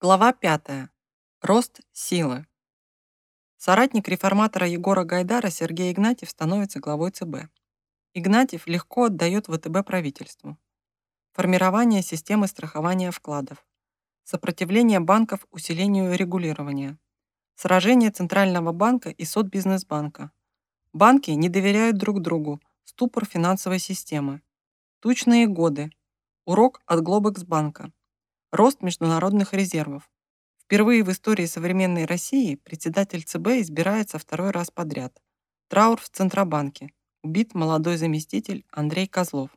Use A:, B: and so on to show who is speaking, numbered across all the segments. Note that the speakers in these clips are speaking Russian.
A: Глава 5. Рост силы. Соратник реформатора Егора Гайдара Сергей Игнатьев становится главой ЦБ. Игнатьев легко отдает ВТБ правительству. Формирование системы страхования вкладов. Сопротивление банков усилению регулирования. Сражение Центрального банка и Сотбизнесбанка. Банки не доверяют друг другу. Ступор финансовой системы. Тучные годы. Урок от Глобексбанка. Рост международных резервов. Впервые в истории современной России председатель ЦБ избирается второй раз подряд. Траур в Центробанке. Убит молодой заместитель Андрей Козлов.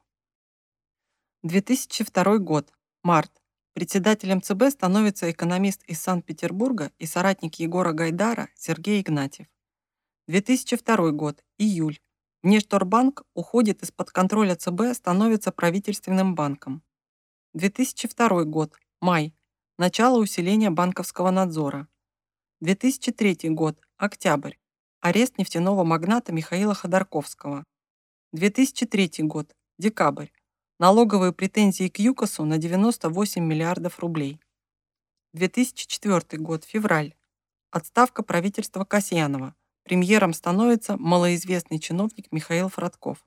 A: 2002 год. Март. Председателем ЦБ становится экономист из Санкт-Петербурга и соратник Егора Гайдара Сергей Игнатьев. 2002 год. Июль. Внешторбанк уходит из-под контроля ЦБ, становится правительственным банком. 2002 год. Май. Начало усиления банковского надзора. 2003 год. Октябрь. Арест нефтяного магната Михаила Ходорковского. 2003 год. Декабрь. Налоговые претензии к ЮКОСу на 98 миллиардов рублей. 2004 год. Февраль. Отставка правительства Касьянова. Премьером становится малоизвестный чиновник Михаил Фродков.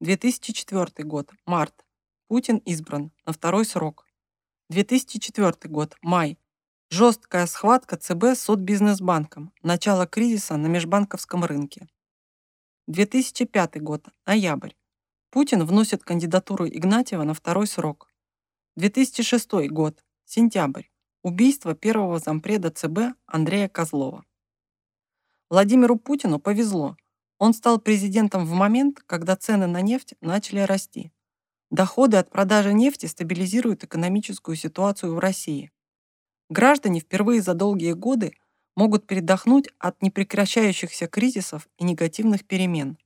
A: 2004 год. Март. Путин избран на второй срок. 2004 год. Май. Жесткая схватка ЦБ с Сотбизнесбанком. Начало кризиса на межбанковском рынке. 2005 год. Ноябрь. Путин вносит кандидатуру Игнатьева на второй срок. 2006 год. Сентябрь. Убийство первого зампреда ЦБ Андрея Козлова. Владимиру Путину повезло. Он стал президентом в момент, когда цены на нефть начали расти. Доходы от продажи нефти стабилизируют экономическую ситуацию в России. Граждане впервые за долгие годы могут передохнуть от непрекращающихся кризисов и негативных перемен.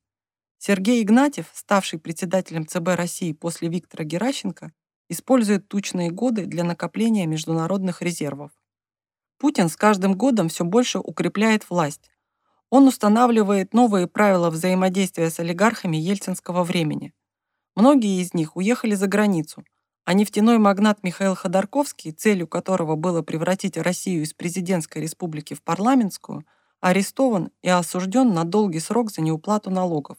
A: Сергей Игнатьев, ставший председателем ЦБ России после Виктора Геращенко, использует тучные годы для накопления международных резервов. Путин с каждым годом все больше укрепляет власть. Он устанавливает новые правила взаимодействия с олигархами ельцинского времени – Многие из них уехали за границу, а нефтяной магнат Михаил Ходорковский, целью которого было превратить Россию из президентской республики в парламентскую, арестован и осужден на долгий срок за неуплату налогов.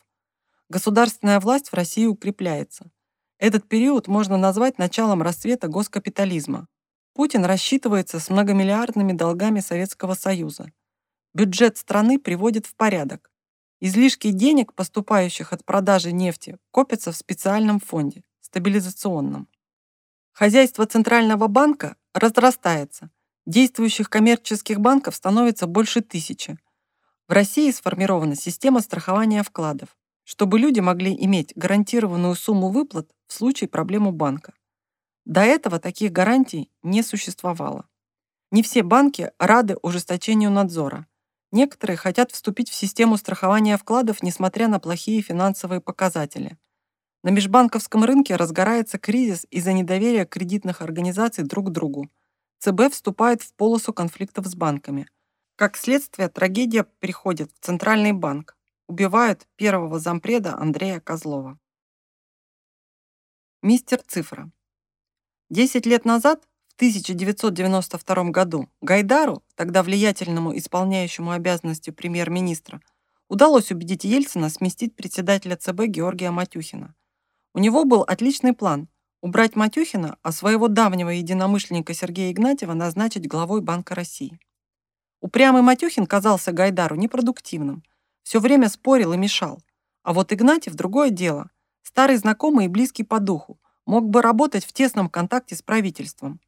A: Государственная власть в России укрепляется. Этот период можно назвать началом расцвета госкапитализма. Путин рассчитывается с многомиллиардными долгами Советского Союза. Бюджет страны приводит в порядок. Излишки денег, поступающих от продажи нефти, копятся в специальном фонде, стабилизационном. Хозяйство Центрального банка разрастается. Действующих коммерческих банков становится больше тысячи. В России сформирована система страхования вкладов, чтобы люди могли иметь гарантированную сумму выплат в случае проблем у банка. До этого таких гарантий не существовало. Не все банки рады ужесточению надзора – Некоторые хотят вступить в систему страхования вкладов, несмотря на плохие финансовые показатели. На межбанковском рынке разгорается кризис из-за недоверия кредитных организаций друг к другу. ЦБ вступает в полосу конфликтов с банками. Как следствие, трагедия приходит в Центральный банк. Убивают первого зампреда Андрея Козлова. Мистер Цифра. Десять лет назад 1992 году Гайдару, тогда влиятельному исполняющему обязанности премьер-министра, удалось убедить Ельцина сместить председателя ЦБ Георгия Матюхина. У него был отличный план – убрать Матюхина, а своего давнего единомышленника Сергея Игнатьева назначить главой Банка России. Упрямый Матюхин казался Гайдару непродуктивным, все время спорил и мешал. А вот Игнатьев – другое дело. Старый знакомый и близкий по духу, мог бы работать в тесном контакте с правительством.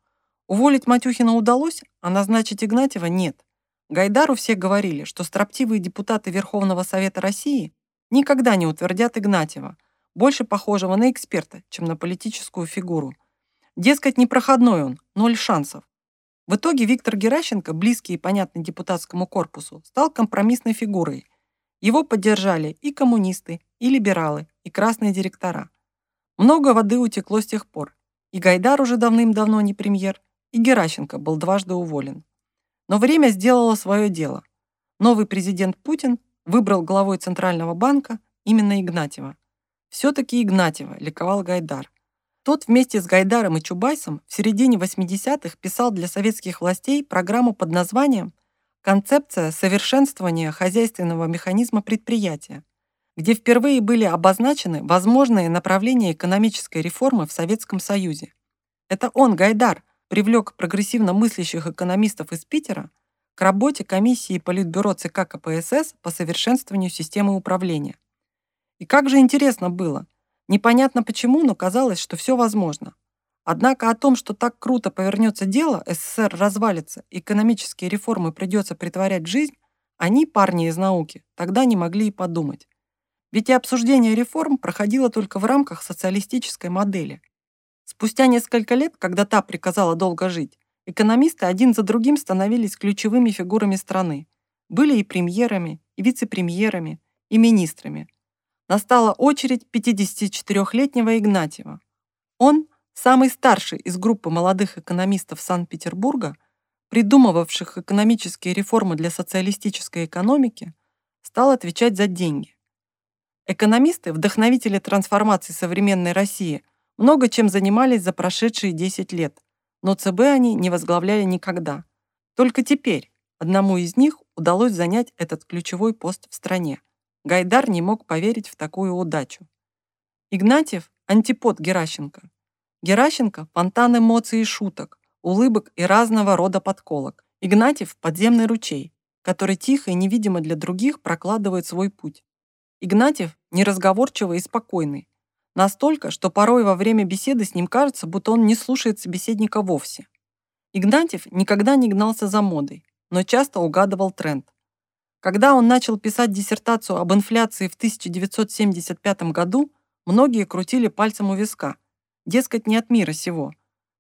A: Уволить Матюхина удалось, а назначить Игнатьева нет. Гайдару все говорили, что строптивые депутаты Верховного Совета России никогда не утвердят Игнатьева, больше похожего на эксперта, чем на политическую фигуру. Дескать, непроходной он, ноль шансов. В итоге Виктор Геращенко, близкий и понятный депутатскому корпусу, стал компромиссной фигурой. Его поддержали и коммунисты, и либералы, и красные директора. Много воды утекло с тех пор. И Гайдар уже давным-давно не премьер, и Геращенко был дважды уволен. Но время сделало свое дело. Новый президент Путин выбрал главой Центрального банка именно Игнатьева. Все-таки Игнатьева, ликовал Гайдар. Тот вместе с Гайдаром и Чубайсом в середине 80-х писал для советских властей программу под названием «Концепция совершенствования хозяйственного механизма предприятия», где впервые были обозначены возможные направления экономической реформы в Советском Союзе. Это он, Гайдар, привлек прогрессивно мыслящих экономистов из Питера к работе комиссии Политбюро ЦК КПСС по совершенствованию системы управления. И как же интересно было – Непонятно почему, но казалось, что все возможно. Однако о том, что так круто повернется дело, СССР развалится, экономические реформы придется притворять в жизнь, они, парни из науки, тогда не могли и подумать. Ведь и обсуждение реформ проходило только в рамках социалистической модели. Спустя несколько лет, когда та приказала долго жить, экономисты один за другим становились ключевыми фигурами страны. Были и премьерами, и вице-премьерами, и министрами – настала очередь 54-летнего Игнатьева. Он, самый старший из группы молодых экономистов Санкт-Петербурга, придумывавших экономические реформы для социалистической экономики, стал отвечать за деньги. Экономисты, вдохновители трансформации современной России, много чем занимались за прошедшие 10 лет, но ЦБ они не возглавляли никогда. Только теперь одному из них удалось занять этот ключевой пост в стране. Гайдар не мог поверить в такую удачу. Игнатьев – антипод Геращенко. Геращенко – фонтан эмоций и шуток, улыбок и разного рода подколок. Игнатьев – подземный ручей, который тихо и невидимо для других прокладывает свой путь. Игнатьев – неразговорчивый и спокойный. Настолько, что порой во время беседы с ним кажется, будто он не слушает собеседника вовсе. Игнатьев никогда не гнался за модой, но часто угадывал тренд. Когда он начал писать диссертацию об инфляции в 1975 году, многие крутили пальцем у виска. Дескать, не от мира сего.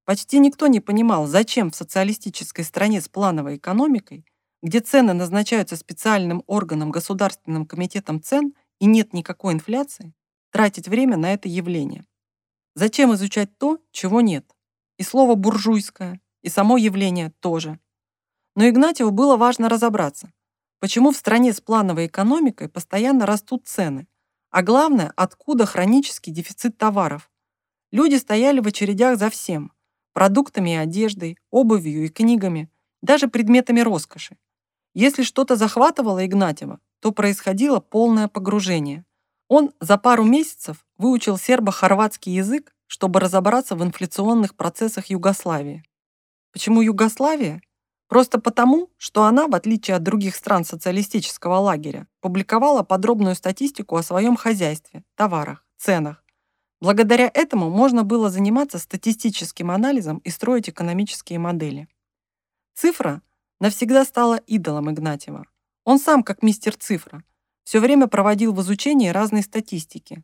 A: Почти никто не понимал, зачем в социалистической стране с плановой экономикой, где цены назначаются специальным органом Государственным комитетом цен и нет никакой инфляции, тратить время на это явление. Зачем изучать то, чего нет? И слово «буржуйское», и само явление тоже. Но Игнатьеву было важно разобраться, Почему в стране с плановой экономикой постоянно растут цены? А главное, откуда хронический дефицит товаров? Люди стояли в очередях за всем. Продуктами и одеждой, обувью и книгами, даже предметами роскоши. Если что-то захватывало Игнатьева, то происходило полное погружение. Он за пару месяцев выучил сербо-хорватский язык, чтобы разобраться в инфляционных процессах Югославии. Почему Югославия? Просто потому, что она, в отличие от других стран социалистического лагеря, публиковала подробную статистику о своем хозяйстве, товарах, ценах. Благодаря этому можно было заниматься статистическим анализом и строить экономические модели. Цифра навсегда стала идолом Игнатьева. Он сам, как мистер Цифра, все время проводил в изучении разной статистики.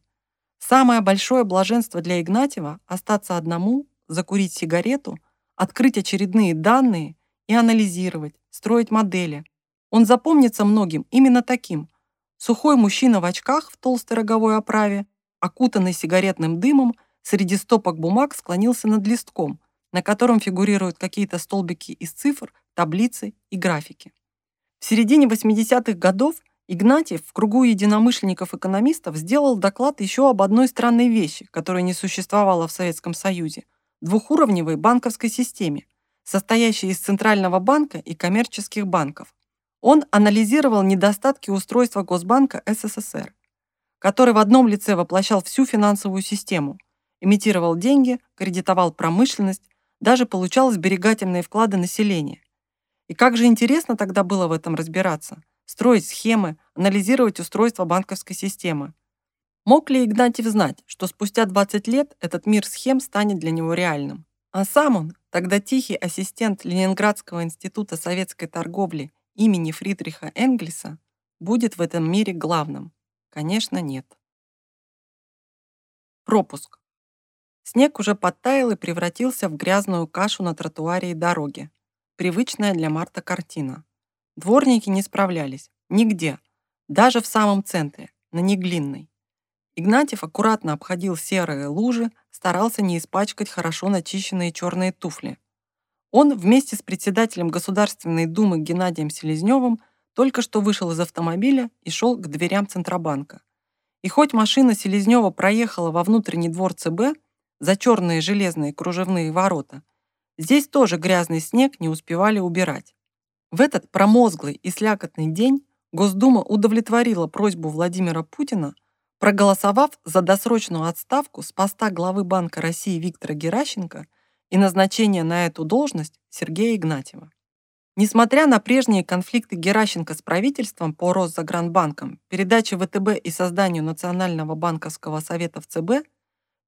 A: Самое большое блаженство для Игнатьева – остаться одному, закурить сигарету, открыть очередные данные – и анализировать, строить модели. Он запомнится многим именно таким. Сухой мужчина в очках в толстой роговой оправе, окутанный сигаретным дымом, среди стопок бумаг склонился над листком, на котором фигурируют какие-то столбики из цифр, таблицы и графики. В середине 80-х годов Игнатьев в кругу единомышленников-экономистов сделал доклад еще об одной странной вещи, которая не существовала в Советском Союзе – двухуровневой банковской системе, состоящий из Центрального банка и коммерческих банков. Он анализировал недостатки устройства Госбанка СССР, который в одном лице воплощал всю финансовую систему, имитировал деньги, кредитовал промышленность, даже получал сберегательные вклады населения. И как же интересно тогда было в этом разбираться, строить схемы, анализировать устройство банковской системы. Мог ли Игнатьев знать, что спустя 20 лет этот мир схем станет для него реальным? А сам он, тогда тихий ассистент Ленинградского института советской торговли имени Фридриха Энгельса, будет в этом мире главным? Конечно, нет. Пропуск. Снег уже подтаял и превратился в грязную кашу на тротуаре и дороге. Привычная для марта картина. Дворники не справлялись. Нигде. Даже в самом центре, на Неглинной. Игнатьев аккуратно обходил серые лужи, старался не испачкать хорошо начищенные черные туфли. Он вместе с председателем Государственной Думы Геннадием Селезневым только что вышел из автомобиля и шел к дверям Центробанка. И хоть машина Селезнева проехала во внутренний двор ЦБ, за черные железные кружевные ворота, здесь тоже грязный снег не успевали убирать. В этот промозглый и слякотный день Госдума удовлетворила просьбу Владимира Путина, проголосовав за досрочную отставку с поста главы Банка России Виктора Геращенко и назначение на эту должность Сергея Игнатьева. Несмотря на прежние конфликты Геращенко с правительством по Росзагранбанкам, передаче ВТБ и созданию Национального банковского совета в ЦБ,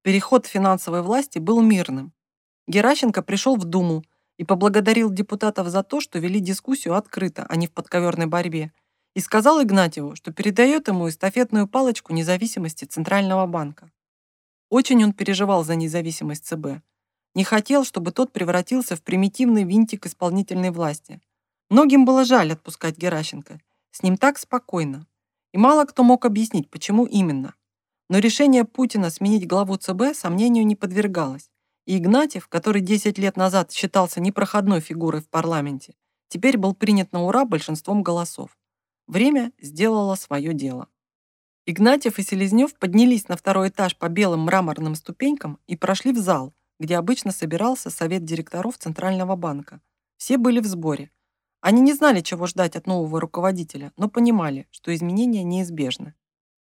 A: переход финансовой власти был мирным. Геращенко пришел в Думу и поблагодарил депутатов за то, что вели дискуссию открыто, а не в подковерной борьбе, и сказал Игнатьеву, что передает ему эстафетную палочку независимости Центрального банка. Очень он переживал за независимость ЦБ. Не хотел, чтобы тот превратился в примитивный винтик исполнительной власти. Многим было жаль отпускать Геращенко. С ним так спокойно. И мало кто мог объяснить, почему именно. Но решение Путина сменить главу ЦБ сомнению не подвергалось. И Игнатьев, который 10 лет назад считался непроходной фигурой в парламенте, теперь был принят на ура большинством голосов. Время сделало свое дело. Игнатьев и Селезнев поднялись на второй этаж по белым мраморным ступенькам и прошли в зал, где обычно собирался совет директоров Центрального банка. Все были в сборе. Они не знали, чего ждать от нового руководителя, но понимали, что изменения неизбежны.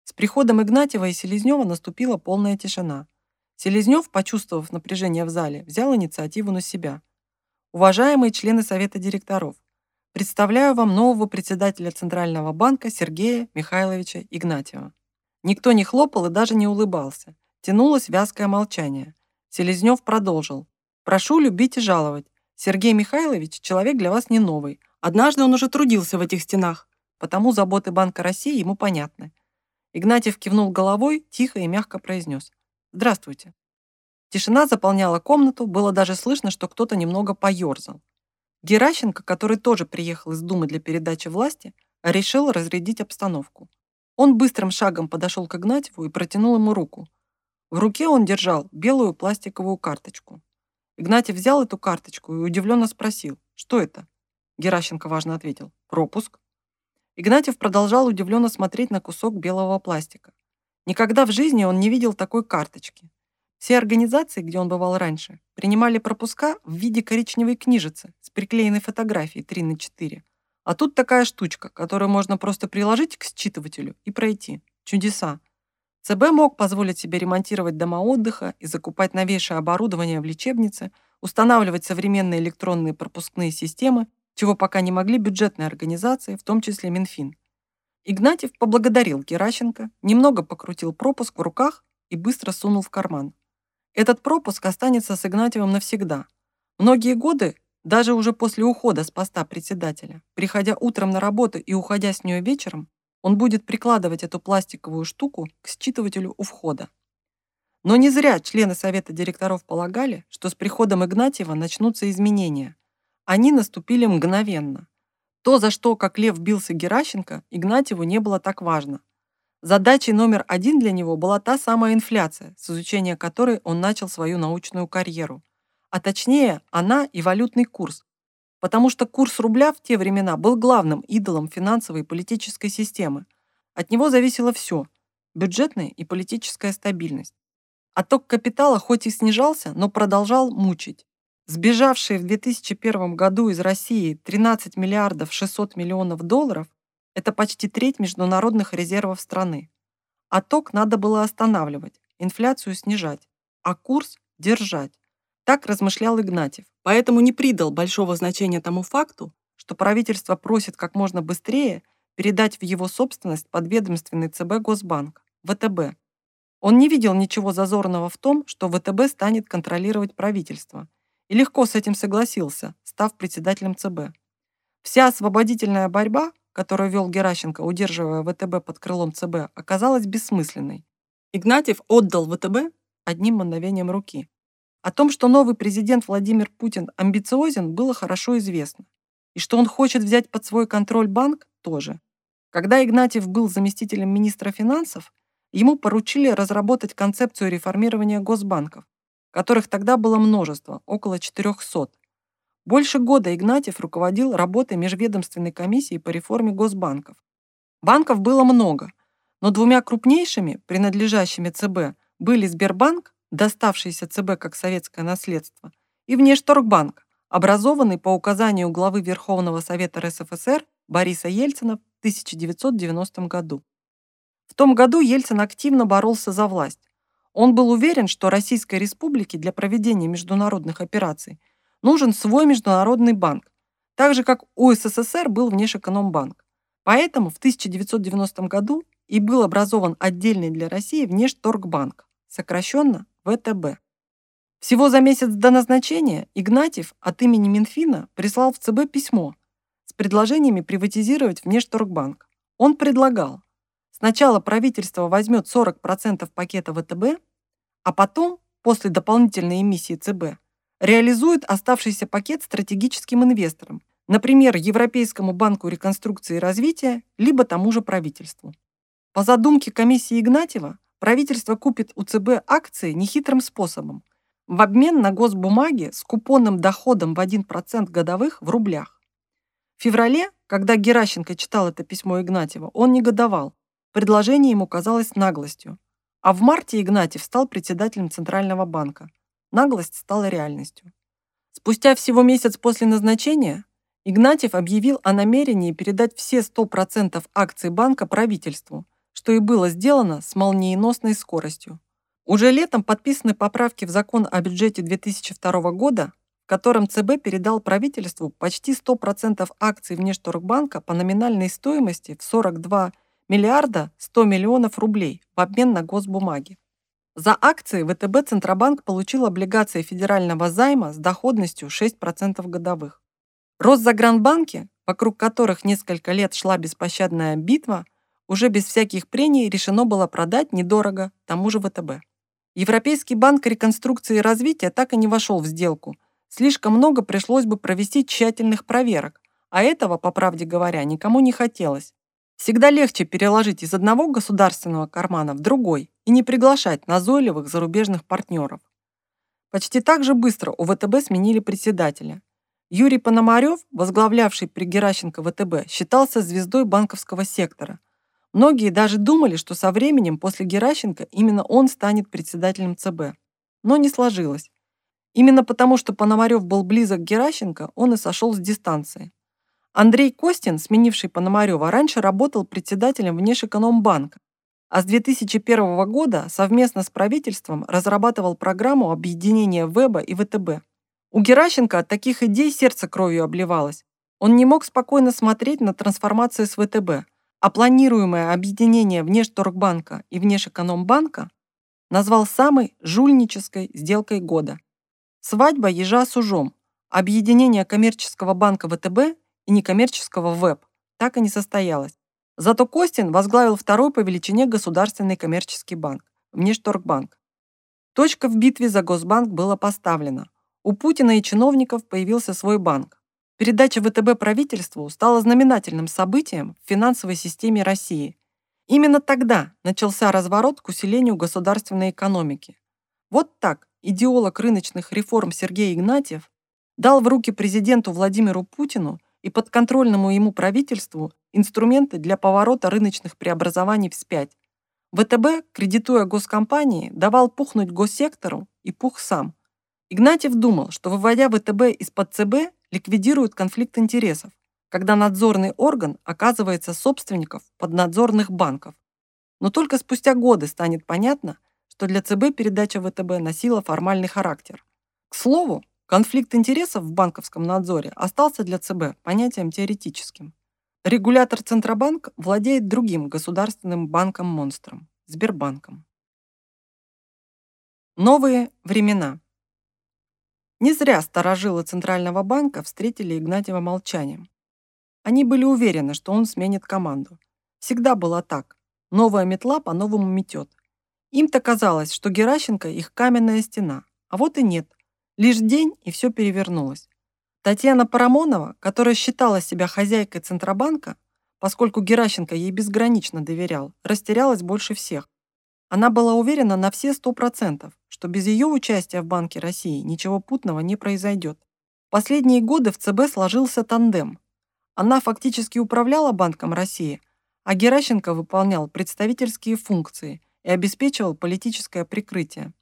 A: С приходом Игнатьева и Селезнева наступила полная тишина. Селезнев, почувствовав напряжение в зале, взял инициативу на себя. Уважаемые члены Совета директоров, Представляю вам нового председателя Центрального банка Сергея Михайловича Игнатьева. Никто не хлопал и даже не улыбался. Тянулось вязкое молчание. Селезнев продолжил. «Прошу любить и жаловать. Сергей Михайлович – человек для вас не новый. Однажды он уже трудился в этих стенах, потому заботы Банка России ему понятны». Игнатьев кивнул головой, тихо и мягко произнес. «Здравствуйте». Тишина заполняла комнату, было даже слышно, что кто-то немного поерзал. Геращенко, который тоже приехал из Думы для передачи власти, решил разрядить обстановку. Он быстрым шагом подошел к Игнатьеву и протянул ему руку. В руке он держал белую пластиковую карточку. Игнатьев взял эту карточку и удивленно спросил, что это? Геращенко важно ответил, пропуск. Игнатьев продолжал удивленно смотреть на кусок белого пластика. Никогда в жизни он не видел такой карточки. Все организации, где он бывал раньше, принимали пропуска в виде коричневой книжицы с приклеенной фотографией 3 на 4. А тут такая штучка, которую можно просто приложить к считывателю и пройти. Чудеса. ЦБ мог позволить себе ремонтировать дома отдыха и закупать новейшее оборудование в лечебнице, устанавливать современные электронные пропускные системы, чего пока не могли бюджетные организации, в том числе Минфин. Игнатьев поблагодарил Геращенко, немного покрутил пропуск в руках и быстро сунул в карман. Этот пропуск останется с Игнатьевым навсегда. Многие годы, даже уже после ухода с поста председателя, приходя утром на работу и уходя с нее вечером, он будет прикладывать эту пластиковую штуку к считывателю у входа. Но не зря члены совета директоров полагали, что с приходом Игнатьева начнутся изменения. Они наступили мгновенно. То, за что, как лев бился Геращенко, Игнатьеву не было так важно. Задачей номер один для него была та самая инфляция, с изучения которой он начал свою научную карьеру. А точнее, она и валютный курс. Потому что курс рубля в те времена был главным идолом финансовой и политической системы. От него зависело все – бюджетная и политическая стабильность. Отток капитала хоть и снижался, но продолжал мучить. Сбежавшие в 2001 году из России 13 миллиардов 600 миллионов долларов это почти треть международных резервов страны. Отток надо было останавливать, инфляцию снижать, а курс держать. Так размышлял Игнатьев, поэтому не придал большого значения тому факту, что правительство просит как можно быстрее передать в его собственность подведомственный ЦБ Госбанк, ВТБ. Он не видел ничего зазорного в том, что ВТБ станет контролировать правительство, и легко с этим согласился, став председателем ЦБ. Вся освободительная борьба которую вел Геращенко, удерживая ВТБ под крылом ЦБ, оказалась бессмысленной. Игнатьев отдал ВТБ одним мгновением руки. О том, что новый президент Владимир Путин амбициозен, было хорошо известно. И что он хочет взять под свой контроль банк, тоже. Когда Игнатьев был заместителем министра финансов, ему поручили разработать концепцию реформирования госбанков, которых тогда было множество, около 400, больше года Игнатьев руководил работой межведомственной комиссии по реформе госбанков. Банков было много, но двумя крупнейшими, принадлежащими ЦБ, были Сбербанк, доставшийся ЦБ как советское наследство, и Внешторгбанк, образованный по указанию главы Верховного Совета РСФСР Бориса Ельцина в 1990 году. В том году Ельцин активно боролся за власть. Он был уверен, что Российской Республике для проведения международных операций нужен свой международный банк, так же, как у СССР был Внешэкономбанк. Поэтому в 1990 году и был образован отдельный для России Внешторгбанк, сокращенно ВТБ. Всего за месяц до назначения Игнатьев от имени Минфина прислал в ЦБ письмо с предложениями приватизировать Внешторгбанк. Он предлагал Сначала правительство возьмет 40% пакета ВТБ, а потом, после дополнительной эмиссии ЦБ, реализует оставшийся пакет стратегическим инвесторам, например, Европейскому банку реконструкции и развития, либо тому же правительству. По задумке комиссии Игнатьева, правительство купит у ЦБ акции нехитрым способом, в обмен на госбумаги с купонным доходом в 1% годовых в рублях. В феврале, когда Геращенко читал это письмо Игнатьева, он негодовал, Предложение ему казалось наглостью. А в марте Игнатьев стал председателем Центрального банка. Наглость стала реальностью. Спустя всего месяц после назначения Игнатьев объявил о намерении передать все 100% акций банка правительству, что и было сделано с молниеносной скоростью. Уже летом подписаны поправки в закон о бюджете 2002 года, в котором ЦБ передал правительству почти 100% акций Внешторгбанка по номинальной стоимости в 42 миллиарда 100 миллионов рублей в обмен на госбумаги. За акции ВТБ Центробанк получил облигации федерального займа с доходностью 6% годовых. Росзагранбанки, вокруг которых несколько лет шла беспощадная битва, уже без всяких прений решено было продать недорого тому же ВТБ. Европейский банк реконструкции и развития так и не вошел в сделку. Слишком много пришлось бы провести тщательных проверок, а этого, по правде говоря, никому не хотелось. Всегда легче переложить из одного государственного кармана в другой и не приглашать назойливых зарубежных партнеров. Почти так же быстро у ВТБ сменили председателя. Юрий Пономарев, возглавлявший при Геращенко ВТБ, считался звездой банковского сектора. Многие даже думали, что со временем после Геращенко именно он станет председателем ЦБ. Но не сложилось. Именно потому, что Пономарев был близок к Геращенко, он и сошел с дистанции. Андрей Костин, сменивший Пономарева, раньше работал председателем Внешэкономбанка, а с 2001 года совместно с правительством разрабатывал программу объединения ВЭБа и ВТБ. У Геращенко от таких идей сердце кровью обливалось. Он не мог спокойно смотреть на трансформацию с ВТБ, а планируемое объединение Внешторгбанка и Внешэкономбанка назвал самой жульнической сделкой года. Свадьба ежа с ужом, объединение коммерческого банка ВТБ и некоммерческого ВЭБ так и не состоялось. Зато Костин возглавил второй по величине государственный коммерческий банк – Внешторгбанк. Точка в битве за Госбанк была поставлена. У Путина и чиновников появился свой банк. Передача ВТБ правительству стала знаменательным событием в финансовой системе России. Именно тогда начался разворот к усилению государственной экономики. Вот так идеолог рыночных реформ Сергей Игнатьев дал в руки президенту Владимиру Путину и подконтрольному ему правительству инструменты для поворота рыночных преобразований вспять. ВТБ, кредитуя госкомпании, давал пухнуть госсектору и пух сам. Игнатьев думал, что выводя ВТБ из-под ЦБ, ликвидирует конфликт интересов, когда надзорный орган оказывается собственников поднадзорных банков. Но только спустя годы станет понятно, что для ЦБ передача ВТБ носила формальный характер. К слову, Конфликт интересов в банковском надзоре остался для ЦБ понятием теоретическим. Регулятор Центробанк владеет другим государственным банком-монстром – Сбербанком. Новые времена. Не зря старожилы Центрального банка встретили Игнатьева молчанием. Они были уверены, что он сменит команду. Всегда было так. Новая метла по-новому метет. Им-то казалось, что Геращенко их каменная стена. А вот и нет. Лишь день, и все перевернулось. Татьяна Парамонова, которая считала себя хозяйкой Центробанка, поскольку Геращенко ей безгранично доверял, растерялась больше всех. Она была уверена на все сто процентов, что без ее участия в Банке России ничего путного не произойдет. Последние годы в ЦБ сложился тандем. Она фактически управляла Банком России, а Геращенко выполнял представительские функции и обеспечивал политическое прикрытие.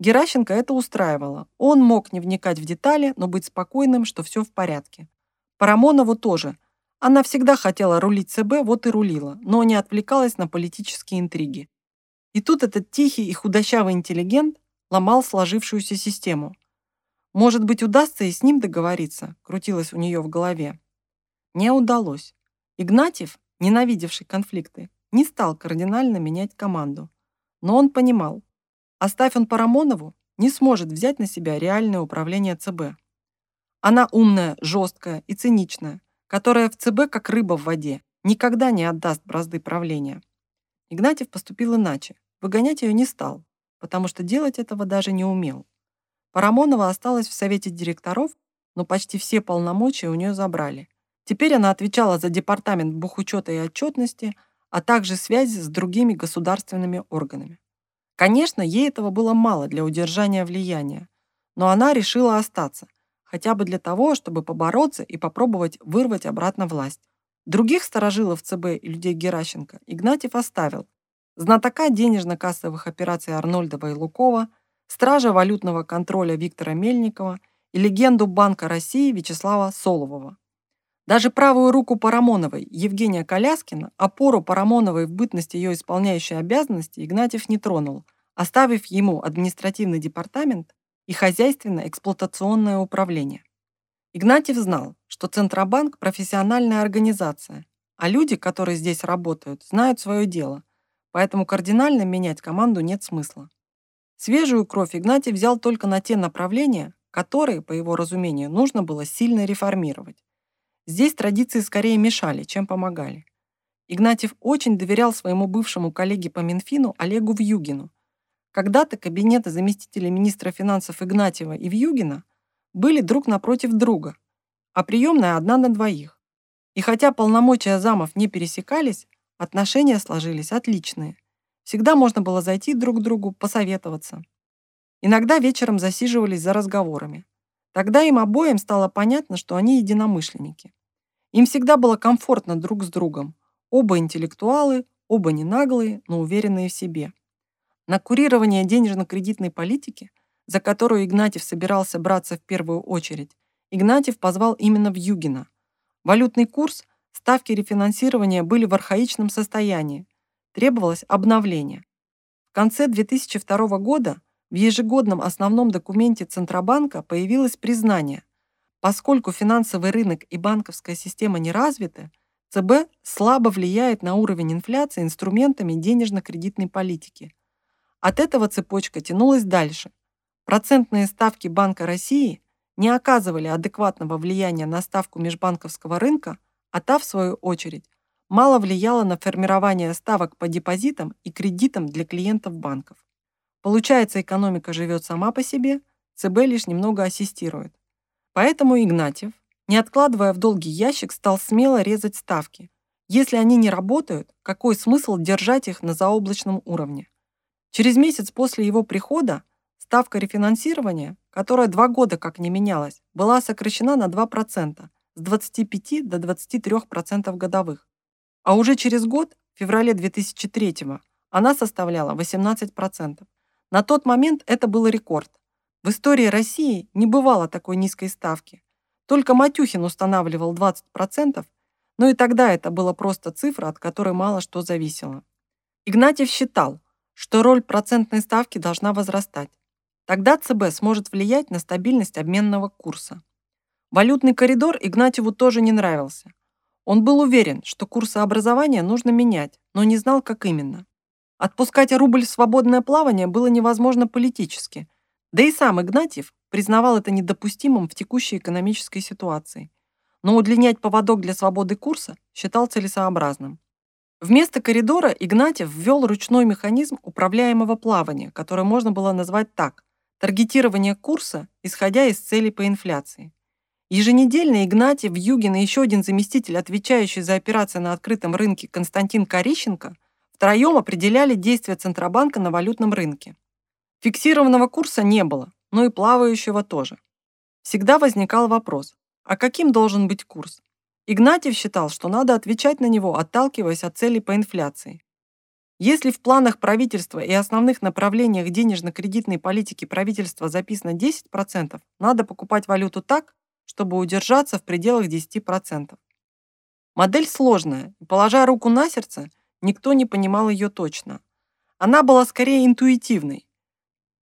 A: Геращенко это устраивало. Он мог не вникать в детали, но быть спокойным, что все в порядке. Парамонову тоже. Она всегда хотела рулить ЦБ, вот и рулила, но не отвлекалась на политические интриги. И тут этот тихий и худощавый интеллигент ломал сложившуюся систему. Может быть, удастся и с ним договориться, крутилось у нее в голове. Не удалось. Игнатьев, ненавидевший конфликты, не стал кардинально менять команду. Но он понимал, оставь он Парамонову, не сможет взять на себя реальное управление ЦБ. Она умная, жесткая и циничная, которая в ЦБ как рыба в воде, никогда не отдаст бразды правления. Игнатьев поступил иначе. Выгонять ее не стал, потому что делать этого даже не умел. Парамонова осталась в совете директоров, но почти все полномочия у нее забрали. Теперь она отвечала за департамент бухучета и отчетности, а также связь с другими государственными органами. Конечно, ей этого было мало для удержания влияния, но она решила остаться, хотя бы для того, чтобы побороться и попробовать вырвать обратно власть. Других сторожилов ЦБ и людей Геращенко Игнатьев оставил. Знатока денежно-кассовых операций Арнольдова и Лукова, стража валютного контроля Виктора Мельникова и легенду Банка России Вячеслава Солового. Даже правую руку Парамоновой, Евгения Коляскина, опору Парамоновой в бытности ее исполняющей обязанности Игнатьев не тронул, оставив ему административный департамент и хозяйственно-эксплуатационное управление. Игнатьев знал, что Центробанк – профессиональная организация, а люди, которые здесь работают, знают свое дело, поэтому кардинально менять команду нет смысла. Свежую кровь Игнатьев взял только на те направления, которые, по его разумению, нужно было сильно реформировать. Здесь традиции скорее мешали, чем помогали. Игнатьев очень доверял своему бывшему коллеге по Минфину Олегу Вьюгину. Когда-то кабинеты заместителя министра финансов Игнатьева и Вьюгина были друг напротив друга, а приемная одна на двоих. И хотя полномочия замов не пересекались, отношения сложились отличные. Всегда можно было зайти друг к другу, посоветоваться. Иногда вечером засиживались за разговорами. Тогда им обоим стало понятно, что они единомышленники. Им всегда было комфортно друг с другом. Оба интеллектуалы, оба не наглые, но уверенные в себе. На курирование денежно-кредитной политики за которую Игнатьев собирался браться в первую очередь, Игнатьев позвал именно Вьюгина. Валютный курс, ставки рефинансирования были в архаичном состоянии. Требовалось обновление. В конце 2002 года в ежегодном основном документе Центробанка появилось признание, поскольку финансовый рынок и банковская система не развиты, ЦБ слабо влияет на уровень инфляции инструментами денежно-кредитной политики. От этого цепочка тянулась дальше. Процентные ставки Банка России не оказывали адекватного влияния на ставку межбанковского рынка, а та, в свою очередь, мало влияла на формирование ставок по депозитам и кредитам для клиентов банков. Получается, экономика живет сама по себе, ЦБ лишь немного ассистирует. Поэтому Игнатьев, не откладывая в долгий ящик, стал смело резать ставки. Если они не работают, какой смысл держать их на заоблачном уровне? Через месяц после его прихода Ставка рефинансирования, которая два года как не менялась, была сокращена на 2% с 25 до 23% годовых. А уже через год, в феврале 2003 она составляла 18%. На тот момент это был рекорд. В истории России не бывало такой низкой ставки. Только Матюхин устанавливал 20%, но и тогда это была просто цифра, от которой мало что зависело. Игнатьев считал, что роль процентной ставки должна возрастать. Тогда ЦБ сможет влиять на стабильность обменного курса. Валютный коридор Игнатьеву тоже не нравился. Он был уверен, что курсы образования нужно менять, но не знал, как именно. Отпускать рубль в свободное плавание было невозможно политически. Да и сам Игнатьев признавал это недопустимым в текущей экономической ситуации. Но удлинять поводок для свободы курса считал целесообразным. Вместо коридора Игнатьев ввел ручной механизм управляемого плавания, который можно было назвать так таргетирование курса, исходя из целей по инфляции. Еженедельно Игнатьев, Югин и еще один заместитель, отвечающий за операции на открытом рынке Константин Корищенко, втроем определяли действия Центробанка на валютном рынке. Фиксированного курса не было, но и плавающего тоже. Всегда возникал вопрос, а каким должен быть курс? Игнатьев считал, что надо отвечать на него, отталкиваясь от целей по инфляции. Если в планах правительства и основных направлениях денежно-кредитной политики правительства записано 10%, надо покупать валюту так, чтобы удержаться в пределах 10%. Модель сложная, и, положа руку на сердце, никто не понимал ее точно. Она была скорее интуитивной.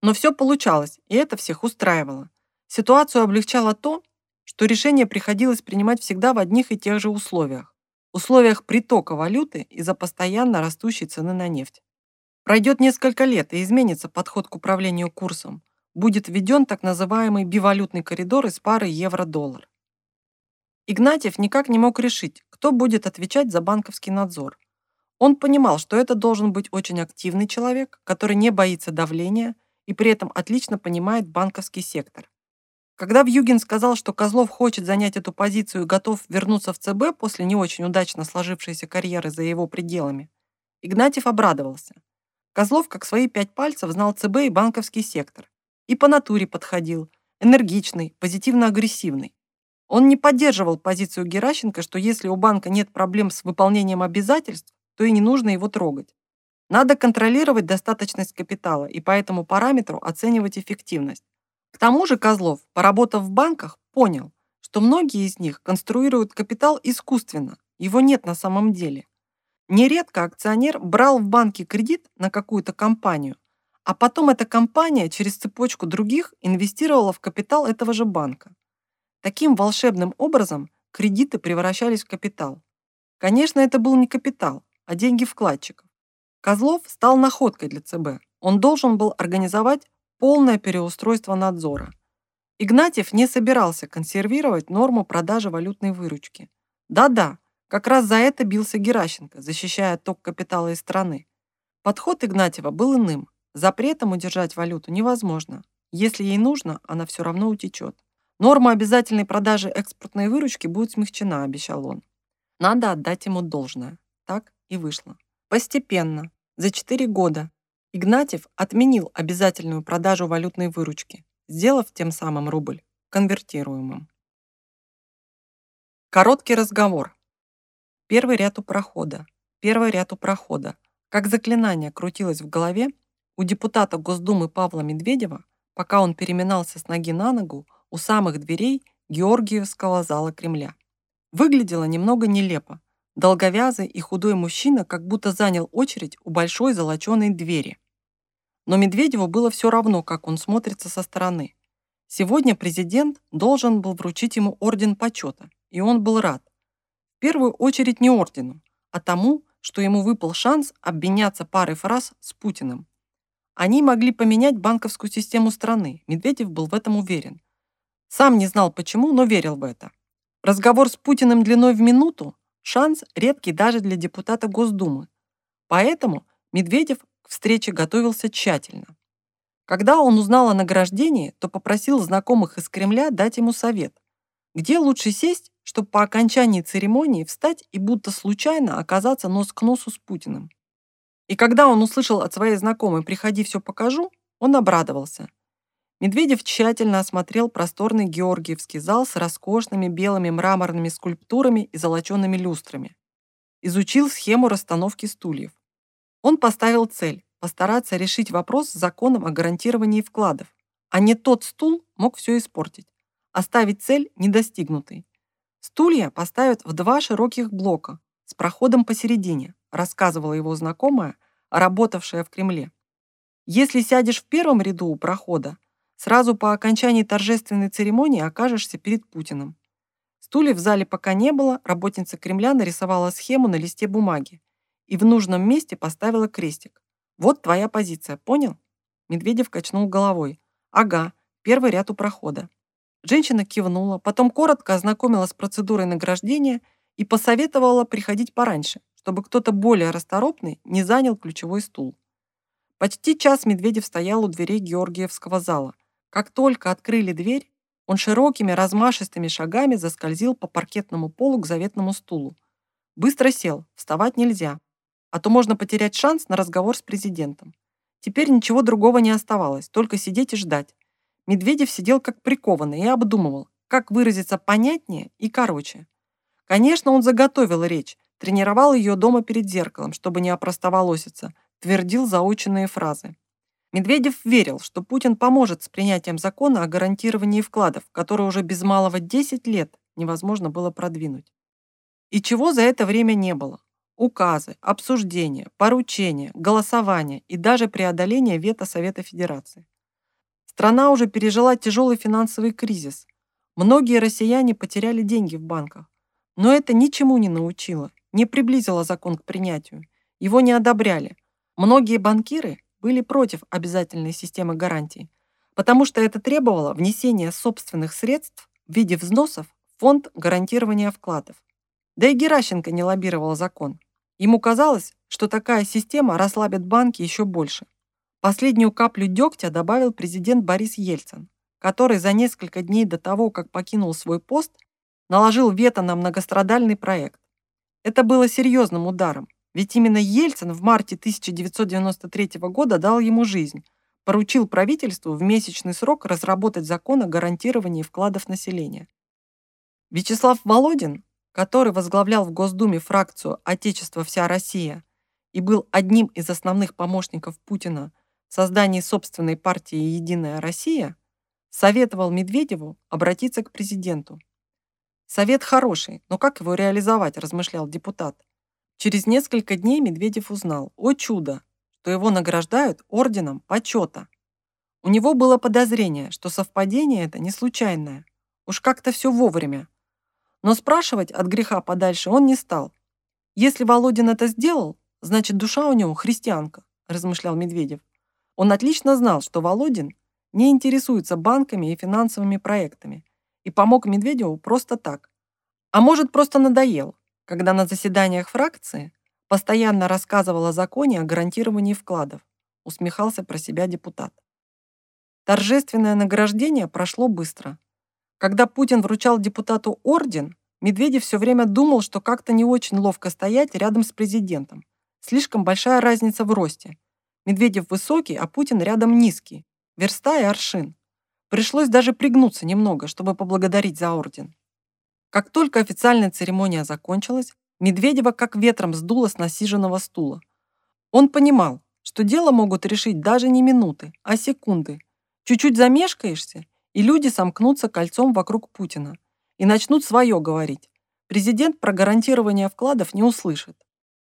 A: Но все получалось, и это всех устраивало. Ситуацию облегчало то, что решение приходилось принимать всегда в одних и тех же условиях условиях притока валюты из-за постоянно растущей цены на нефть. Пройдет несколько лет и изменится подход к управлению курсом. Будет введен так называемый бивалютный коридор из пары евро-доллар. Игнатьев никак не мог решить, кто будет отвечать за банковский надзор. Он понимал, что это должен быть очень активный человек, который не боится давления и при этом отлично понимает банковский сектор. Когда Вьюгин сказал, что Козлов хочет занять эту позицию и готов вернуться в ЦБ после не очень удачно сложившейся карьеры за его пределами, Игнатьев обрадовался. Козлов, как свои пять пальцев, знал ЦБ и банковский сектор. И по натуре подходил, энергичный, позитивно-агрессивный. Он не поддерживал позицию Геращенко, что если у банка нет проблем с выполнением обязательств, то и не нужно его трогать. Надо контролировать достаточность капитала и по этому параметру оценивать эффективность. К тому же Козлов, поработав в банках, понял, что многие из них конструируют капитал искусственно, его нет на самом деле. Нередко акционер брал в банке кредит на какую-то компанию, а потом эта компания через цепочку других инвестировала в капитал этого же банка. Таким волшебным образом кредиты превращались в капитал. Конечно, это был не капитал, а деньги вкладчиков. Козлов стал находкой для ЦБ. Он должен был организовать полное переустройство надзора. Игнатьев не собирался консервировать норму продажи валютной выручки. Да-да, как раз за это бился Геращенко, защищая ток капитала из страны. Подход Игнатьева был иным. Запретом удержать валюту невозможно. Если ей нужно, она все равно утечет. Норма обязательной продажи экспортной выручки будет смягчена, обещал он. Надо отдать ему должное. Так и вышло. Постепенно, за 4 года, Игнатьев отменил обязательную продажу валютной выручки, сделав тем самым рубль конвертируемым. Короткий разговор. Первый ряд у прохода. Первый ряд у прохода. Как заклинание крутилось в голове, у депутата Госдумы Павла Медведева, пока он переминался с ноги на ногу у самых дверей Георгиевского зала Кремля. Выглядело немного нелепо. Долговязый и худой мужчина как будто занял очередь у большой золоченой двери – но Медведеву было все равно, как он смотрится со стороны. Сегодня президент должен был вручить ему орден почета, и он был рад. В первую очередь не ордену, а тому, что ему выпал шанс обменяться парой фраз с Путиным. Они могли поменять банковскую систему страны, Медведев был в этом уверен. Сам не знал почему, но верил в это. Разговор с Путиным длиной в минуту – шанс редкий даже для депутата Госдумы. Поэтому Медведев к встрече готовился тщательно. Когда он узнал о награждении, то попросил знакомых из Кремля дать ему совет, где лучше сесть, чтобы по окончании церемонии встать и будто случайно оказаться нос к носу с Путиным. И когда он услышал от своей знакомой «приходи, все покажу», он обрадовался. Медведев тщательно осмотрел просторный Георгиевский зал с роскошными белыми мраморными скульптурами и золочеными люстрами. Изучил схему расстановки стульев. Он поставил цель – постараться решить вопрос с законом о гарантировании вкладов, а не тот стул мог все испортить, оставить цель недостигнутой. Стулья поставят в два широких блока с проходом посередине, рассказывала его знакомая, работавшая в Кремле. Если сядешь в первом ряду у прохода, сразу по окончании торжественной церемонии окажешься перед Путиным. Стульев в зале пока не было, работница Кремля нарисовала схему на листе бумаги и в нужном месте поставила крестик. Вот твоя позиция, понял? Медведев качнул головой. Ага, первый ряд у прохода. Женщина кивнула, потом коротко ознакомила с процедурой награждения и посоветовала приходить пораньше, чтобы кто-то более расторопный не занял ключевой стул. Почти час Медведев стоял у дверей Георгиевского зала. Как только открыли дверь, он широкими размашистыми шагами заскользил по паркетному полу к заветному стулу. Быстро сел, вставать нельзя, а то можно потерять шанс на разговор с президентом. Теперь ничего другого не оставалось, только сидеть и ждать. Медведев сидел как прикованный и обдумывал, как выразиться понятнее и короче. Конечно, он заготовил речь, тренировал ее дома перед зеркалом, чтобы не опростоволоситься, твердил заученные фразы. Медведев верил, что Путин поможет с принятием закона о гарантировании вкладов, который уже без малого 10 лет невозможно было продвинуть. И чего за это время не было. Указы, обсуждения, поручения, голосования и даже преодоление вето Совета Федерации. Страна уже пережила тяжелый финансовый кризис. Многие россияне потеряли деньги в банках. Но это ничему не научило, не приблизило закон к принятию. Его не одобряли. Многие банкиры были против обязательной системы гарантий, потому что это требовало внесения собственных средств в виде взносов в фонд гарантирования вкладов. Да и Геращенко не лоббировал закон. Ему казалось, что такая система расслабит банки еще больше. Последнюю каплю дегтя добавил президент Борис Ельцин, который за несколько дней до того, как покинул свой пост, наложил вето на многострадальный проект. Это было серьезным ударом, ведь именно Ельцин в марте 1993 года дал ему жизнь, поручил правительству в месячный срок разработать закон о гарантировании вкладов населения. Вячеслав Володин, который возглавлял в Госдуме фракцию «Отечество вся Россия» и был одним из основных помощников Путина в создании собственной партии «Единая Россия», советовал Медведеву обратиться к президенту. Совет хороший, но как его реализовать, размышлял депутат. Через несколько дней Медведев узнал, о чудо, что его награждают орденом почета. У него было подозрение, что совпадение это не случайное. Уж как-то все вовремя. Но спрашивать от греха подальше он не стал. Если Володин это сделал, значит душа у него христианка, размышлял Медведев. Он отлично знал, что Володин не интересуется банками и финансовыми проектами и помог Медведеву просто так. А может, просто надоел, когда на заседаниях фракции постоянно рассказывал о законе о гарантировании вкладов, усмехался про себя депутат. Торжественное награждение прошло быстро. Когда Путин вручал депутату орден, Медведев все время думал, что как-то не очень ловко стоять рядом с президентом. Слишком большая разница в росте. Медведев высокий, а Путин рядом низкий. Верста и аршин. Пришлось даже пригнуться немного, чтобы поблагодарить за орден. Как только официальная церемония закончилась, Медведева как ветром сдуло с насиженного стула. Он понимал, что дело могут решить даже не минуты, а секунды. Чуть-чуть замешкаешься, и люди сомкнутся кольцом вокруг Путина и начнут свое говорить. Президент про гарантирование вкладов не услышит.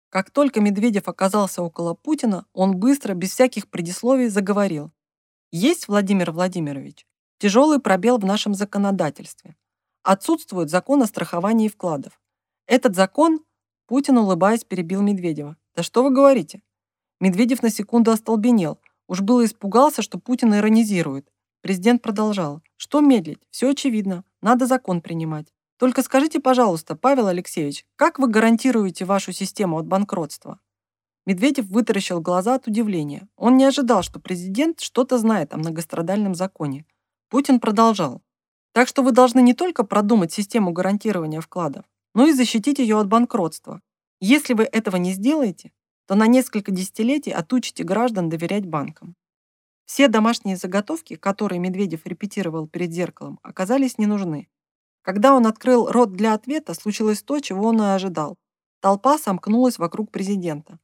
A: Как только Медведев оказался около Путина, он быстро, без всяких предисловий, заговорил. Есть, Владимир Владимирович, тяжелый пробел в нашем законодательстве. Отсутствует закон о страховании вкладов. Этот закон, Путин, улыбаясь, перебил Медведева. Да что вы говорите? Медведев на секунду остолбенел. Уж было испугался, что Путин иронизирует. Президент продолжал. Что медлить? Все очевидно. Надо закон принимать. Только скажите, пожалуйста, Павел Алексеевич, как вы гарантируете вашу систему от банкротства? Медведев вытаращил глаза от удивления. Он не ожидал, что президент что-то знает о многострадальном законе. Путин продолжал. Так что вы должны не только продумать систему гарантирования вкладов, но и защитить ее от банкротства. Если вы этого не сделаете, то на несколько десятилетий отучите граждан доверять банкам. Все домашние заготовки, которые Медведев репетировал перед зеркалом, оказались не нужны. Когда он открыл рот для ответа, случилось то, чего он и ожидал. Толпа сомкнулась вокруг президента.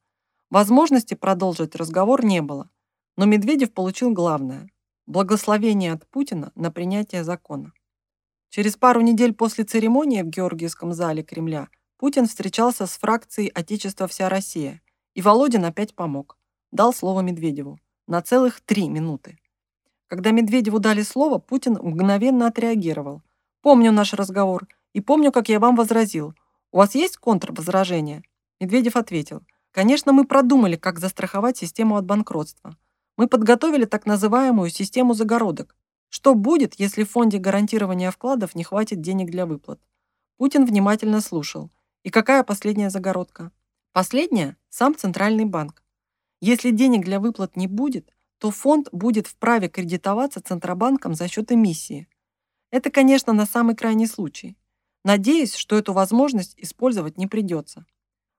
A: Возможности продолжить разговор не было, но Медведев получил главное – благословение от Путина на принятие закона. Через пару недель после церемонии в Георгиевском зале Кремля Путин встречался с фракцией «Отечество вся Россия», и Володин опять помог. Дал слово Медведеву. На целых три минуты. Когда Медведеву дали слово, Путин мгновенно отреагировал. «Помню наш разговор, и помню, как я вам возразил. У вас есть контрвозражение?» Медведев ответил. «Конечно, мы продумали, как застраховать систему от банкротства. Мы подготовили так называемую систему загородок, что будет, если в фонде гарантирования вкладов не хватит денег для выплат? Путин внимательно слушал. И какая последняя загородка? Последняя – сам Центральный банк. Если денег для выплат не будет, то фонд будет вправе кредитоваться Центробанком за счет эмиссии. Это, конечно, на самый крайний случай. Надеюсь, что эту возможность использовать не придется.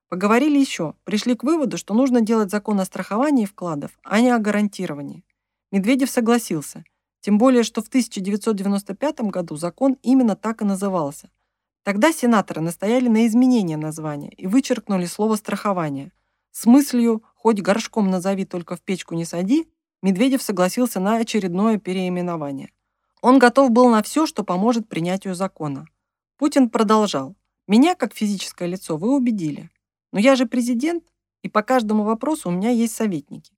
A: Поговорили еще, пришли к выводу, что нужно делать закон о страховании вкладов, а не о гарантировании. Медведев согласился – тем более, что в 1995 году закон именно так и назывался. Тогда сенаторы настояли на изменении названия и вычеркнули слово «страхование» с мыслью хоть горшком назови, только в печку не сади, Медведев согласился на очередное переименование. Он готов был на все, что поможет принятию закона. Путин продолжал. «Меня, как физическое лицо, вы убедили. Но я же президент, и по каждому вопросу у меня есть советники.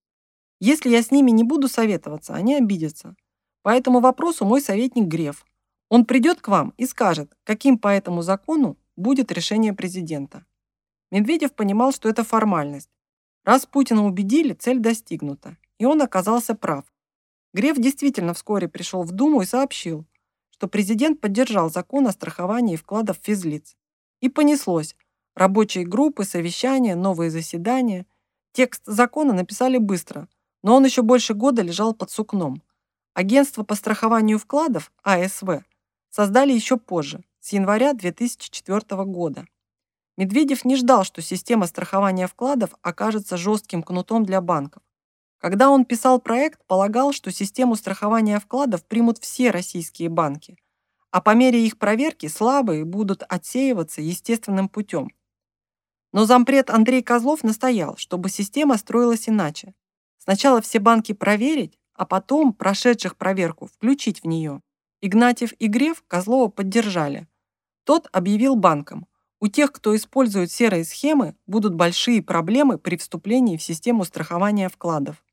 A: Если я с ними не буду советоваться, они обидятся. По этому вопросу мой советник Греф. Он придет к вам и скажет, каким по этому закону будет решение президента. Медведев понимал, что это формальность. Раз Путина убедили, цель достигнута, и он оказался прав. Греф действительно вскоре пришел в Думу и сообщил, что президент поддержал закон о страховании вкладов физлиц. И понеслось. Рабочие группы, совещания, новые заседания. Текст закона написали быстро, но он еще больше года лежал под сукном. Агентство по страхованию вкладов, АСВ, создали еще позже, с января 2004 года. Медведев не ждал, что система страхования вкладов окажется жестким кнутом для банков. Когда он писал проект, полагал, что систему страхования вкладов примут все российские банки, а по мере их проверки слабые будут отсеиваться естественным путем. Но зампред Андрей Козлов настоял, чтобы система строилась иначе. Сначала все банки проверить, а потом прошедших проверку включить в нее. Игнатьев и Греф Козлова поддержали. Тот объявил банкам, у тех, кто использует серые схемы, будут большие проблемы при вступлении в систему страхования вкладов.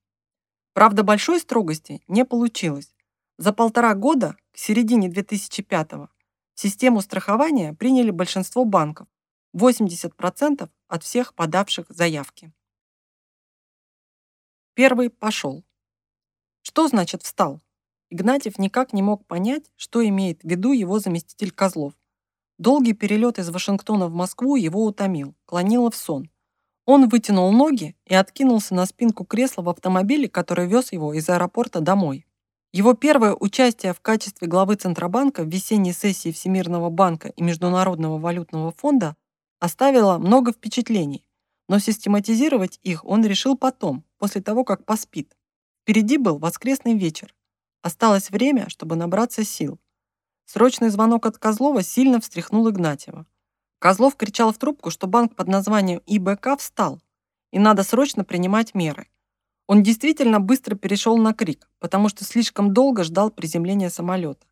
A: Правда, большой строгости не получилось. За полтора года, к середине 2005-го, систему страхования приняли большинство банков, 80% от всех подавших заявки. Первый пошел. Что значит встал? Игнатьев никак не мог понять, что имеет в виду его заместитель Козлов. Долгий перелет из Вашингтона в Москву его утомил, клонило в сон. Он вытянул ноги и откинулся на спинку кресла в автомобиле, который вез его из аэропорта домой. Его первое участие в качестве главы Центробанка в весенней сессии Всемирного банка и Международного валютного фонда оставило много впечатлений, но систематизировать их он решил потом, после того, как поспит. Впереди был воскресный вечер. Осталось время, чтобы набраться сил. Срочный звонок от Козлова сильно встряхнул Игнатьева. Козлов кричал в трубку, что банк под названием ИБК встал, и надо срочно принимать меры. Он действительно быстро перешел на крик, потому что слишком долго ждал приземления самолета.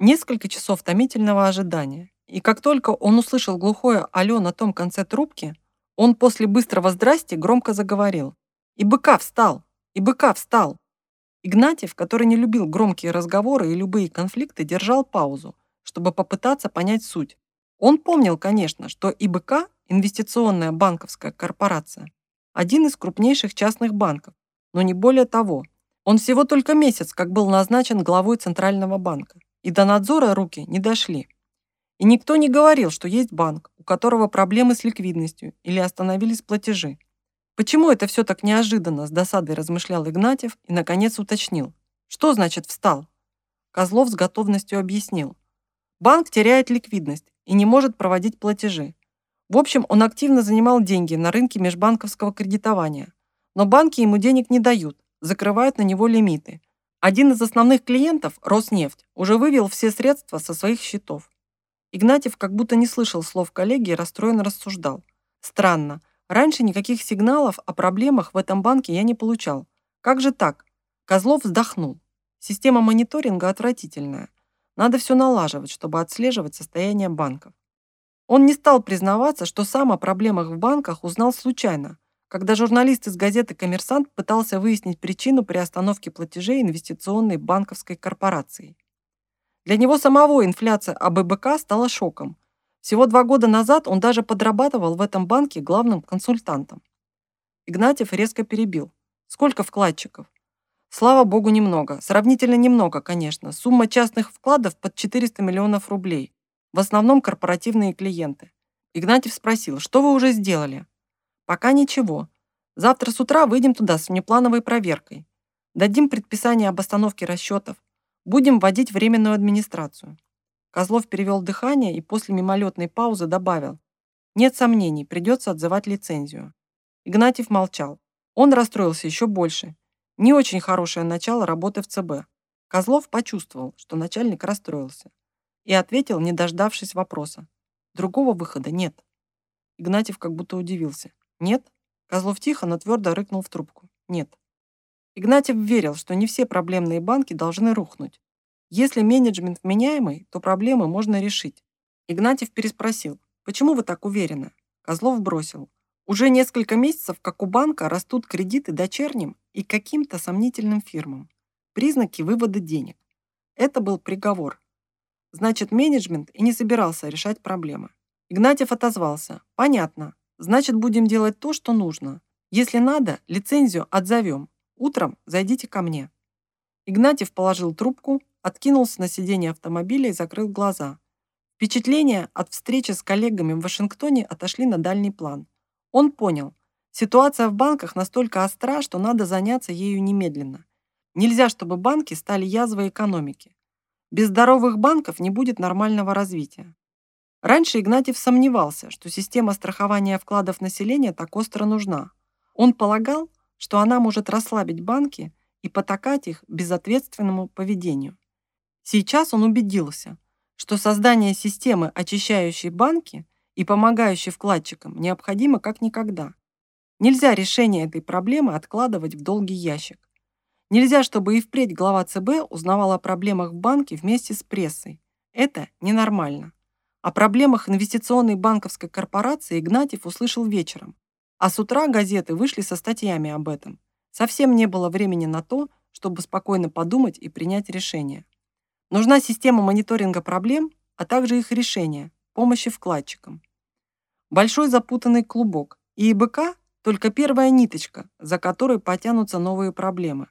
A: Несколько часов томительного ожидания, и как только он услышал глухое «Алло» на том конце трубки, он после быстрого «Здрасти» громко заговорил. «ИБК встал! ИБК встал!» Игнатьев, который не любил громкие разговоры и любые конфликты, держал паузу, чтобы попытаться понять суть. Он помнил, конечно, что ИБК, инвестиционная банковская корпорация, один из крупнейших частных банков, но не более того. Он всего только месяц, как был назначен главой Центрального банка, и до надзора руки не дошли. И никто не говорил, что есть банк, у которого проблемы с ликвидностью или остановились платежи. Почему это все так неожиданно, с досадой размышлял Игнатьев и, наконец, уточнил. Что значит «встал»? Козлов с готовностью объяснил. Банк теряет ликвидность и не может проводить платежи. В общем, он активно занимал деньги на рынке межбанковского кредитования. Но банки ему денег не дают, закрывают на него лимиты. Один из основных клиентов, Роснефть, уже вывел все средства со своих счетов. Игнатьев как будто не слышал слов коллеги и расстроенно рассуждал. Странно, Раньше никаких сигналов о проблемах в этом банке я не получал. Как же так? Козлов вздохнул. Система мониторинга отвратительная. Надо все налаживать, чтобы отслеживать состояние банков. Он не стал признаваться, что сам о проблемах в банках узнал случайно, когда журналист из газеты «Коммерсант» пытался выяснить причину приостановки платежей инвестиционной банковской корпорации. Для него самого инфляция АББК стала шоком, всего два года назад он даже подрабатывал в этом банке главным консультантом. Игнатьев резко перебил. Сколько вкладчиков? Слава богу, немного. Сравнительно немного, конечно. Сумма частных вкладов под 400 миллионов рублей. В основном корпоративные клиенты. Игнатьев спросил, что вы уже сделали? Пока ничего. Завтра с утра выйдем туда с внеплановой проверкой. Дадим предписание об остановке расчетов. Будем вводить временную администрацию. Козлов перевел дыхание и после мимолетной паузы добавил. Нет сомнений, придется отзывать лицензию. Игнатьев молчал. Он расстроился еще больше. Не очень хорошее начало работы в ЦБ. Козлов почувствовал, что начальник расстроился. И ответил, не дождавшись вопроса. Другого выхода нет. Игнатьев как будто удивился. Нет? Козлов тихо, но твердо рыкнул в трубку. Нет. Игнатьев верил, что не все проблемные банки должны рухнуть. Если менеджмент вменяемый, то проблемы можно решить. Игнатьев переспросил. Почему вы так уверены? Козлов бросил. Уже несколько месяцев, как у банка, растут кредиты дочерним и каким-то сомнительным фирмам. Признаки вывода денег. Это был приговор. Значит, менеджмент и не собирался решать проблемы. Игнатьев отозвался. Понятно. Значит, будем делать то, что нужно. Если надо, лицензию отзовем. Утром зайдите ко мне. Игнатьев положил трубку, откинулся на сиденье автомобиля и закрыл глаза. Впечатления от встречи с коллегами в Вашингтоне отошли на дальний план. Он понял, ситуация в банках настолько остра, что надо заняться ею немедленно. Нельзя, чтобы банки стали язвой экономики. Без здоровых банков не будет нормального развития. Раньше Игнатьев сомневался, что система страхования вкладов населения так остро нужна. Он полагал, что она может расслабить банки и потакать их безответственному поведению. Сейчас он убедился, что создание системы, очищающей банки и помогающей вкладчикам, необходимо как никогда. Нельзя решение этой проблемы откладывать в долгий ящик. Нельзя, чтобы и впредь глава ЦБ узнавал о проблемах в банке вместе с прессой. Это ненормально. О проблемах инвестиционной банковской корпорации Игнатьев услышал вечером, а с утра газеты вышли со статьями об этом. Совсем не было времени на то, чтобы спокойно подумать и принять решение. Нужна система мониторинга проблем, а также их решения, помощи вкладчикам. Большой запутанный клубок, и ИБК – только первая ниточка, за которой потянутся новые проблемы.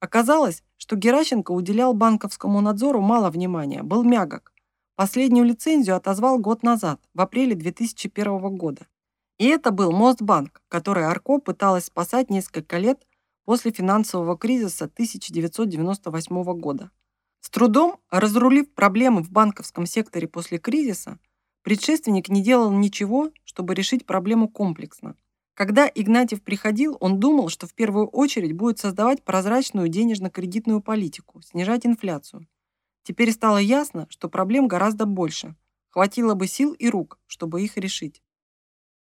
A: Оказалось, что Геращенко уделял банковскому надзору мало внимания, был мягок. Последнюю лицензию отозвал год назад, в апреле 2001 года. И это был Мостбанк, который Арко пыталась спасать несколько лет после финансового кризиса 1998 года. С трудом разрулив проблемы в банковском секторе после кризиса, предшественник не делал ничего, чтобы решить проблему комплексно. Когда Игнатьев приходил, он думал, что в первую очередь будет создавать прозрачную денежно-кредитную политику, снижать инфляцию. Теперь стало ясно, что проблем гораздо больше. Хватило бы сил и рук, чтобы их решить.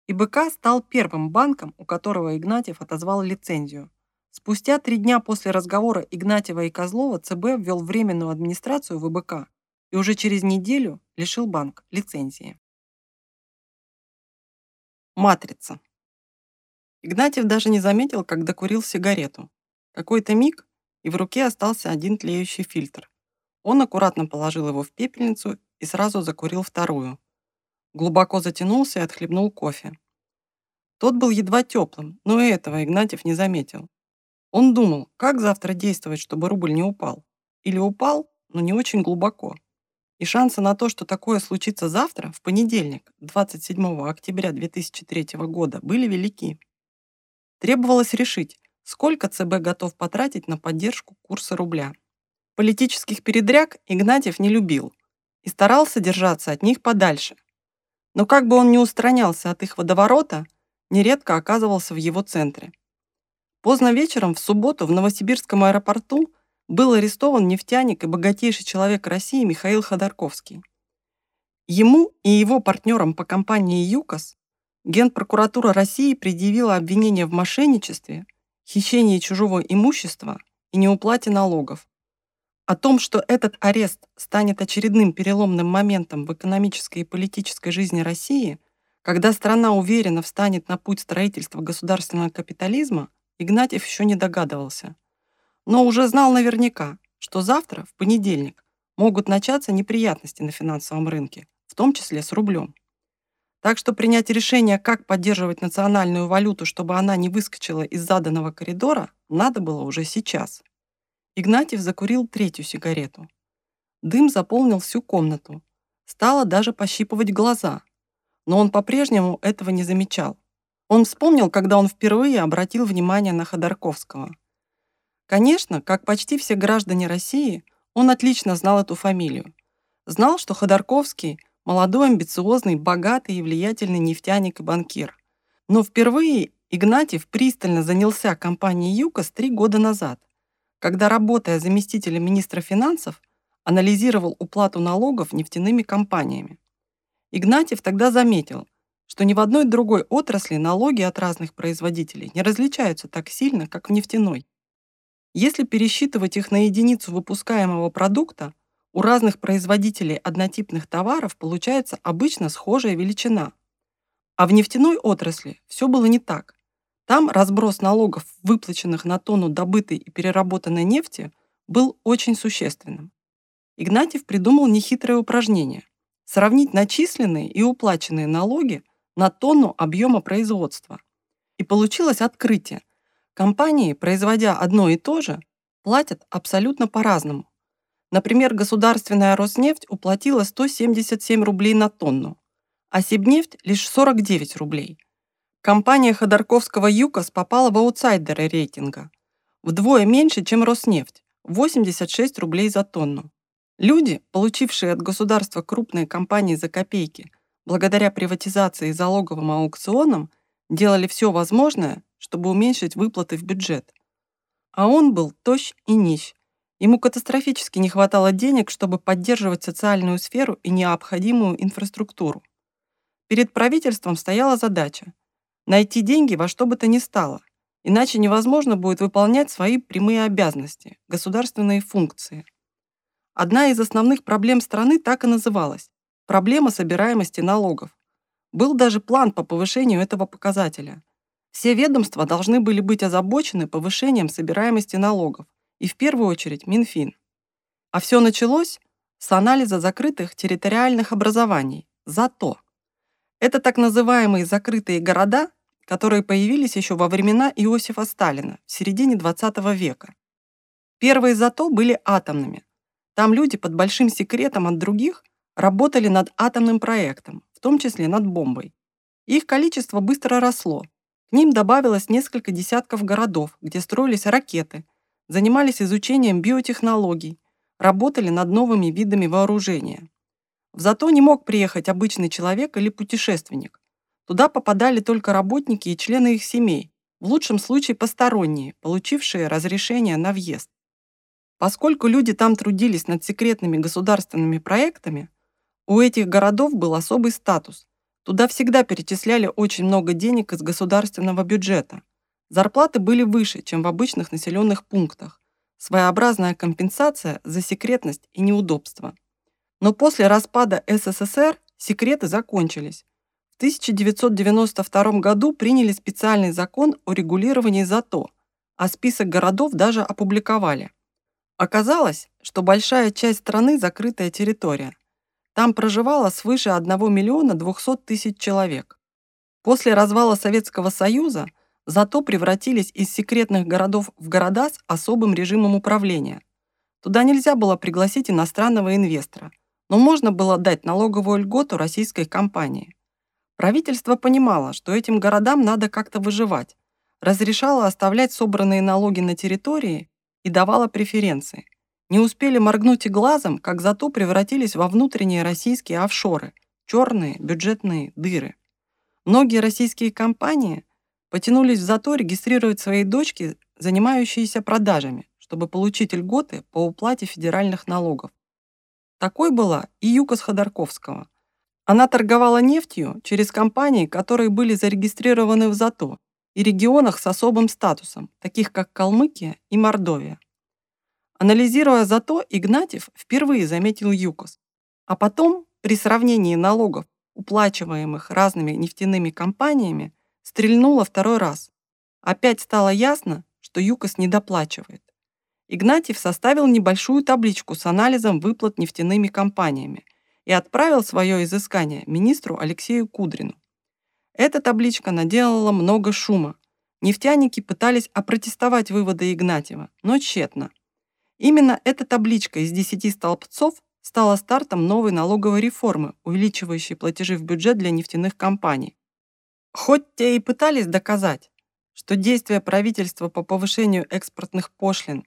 A: ИБК стал первым банком, у которого Игнатьев отозвал лицензию. Спустя три дня после разговора Игнатьева и Козлова ЦБ ввел временную администрацию ВБК и уже через неделю лишил банк лицензии. Матрица. Игнатьев даже не заметил, как докурил сигарету. Какой-то миг, и в руке остался один тлеющий фильтр. Он аккуратно положил его в пепельницу и сразу закурил вторую. Глубоко затянулся и отхлебнул кофе. Тот был едва теплым, но и этого Игнатьев не заметил. Он думал, как завтра действовать, чтобы рубль не упал. Или упал, но не очень глубоко. И шансы на то, что такое случится завтра, в понедельник, 27 октября 2003 года, были велики. Требовалось решить, сколько ЦБ готов потратить на поддержку курса рубля. Политических передряг Игнатьев не любил и старался держаться от них подальше. Но как бы он ни устранялся от их водоворота, нередко оказывался в его центре. Поздно вечером в субботу в Новосибирском аэропорту был арестован нефтяник и богатейший человек России Михаил Ходорковский. Ему и его партнерам по компании «ЮКОС» Генпрокуратура России предъявила обвинение в мошенничестве, хищении чужого имущества и неуплате налогов. О том, что этот арест станет очередным переломным моментом в экономической и политической жизни России, когда страна уверенно встанет на путь строительства государственного капитализма, Игнатьев еще не догадывался. Но уже знал наверняка, что завтра, в понедельник, могут начаться неприятности на финансовом рынке, в том числе с рублем. Так что принять решение, как поддерживать национальную валюту, чтобы она не выскочила из заданного коридора, надо было уже сейчас. Игнатьев закурил третью сигарету. Дым заполнил всю комнату. Стало даже пощипывать глаза. Но он по-прежнему этого не замечал. Он вспомнил, когда он впервые обратил внимание на Ходорковского. Конечно, как почти все граждане России, он отлично знал эту фамилию. Знал, что Ходорковский – молодой, амбициозный, богатый и влиятельный нефтяник и банкир. Но впервые Игнатьев пристально занялся компанией «ЮКОС» три года назад, когда, работая заместителем министра финансов, анализировал уплату налогов нефтяными компаниями. Игнатьев тогда заметил – что ни в одной другой отрасли налоги от разных производителей не различаются так сильно, как в нефтяной. Если пересчитывать их на единицу выпускаемого продукта, у разных производителей однотипных товаров получается обычно схожая величина. А в нефтяной отрасли все было не так. Там разброс налогов, выплаченных на тонну добытой и переработанной нефти, был очень существенным. Игнатьев придумал нехитрое упражнение – сравнить начисленные и уплаченные налоги на тонну объема производства. И получилось открытие. Компании, производя одно и то же, платят абсолютно по-разному. Например, государственная Роснефть уплатила 177 рублей на тонну, а Сибнефть – лишь 49 рублей. Компания Ходорковского ЮКОС попала в аутсайдеры рейтинга. Вдвое меньше, чем Роснефть – 86 рублей за тонну. Люди, получившие от государства крупные компании за копейки, благодаря приватизации и залоговым аукционам, делали все возможное, чтобы уменьшить выплаты в бюджет. А он был тощ и нищ, Ему катастрофически не хватало денег, чтобы поддерживать социальную сферу и необходимую инфраструктуру. Перед правительством стояла задача – найти деньги во что бы то ни стало, иначе невозможно будет выполнять свои прямые обязанности, государственные функции. Одна из основных проблем страны так и называлась – проблема собираемости налогов. Был даже план по повышению этого показателя. Все ведомства должны были быть озабочены повышением собираемости налогов, и в первую очередь Минфин. А все началось с анализа закрытых территориальных образований, ЗАТО. Это так называемые закрытые города, которые появились еще во времена Иосифа Сталина в середине 20 века. Первые ЗАТО были атомными. Там люди под большим секретом от других работали над атомным проектом, в том числе над бомбой. Их количество быстро росло. К ним добавилось несколько десятков городов, где строились ракеты, занимались изучением биотехнологий, работали над новыми видами вооружения. В зато не мог приехать обычный человек или путешественник. Туда попадали только работники и члены их семей, в лучшем случае посторонние, получившие разрешение на въезд. Поскольку люди там трудились над секретными государственными проектами, у этих городов был особый статус. Туда всегда перечисляли очень много денег из государственного бюджета. Зарплаты были выше, чем в обычных населенных пунктах. Своеобразная компенсация за секретность и неудобство. Но после распада СССР секреты закончились. В 1992 году приняли специальный закон о регулировании ЗАТО, а список городов даже опубликовали. Оказалось, что большая часть страны – закрытая территория. Там проживало свыше 1 миллиона 200 тысяч человек. После развала Советского Союза – зато превратились из секретных городов в города с особым режимом управления. Туда нельзя было пригласить иностранного инвестора, но можно было дать налоговую льготу российской компании. Правительство понимало, что этим городам надо как-то выживать, разрешало оставлять собранные налоги на территории и давало преференции. Не успели моргнуть и глазом, как зато превратились во внутренние российские офшоры, черные бюджетные дыры. Многие российские компании потянулись в зато регистрировать свои дочки, занимающиеся продажами, чтобы получить льготы по уплате федеральных налогов. Такой была и Юка с Ходорковского. Она торговала нефтью через компании, которые были зарегистрированы в ЗАТО и регионах с особым статусом, таких как Калмыкия и Мордовия. Анализируя ЗАТО, Игнатьев впервые заметил ЮКОС. А потом, при сравнении налогов, уплачиваемых разными нефтяными компаниями, Стрельнула второй раз. Опять стало ясно, что ЮКОС недоплачивает. Игнатьев составил небольшую табличку с анализом выплат нефтяными компаниями и отправил свое изыскание министру Алексею Кудрину. Эта табличка наделала много шума. Нефтяники пытались опротестовать выводы Игнатьева, но тщетно. Именно эта табличка из 10 столбцов стала стартом новой налоговой реформы, увеличивающей платежи в бюджет для нефтяных компаний. Хоть те и пытались доказать, что действия правительства по повышению экспортных пошлин,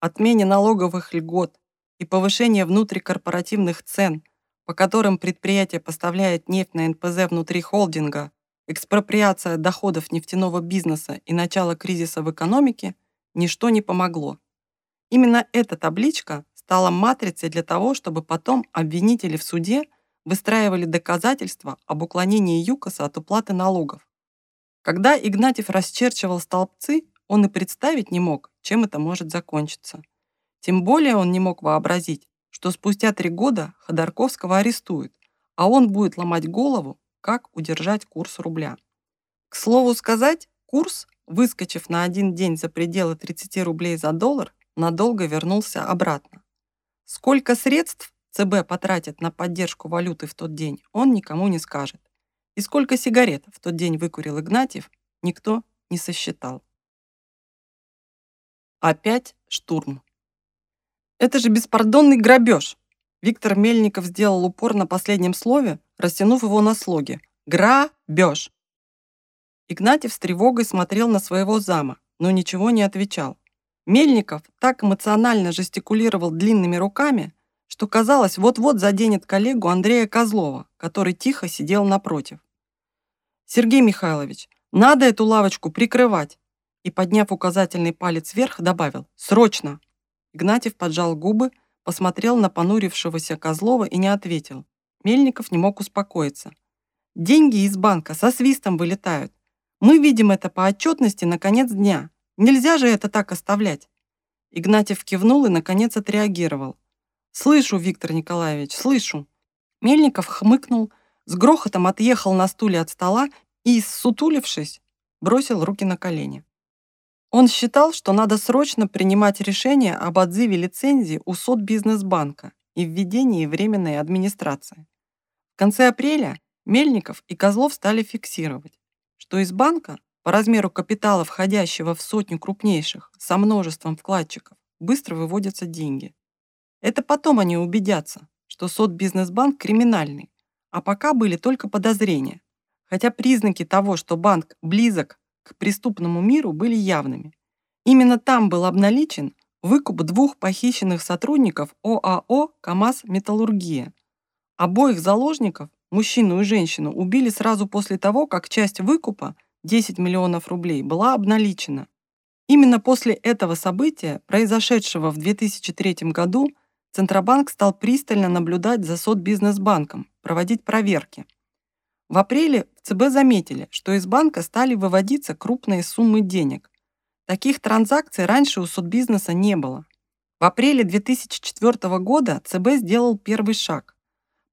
A: отмене налоговых льгот и повышению внутрикорпоративных цен, по которым предприятие поставляет нефть на НПЗ внутри холдинга, экспроприация доходов нефтяного бизнеса и начало кризиса в экономике, ничто не помогло. Именно эта табличка стала матрицей для того, чтобы потом обвинители в суде выстраивали доказательства об уклонении ЮКОСа от уплаты налогов. Когда Игнатьев расчерчивал столбцы, он и представить не мог, чем это может закончиться. Тем более он не мог вообразить, что спустя три года Ходорковского арестуют, а он будет ломать голову, как удержать курс рубля. К слову сказать, курс, выскочив на один день за пределы 30 рублей за доллар, надолго вернулся обратно. Сколько средств ЦБ потратит на поддержку валюты в тот день, он никому не скажет. И сколько сигарет в тот день выкурил Игнатьев, никто не сосчитал. Опять штурм. Это же беспардонный грабеж. Виктор Мельников сделал упор на последнем слове, растянув его на слоге. Грабеж. Игнатьев с тревогой смотрел на своего зама, но ничего не отвечал. Мельников так эмоционально жестикулировал длинными руками, что казалось, вот-вот заденет коллегу Андрея Козлова, который тихо сидел напротив. «Сергей Михайлович, надо эту лавочку прикрывать!» И, подняв указательный палец вверх, добавил «Срочно!» Игнатьев поджал губы, посмотрел на понурившегося Козлова и не ответил. Мельников не мог успокоиться. «Деньги из банка со свистом вылетают. Мы видим это по отчетности на конец дня. Нельзя же это так оставлять». Игнатьев кивнул и, наконец, отреагировал. «Слышу, Виктор Николаевич, слышу». Мельников хмыкнул, с грохотом отъехал на стуле от стола и, сутулившись, бросил руки на колени. Он считал, что надо срочно принимать решение об отзыве лицензии у Сотбизнесбанка и введении временной администрации. В конце апреля Мельников и Козлов стали фиксировать, что из банка по размеру капитала, входящего в сотню крупнейших, со множеством вкладчиков, быстро выводятся деньги. Это потом они убедятся, что Сотбизнесбанк криминальный, а пока были только подозрения. Хотя признаки того, что банк близок к преступному миру были явными. Именно там был обналичен выкуп двух похищенных сотрудников ОАО «КамАЗ Металлургия». Обоих заложников, мужчину и женщину, убили сразу после того, как часть выкупа, 10 миллионов рублей, была обналичена. Именно после этого события, произошедшего в 2003 году, Центробанк стал пристально наблюдать за Сотбизнесбанком, проводить проверки. В апреле в ЦБ заметили, что из банка стали выводиться крупные суммы денег. Таких транзакций раньше у судбизнеса не было. В апреле 2004 года ЦБ сделал первый шаг.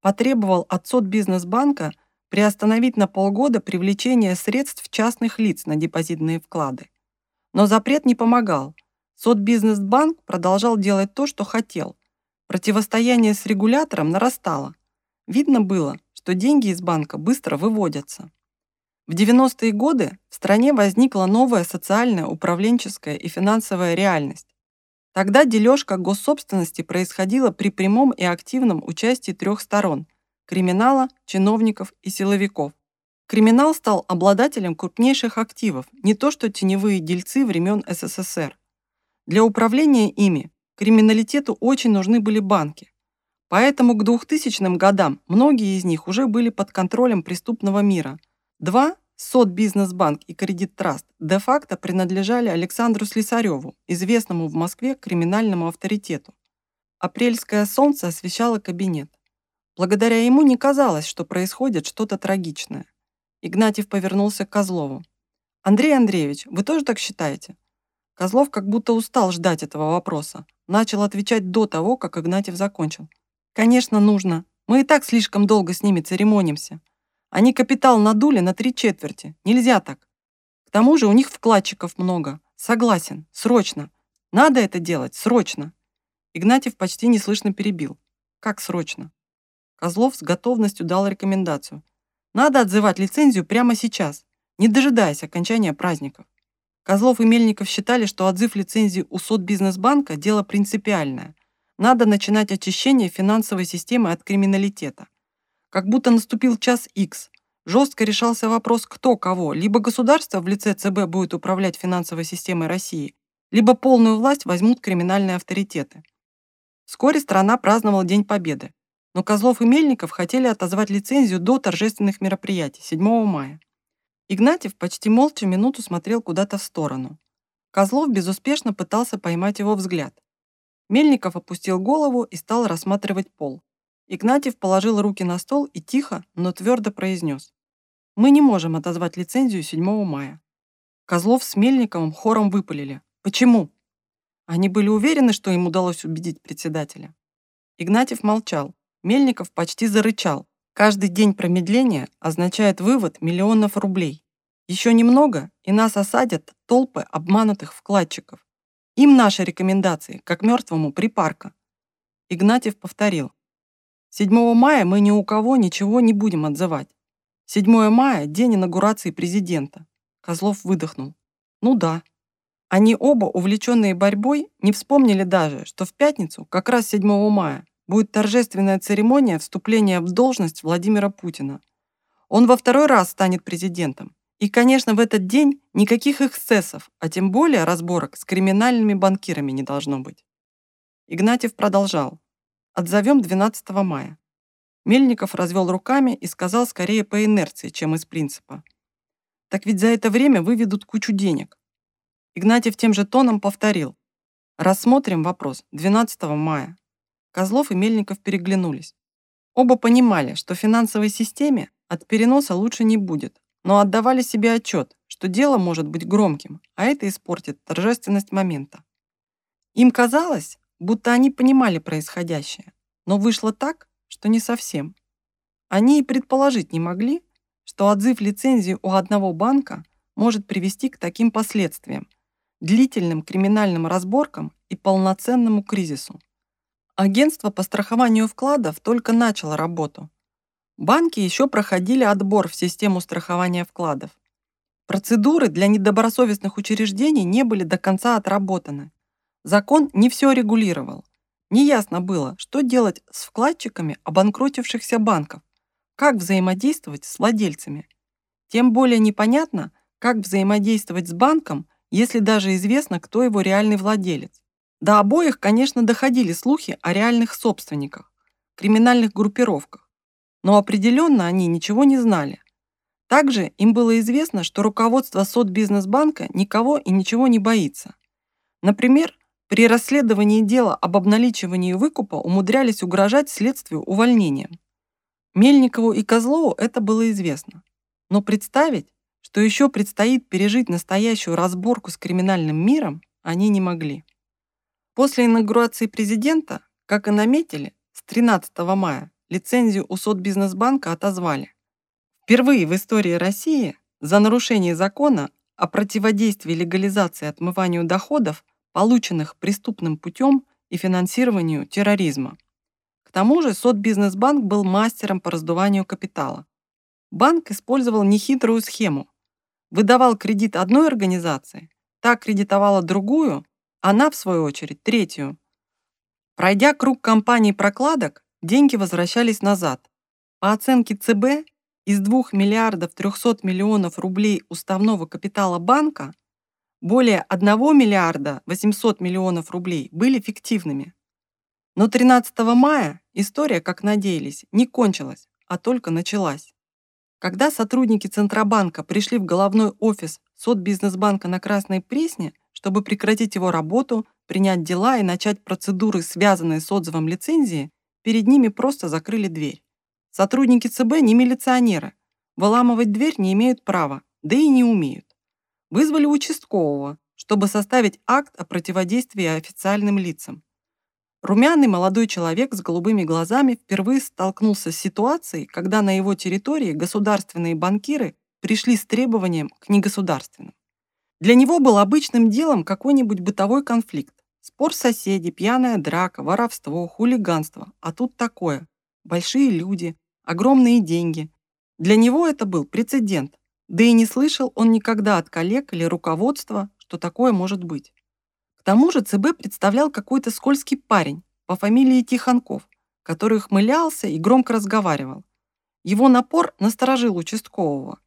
A: Потребовал от Сотбизнесбанка приостановить на полгода привлечение средств частных лиц на депозитные вклады. Но запрет не помогал. Сотбизнесбанк продолжал делать то, что хотел. Противостояние с регулятором нарастало. Видно было, что деньги из банка быстро выводятся. В 90-е годы в стране возникла новая социальная, управленческая и финансовая реальность. Тогда дележка госсобственности происходила при прямом и активном участии трех сторон – криминала, чиновников и силовиков. Криминал стал обладателем крупнейших активов, не то что теневые дельцы времен СССР. Для управления ими криминалитету очень нужны были банки. Поэтому к 2000 годам многие из них уже были под контролем преступного мира. Два – Сотбизнесбанк и Кредит Траст – де-факто принадлежали Александру Слесареву, известному в Москве криминальному авторитету. Апрельское солнце освещало кабинет. Благодаря ему не казалось, что происходит что-то трагичное. Игнатьев повернулся к Козлову. «Андрей Андреевич, вы тоже так считаете?» Козлов как будто устал ждать этого вопроса. Начал отвечать до того, как Игнатьев закончил. Конечно, нужно. Мы и так слишком долго с ними церемонимся. Они капитал надули на три четверти. Нельзя так. К тому же у них вкладчиков много. Согласен. Срочно. Надо это делать. Срочно. Игнатьев почти неслышно перебил. Как срочно? Козлов с готовностью дал рекомендацию. Надо отзывать лицензию прямо сейчас, не дожидаясь окончания праздников. Козлов и Мельников считали, что отзыв лицензии у Сотбизнесбанка – дело принципиальное – надо начинать очищение финансовой системы от криминалитета. Как будто наступил час X. Жестко решался вопрос, кто кого. Либо государство в лице ЦБ будет управлять финансовой системой России, либо полную власть возьмут криминальные авторитеты. Вскоре страна праздновала День Победы, но Козлов и Мельников хотели отозвать лицензию до торжественных мероприятий 7 мая. Игнатьев почти молча минуту смотрел куда-то в сторону. Козлов безуспешно пытался поймать его взгляд. Мельников опустил голову и стал рассматривать пол. Игнатьев положил руки на стол и тихо, но твердо произнес. «Мы не можем отозвать лицензию 7 мая». Козлов с Мельниковым хором выпалили. «Почему?» Они были уверены, что им удалось убедить председателя. Игнатьев молчал. Мельников почти зарычал. Каждый день промедления означает вывод миллионов рублей. Еще немного, и нас осадят толпы обманутых вкладчиков. Им наши рекомендации, как мертвому припарка. Игнатьев повторил. 7 мая мы ни у кого ничего не будем отзывать. 7 мая – день инаугурации президента. Козлов выдохнул. Ну да. Они оба, увлеченные борьбой, не вспомнили даже, что в пятницу, как раз 7 мая, будет торжественная церемония вступления в должность Владимира Путина. Он во второй раз станет президентом. И, конечно, в этот день никаких эксцессов, а тем более разборок с криминальными банкирами не должно быть. Игнатьев продолжал. Отзовем 12 мая. Мельников развел руками и сказал скорее по инерции, чем из принципа. Так ведь за это время выведут кучу денег. Игнатьев тем же тоном повторил. Рассмотрим вопрос 12 мая. Козлов и Мельников переглянулись. Оба понимали, что финансовой системе от переноса лучше не будет, но отдавали себе отчет, что дело может быть громким, а это испортит торжественность момента. Им казалось, будто они понимали происходящее, но вышло так, что не совсем. Они и предположить не могли, что отзыв лицензии у одного банка может привести к таким последствиям, длительным криминальным разборкам и полноценному кризису. Агентство по страхованию вкладов только начало работу. Банки еще проходили отбор в систему страхования вкладов. Процедуры для недобросовестных учреждений не были до конца отработаны. Закон не все регулировал. Неясно было, что делать с вкладчиками обанкротившихся банков, как взаимодействовать с владельцами. Тем более непонятно, как взаимодействовать с банком, если даже известно, кто его реальный владелец. До обоих, конечно, доходили слухи о реальных собственниках, криминальных группировках, но определенно они ничего не знали. Также им было известно, что руководство Сотбизнесбанка никого и ничего не боится. Например, при расследовании дела об обналичивании выкупа умудрялись угрожать следствию увольнением. Мельникову и Козлову это было известно. Но представить, что еще предстоит пережить настоящую разборку с криминальным миром, они не могли. После инаугурации президента, как и наметили, с 13 мая лицензию у Сотбизнесбанка отозвали. Впервые в истории России за нарушение закона о противодействии легализации отмыванию доходов полученных преступным путем и финансированию терроризма. К тому же Сотбизнесбанк был мастером по раздуванию капитала. Банк использовал нехитрую схему. Выдавал кредит одной организации, та кредитовала другую, она, в свою очередь, третью. Пройдя круг компаний прокладок, деньги возвращались назад. По оценке ЦБ, из 2 миллиардов 300 миллионов рублей уставного капитала банка более 1 миллиарда 800 миллионов рублей были фиктивными. Но 13 мая история, как надеялись, не кончилась, а только началась. Когда сотрудники Центробанка пришли в головной офис Сотбизнесбанка на Красной Пресне, чтобы прекратить его работу, принять дела и начать процедуры, связанные с отзывом лицензии, перед ними просто закрыли дверь. Сотрудники ЦБ не милиционеры. Выламывать дверь не имеют права, да и не умеют вызвали участкового, чтобы составить акт о противодействии официальным лицам. Румяный молодой человек с голубыми глазами впервые столкнулся с ситуацией, когда на его территории государственные банкиры пришли с требованием к негосударственным. Для него был обычным делом какой-нибудь бытовой конфликт. Спор соседей, пьяная драка, воровство, хулиганство. А тут такое. Большие люди, огромные деньги. Для него это был прецедент. Да и не слышал он никогда от коллег или руководства, что такое может быть. К тому же ЦБ представлял какой-то скользкий парень по фамилии Тихонков, который хмылялся и громко разговаривал. Его напор насторожил участкового.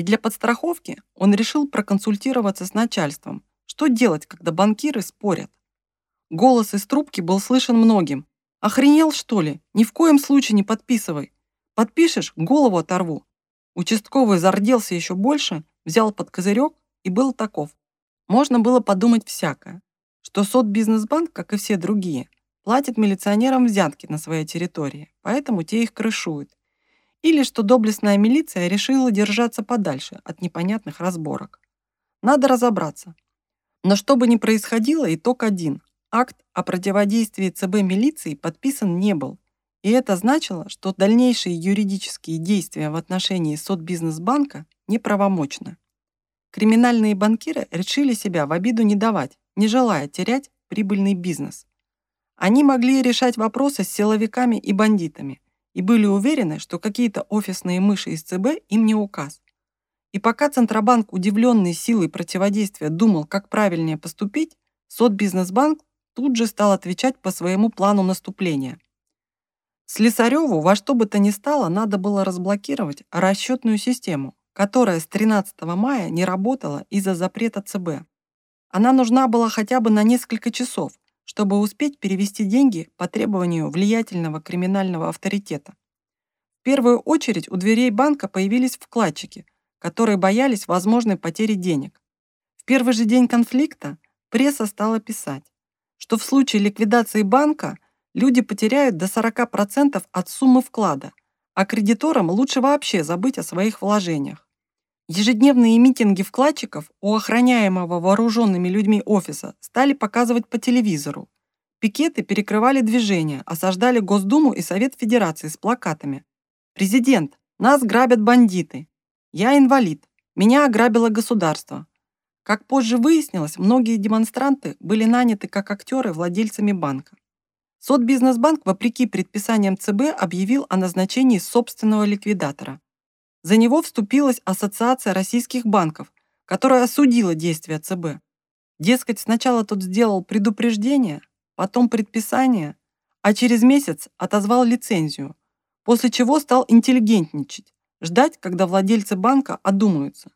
A: И для подстраховки он решил проконсультироваться с начальством, что делать, когда банкиры спорят. Голос из трубки был слышен многим. «Охренел, что ли? Ни в коем случае не подписывай. Подпишешь – голову оторву. Участковый зарделся еще больше, взял под козырек и был таков. Можно было подумать всякое, что Сотбизнесбанк, как и все другие, платит милиционерам взятки на своей территории, поэтому те их крышуют. Или что доблестная милиция решила держаться подальше от непонятных разборок. Надо разобраться. Но что бы ни происходило, итог один. Акт о противодействии ЦБ милиции подписан не был. И это значило, что дальнейшие юридические действия в отношении Сотбизнесбанка неправомочны. Криминальные банкиры решили себя в обиду не давать, не желая терять прибыльный бизнес. Они могли решать вопросы с силовиками и бандитами и были уверены, что какие-то офисные мыши из ЦБ им не указ. И пока Центробанк, удивленный силой противодействия, думал, как правильнее поступить, Сотбизнесбанк тут же стал отвечать по своему плану наступления. Слесареву во что бы то ни стало надо было разблокировать расчетную систему, которая с 13 мая не работала из-за запрета ЦБ. Она нужна была хотя бы на несколько часов, чтобы успеть перевести деньги по требованию влиятельного криминального авторитета. В первую очередь у дверей банка появились вкладчики, которые боялись возможной потери денег. В первый же день конфликта пресса стала писать, что в случае ликвидации банка люди потеряют до 40% от суммы вклада, а кредиторам лучше вообще забыть о своих вложениях. Ежедневные митинги вкладчиков у охраняемого вооруженными людьми офиса стали показывать по телевизору. Пикеты перекрывали движение, осаждали Госдуму и Совет Федерации с плакатами. «Президент, нас грабят бандиты. Я инвалид. Меня ограбило государство. Как позже выяснилось, многие демонстранты были наняты как актеры владельцами банка. Сотбизнесбанк, вопреки предписаниям ЦБ, объявил о назначении собственного ликвидатора. За него вступилась Ассоциация российских банков, которая осудила действия ЦБ. Дескать, сначала тот сделал предупреждение, потом предписание, а через месяц отозвал лицензию, после чего стал интеллигентничать, ждать, когда владельцы банка одумаются.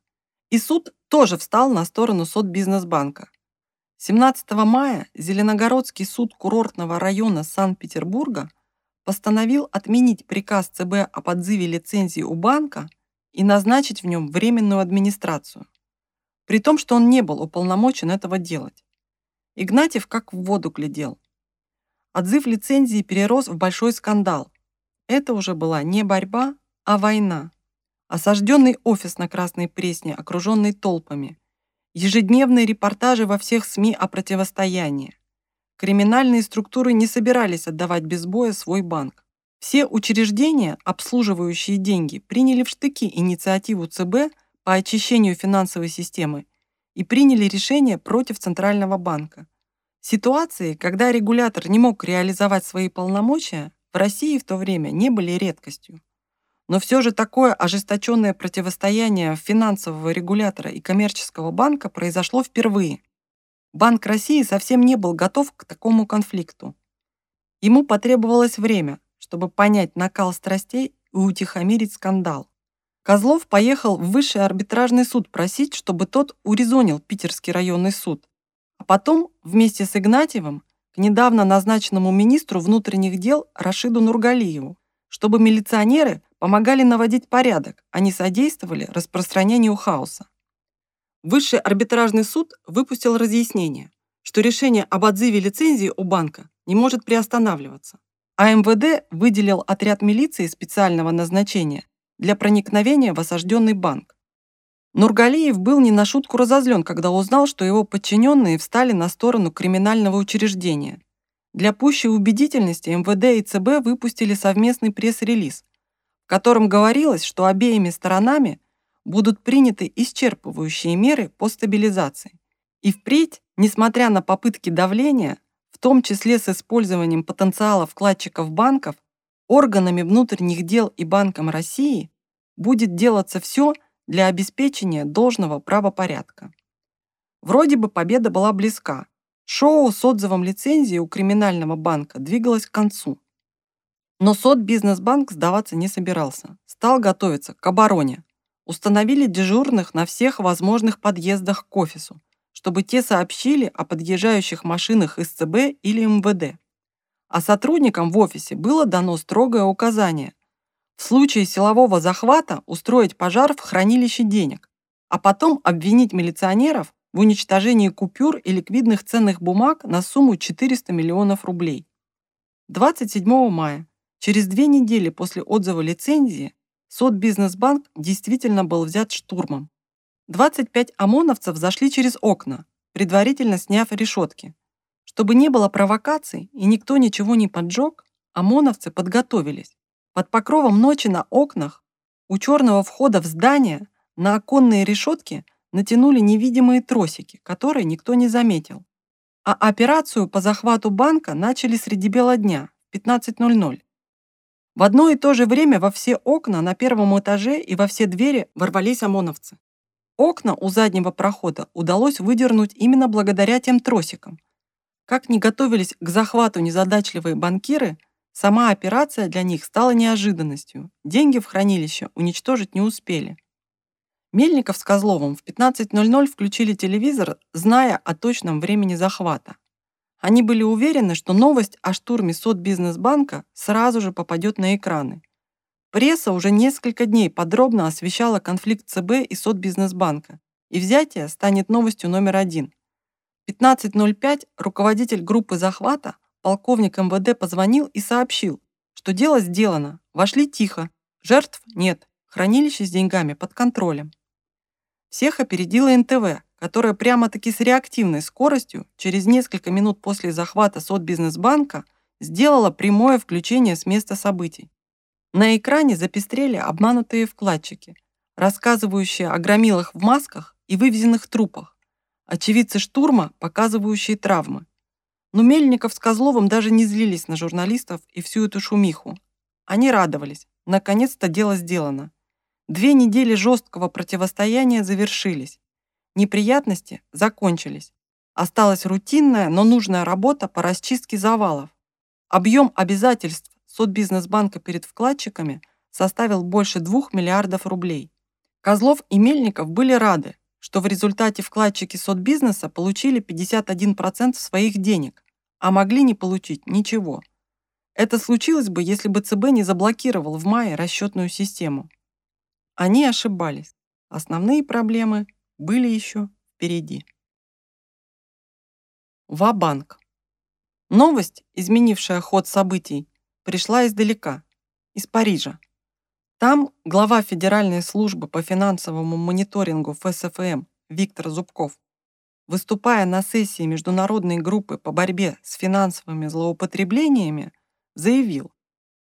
A: И суд тоже встал на сторону Сотбизнесбанка. 17 мая Зеленогородский суд курортного района Санкт-Петербурга постановил отменить приказ ЦБ о подзыве лицензии у банка и назначить в нем временную администрацию, при том, что он не был уполномочен этого делать. Игнатьев как в воду глядел. Отзыв лицензии перерос в большой скандал. Это уже была не борьба, а война. Осажденный офис на Красной Пресне, окруженный толпами. Ежедневные репортажи во всех СМИ о противостоянии. Криминальные структуры не собирались отдавать без боя свой банк. Все учреждения, обслуживающие деньги, приняли в штыки инициативу ЦБ по очищению финансовой системы и приняли решение против Центрального банка. Ситуации, когда регулятор не мог реализовать свои полномочия, в России в то время не были редкостью. Но все же такое ожесточенное противостояние финансового регулятора и коммерческого банка произошло впервые. Банк России совсем не был готов к такому конфликту. Ему потребовалось время, чтобы понять накал страстей и утихомирить скандал. Козлов поехал в высший арбитражный суд просить, чтобы тот урезонил Питерский районный суд. А потом, вместе с Игнатьевым, к недавно назначенному министру внутренних дел Рашиду Нургалиеву, чтобы милиционеры помогали наводить порядок, а не содействовали распространению хаоса. Высший арбитражный суд выпустил разъяснение, что решение об отзыве лицензии у банка не может приостанавливаться, а МВД выделил отряд милиции специального назначения для проникновения в осажденный банк. Нургалиев был не на шутку разозлен, когда узнал, что его подчиненные встали на сторону криминального учреждения. Для пущей убедительности МВД и ЦБ выпустили совместный пресс-релиз, в котором говорилось, что обеими сторонами будут приняты исчерпывающие меры по стабилизации. И впредь, несмотря на попытки давления, том числе с использованием потенциала вкладчиков банков, органами внутренних дел и Банком России будет делаться все для обеспечения должного правопорядка. Вроде бы победа была близка. Шоу с отзывом лицензии у криминального банка двигалось к концу. Но Сотбизнесбанк сдаваться не собирался. Стал готовиться к обороне. Установили дежурных на всех возможных подъездах к офису, чтобы те сообщили о подъезжающих машинах из или МВД. А сотрудникам в офисе было дано строгое указание в случае силового захвата устроить пожар в хранилище денег, а потом обвинить милиционеров в уничтожении купюр и ликвидных ценных бумаг на сумму 400 миллионов рублей. 27 мая, через две недели после отзыва лицензии, Сотбизнесбанк действительно был взят штурмом. 25 ОМОНовцев зашли через окна, предварительно сняв решетки. Чтобы не было провокаций и никто ничего не поджег, ОМОНовцы подготовились. Под покровом ночи на окнах у черного входа в здание на оконные решетки натянули невидимые тросики, которые никто не заметил. А операцию по захвату банка начали среди бела дня, в 15.00. В одно и то же время во все окна на первом этаже и во все двери ворвались ОМОНовцы. Окна у заднего прохода удалось выдернуть именно благодаря тем тросикам. Как не готовились к захвату незадачливые банкиры, сама операция для них стала неожиданностью. Деньги в хранилище уничтожить не успели. Мельников с Козловым в 15.00 включили телевизор, зная о точном времени захвата. Они были уверены, что новость о штурме Сотбизнесбанка сразу же попадет на экраны. Пресса уже несколько дней подробно освещала конфликт ЦБ и Сотбизнесбанка, и взятие станет новостью номер один. В 15.05 руководитель группы захвата, полковник МВД, позвонил и сообщил, что дело сделано, вошли тихо, жертв нет, хранилище с деньгами под контролем. Всех опередила НТВ, которая прямо-таки с реактивной скоростью через несколько минут после захвата Сотбизнесбанка сделала прямое включение с места событий. На экране запестрели обманутые вкладчики, рассказывающие о громилах в масках и вывезенных трупах, очевидцы штурма, показывающие травмы. Но Мельников с Козловым даже не злились на журналистов и всю эту шумиху. Они радовались. Наконец-то дело сделано. Две недели жесткого противостояния завершились. Неприятности закончились. Осталась рутинная, но нужная работа по расчистке завалов. Объем обязательств Сотбизнесбанка перед вкладчиками составил больше 2 миллиардов рублей. Козлов и Мельников были рады, что в результате вкладчики Сотбизнеса получили 51% своих денег, а могли не получить ничего. Это случилось бы, если бы ЦБ не заблокировал в мае расчетную систему. Они ошибались. Основные проблемы были еще впереди. Ва-банк. Новость, изменившая ход событий, пришла издалека, из Парижа. Там глава Федеральной службы по финансовому мониторингу ФСФМ Виктор Зубков, выступая на сессии международной группы по борьбе с финансовыми злоупотреблениями, заявил,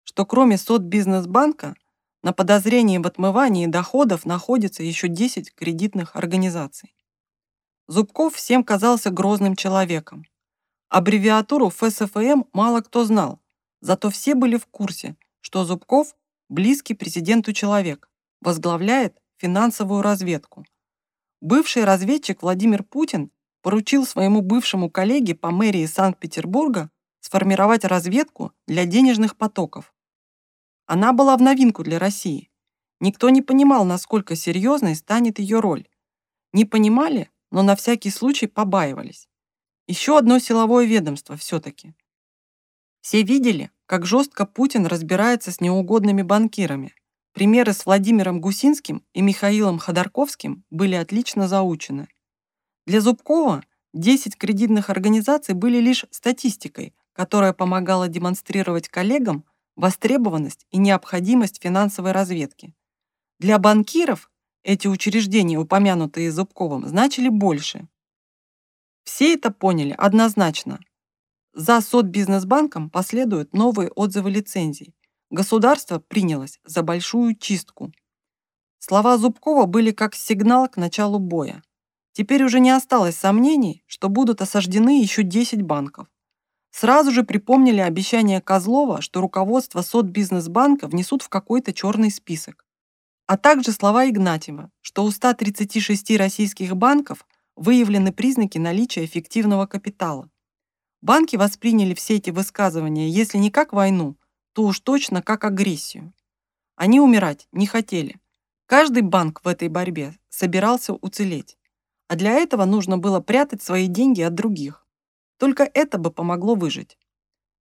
A: что кроме Сотбизнесбанка на подозрении в отмывании доходов находится еще 10 кредитных организаций. Зубков всем казался грозным человеком. Аббревиатуру ФСФМ мало кто знал, зато все были в курсе, что Зубков – близкий президенту человек, возглавляет финансовую разведку. Бывший разведчик Владимир Путин поручил своему бывшему коллеге по мэрии Санкт-Петербурга сформировать разведку для денежных потоков, она была в новинку для России. Никто не понимал, насколько серьезной станет ее роль. Не понимали, но на всякий случай побаивались. Еще одно силовое ведомство все-таки. Все видели, как жестко Путин разбирается с неугодными банкирами. Примеры с Владимиром Гусинским и Михаилом Ходорковским были отлично заучены. Для Зубкова 10 кредитных организаций были лишь статистикой, которая помогала демонстрировать коллегам, востребованность и необходимость финансовой разведки. Для банкиров эти учреждения, упомянутые Зубковым, значили больше. Все это поняли однозначно. За Сотбизнесбанком последуют новые отзывы лицензий. Государство принялось за большую чистку. Слова Зубкова были как сигнал к началу боя. Теперь уже не осталось сомнений, что будут осаждены еще 10 банков. Сразу же припомнили обещание Козлова, что руководство Сотбизнесбанка внесут в какой-то черный список. А также слова Игнатьева, что у 136 российских банков выявлены признаки наличия эффективного капитала. Банки восприняли все эти высказывания, если не как войну, то уж точно как агрессию. Они умирать не хотели. Каждый банк в этой борьбе собирался уцелеть. А для этого нужно было прятать свои деньги от других. Только это бы помогло выжить.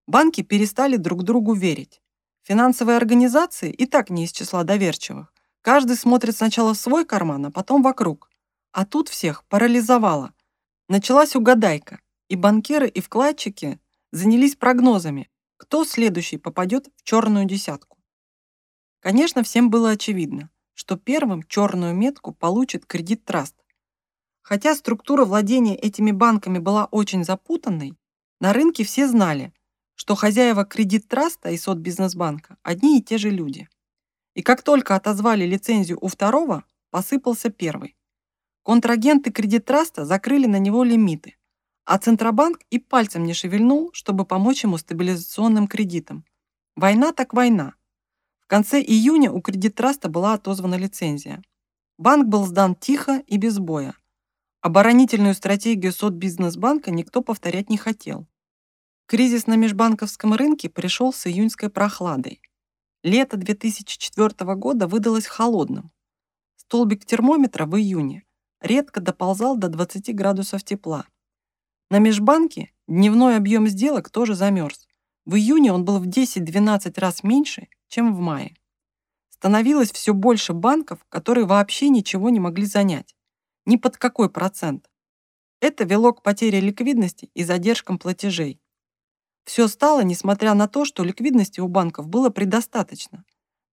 A: Банки перестали друг другу верить. Финансовые организации и так не из числа доверчивых. Каждый смотрит сначала в свой карман, а потом вокруг. А тут всех парализовало. Началась угадайка, и банкиры, и вкладчики занялись прогнозами, кто следующий попадет в черную десятку. Конечно, всем было очевидно, что первым черную метку получит кредит Траст. Хотя структура владения этими банками была очень запутанной, на рынке все знали, что хозяева кредит Траста и Сотбизнесбанка одни и те же люди. И как только отозвали лицензию у второго, посыпался первый. Контрагенты кредит Траста закрыли на него лимиты, а Центробанк и пальцем не шевельнул, чтобы помочь ему стабилизационным кредитом. Война так война. В конце июня у кредит Траста была отозвана лицензия. Банк был сдан тихо и без боя. Оборонительную стратегию Сотбизнесбанка никто повторять не хотел. Кризис на межбанковском рынке пришел с июньской прохладой. Лето 2004 года выдалось холодным. Столбик термометра в июне редко доползал до 20 градусов тепла. На межбанке дневной объем сделок тоже замерз. В июне он был в 10-12 раз меньше, чем в мае. Становилось все больше банков, которые вообще ничего не могли занять. Ни под какой процент. Это вело к потере ликвидности и задержкам платежей. Все стало, несмотря на то, что ликвидности у банков было предостаточно.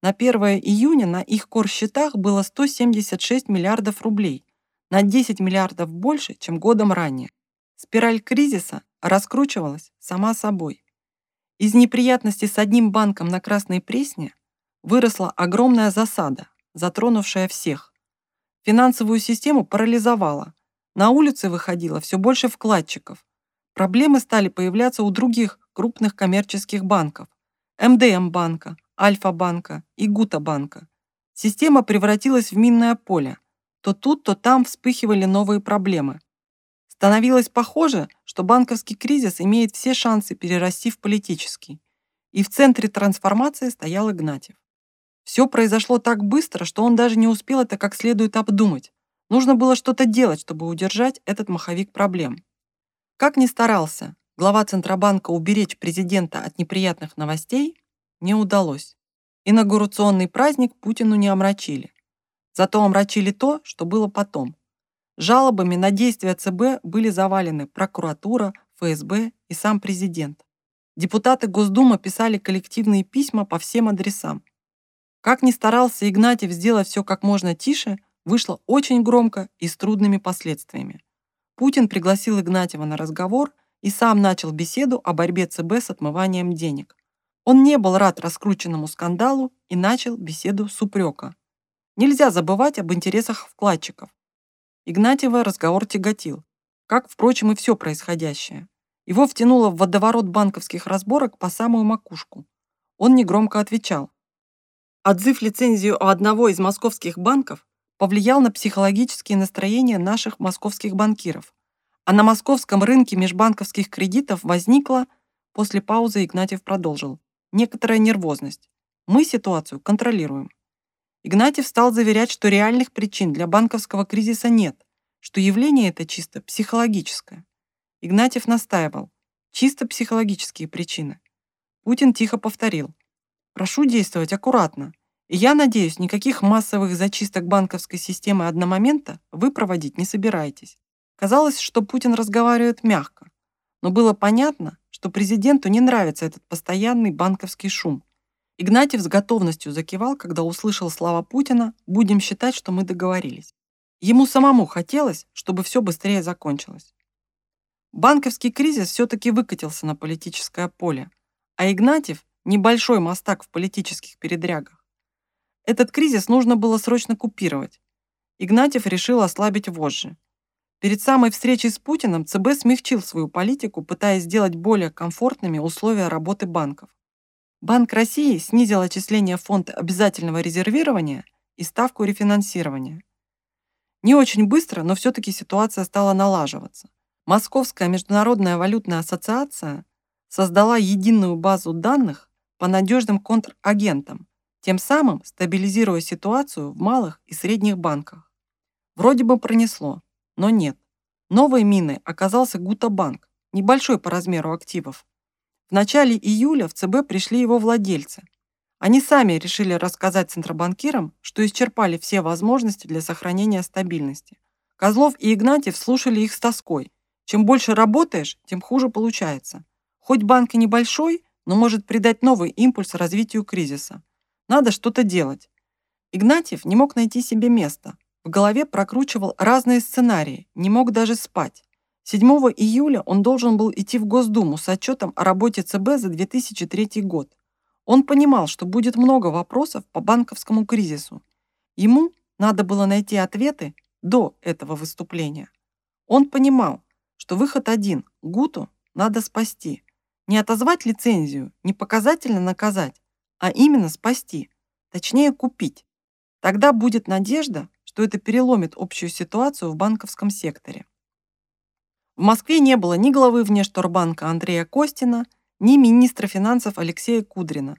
A: На 1 июня на их корсчетах было 176 миллиардов рублей, на 10 миллиардов больше, чем годом ранее. Спираль кризиса раскручивалась сама собой. Из неприятностей с одним банком на Красной Пресне выросла огромная засада, затронувшая всех. Финансовую систему парализовала. На улицы выходило все больше вкладчиков. Проблемы стали появляться у других крупных коммерческих банков. МДМ банка, Альфа-банка и Гута-банка. Система превратилась в минное поле. То тут, то там вспыхивали новые проблемы. Становилось похоже, что банковский кризис имеет все шансы перерасти в политический. И в центре трансформации стоял Игнатьев. Все произошло так быстро, что он даже не успел это как следует обдумать. Нужно было что-то делать, чтобы удержать этот маховик проблем. Как ни старался, глава Центробанка уберечь президента от неприятных новостей не удалось. Инаугурационный праздник Путину не омрачили. Зато омрачили то, что было потом. Жалобами на действия ЦБ были завалены прокуратура, ФСБ и сам президент. Депутаты Госдумы писали коллективные письма по всем адресам. Как ни старался Игнатьев сделать все как можно тише, вышло очень громко и с трудными последствиями. Путин пригласил Игнатьева на разговор – и сам начал беседу о борьбе ЦБ с отмыванием денег. Он не был рад раскрученному скандалу и начал беседу с упрека. Нельзя забывать об интересах вкладчиков. Игнатьева разговор тяготил, как, впрочем, и все происходящее. Его втянуло в водоворот банковских разборок по самую макушку. Он негромко отвечал. Отзыв лицензию у одного из московских банков повлиял на психологические настроения наших московских банкиров. А на московском рынке межбанковских кредитов возникла, после паузы Игнатьев продолжил, некоторая нервозность. Мы ситуацию контролируем. Игнатьев стал заверять, что реальных причин для банковского кризиса нет, что явление это чисто психологическое. Игнатьев настаивал, чисто психологические причины. Путин тихо повторил, прошу действовать аккуратно, и я надеюсь, никаких массовых зачисток банковской системы одномомента вы проводить не собираетесь. Казалось, что Путин разговаривает мягко, но было понятно, что президенту не нравится этот постоянный банковский шум. Игнатьев с готовностью закивал, когда услышал слова Путина «будем считать, что мы договорились». Ему самому хотелось, чтобы все быстрее закончилось. Банковский кризис все-таки выкатился на политическое поле, а Игнатьев – небольшой мостак в политических передрягах. Этот кризис нужно было срочно купировать. Игнатьев решил ослабить вожжи. Перед самой встречей с Путиным ЦБ смягчил свою политику, пытаясь сделать более комфортными условия работы банков. Банк России снизил отчисление в фонд обязательного резервирования и ставку рефинансирования. Не очень быстро, но все-таки ситуация стала налаживаться. Московская международная валютная ассоциация создала единую базу данных по надежным контрагентам, тем самым стабилизируя ситуацию в малых и средних банках. Вроде бы пронесло. Но нет. Новой миной оказался Гутабанк, небольшой по размеру активов. В начале июля в ЦБ пришли его владельцы. Они сами решили рассказать центробанкирам, что исчерпали все возможности для сохранения стабильности. Козлов и Игнатьев слушали их с тоской. Чем больше работаешь, тем хуже получается. Хоть банк и небольшой, но может придать новый импульс развитию кризиса. Надо что-то делать. Игнатьев не мог найти себе места. В голове прокручивал разные сценарии, не мог даже спать. 7 июля он должен был идти в Госдуму с отчетом о работе ЦБ за 2003 год. Он понимал, что будет много вопросов по банковскому кризису. Ему надо было найти ответы до этого выступления. Он понимал, что выход один – Гуту надо спасти. Не отозвать лицензию, не показательно наказать, а именно спасти, точнее купить. Тогда будет надежда, что это переломит общую ситуацию в банковском секторе. В Москве не было ни главы Внешторбанка Андрея Костина, ни министра финансов Алексея Кудрина.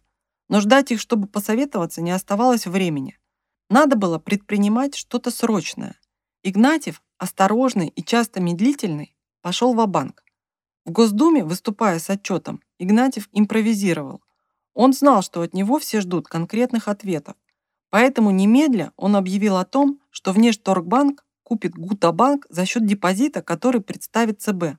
A: Но ждать их, чтобы посоветоваться, не оставалось времени. Надо было предпринимать что-то срочное. Игнатьев, осторожный и часто медлительный, пошел в банк В Госдуме, выступая с отчетом, Игнатьев импровизировал. Он знал, что от него все ждут конкретных ответов. Поэтому немедля он объявил о том, что Внешторгбанк купит Гутабанк за счет депозита, который представит ЦБ.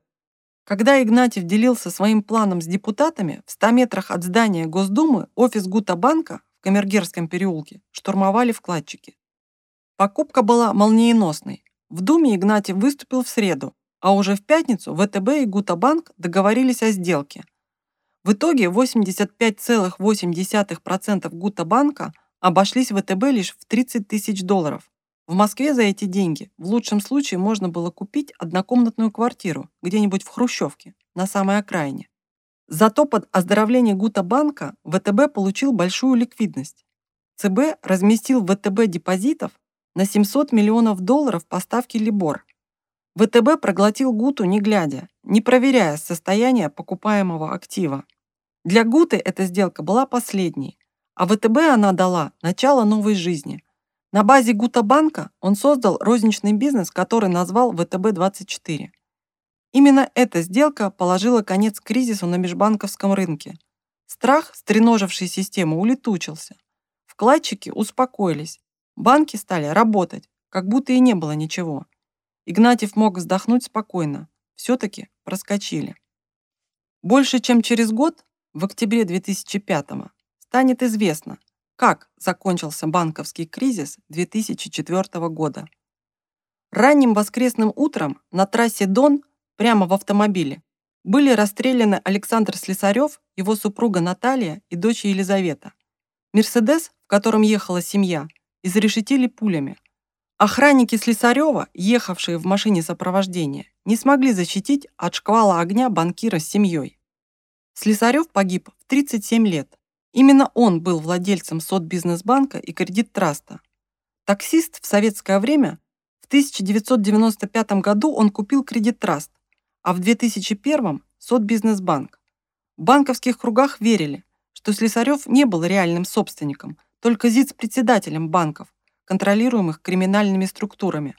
A: Когда Игнатьев делился своим планом с депутатами, в 100 метрах от здания Госдумы офис Гутабанка в Камергерском переулке штурмовали вкладчики. Покупка была молниеносной. В Думе Игнатьев выступил в среду, а уже в пятницу ВТБ и Гутабанк договорились о сделке. В итоге 85,8% Гутабанка обошлись ВТБ лишь в 30 тысяч долларов. В Москве за эти деньги в лучшем случае можно было купить однокомнатную квартиру где-нибудь в Хрущевке, на самой окраине. Зато под оздоровление Гутабанка ВТБ получил большую ликвидность. ЦБ разместил в ВТБ депозитов на 700 миллионов долларов по ставке Либор. ВТБ проглотил Гуту не глядя, не проверяя состояние покупаемого актива. Для Гуты эта сделка была последней, а ВТБ она дала начало новой жизни. На базе Гутабанка он создал розничный бизнес, который назвал ВТБ-24. Именно эта сделка положила конец кризису на межбанковском рынке. Страх, стреноживший систему, улетучился. Вкладчики успокоились. Банки стали работать, как будто и не было ничего. Игнатьев мог вздохнуть спокойно. Все-таки проскочили. Больше чем через год, в октябре 2005 станет известно, как закончился банковский кризис 2004 года. Ранним воскресным утром на трассе Дон прямо в автомобиле, были расстреляны Александр Слесарев, его супруга Наталья и дочь Елизавета. Мерседес, в котором ехала семья, изрешетили пулями. Охранники Слесарева, ехавшие в машине сопровождения, не смогли защитить от шквала огня банкира с семьей. Слесарев погиб в 37 лет. Именно он был владельцем Сотбизнесбанка и Кредит-траста. Таксист в советское время в 1995 году он купил Кредит-траст, а в 2001 – Сотбизнесбанк. В банковских кругах верили, что Слесарев не был реальным собственником, только ЗИЦ-председателем банков, контролируемых криминальными структурами.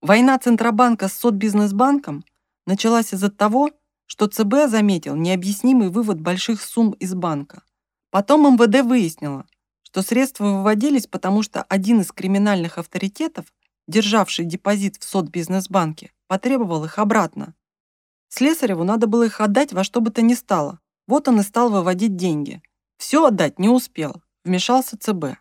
A: Война Центробанка с Сотбизнесбанком началась из-за того, что ЦБ заметил необъяснимый вывод больших сумм из банка. Потом МВД выяснило, что средства выводились, потому что один из криминальных авторитетов, державший депозит в Сотбизнесбанке, потребовал их обратно. Слесареву надо было их отдать во что бы то ни стало. Вот он и стал выводить деньги. Все отдать не успел, вмешался ЦБ.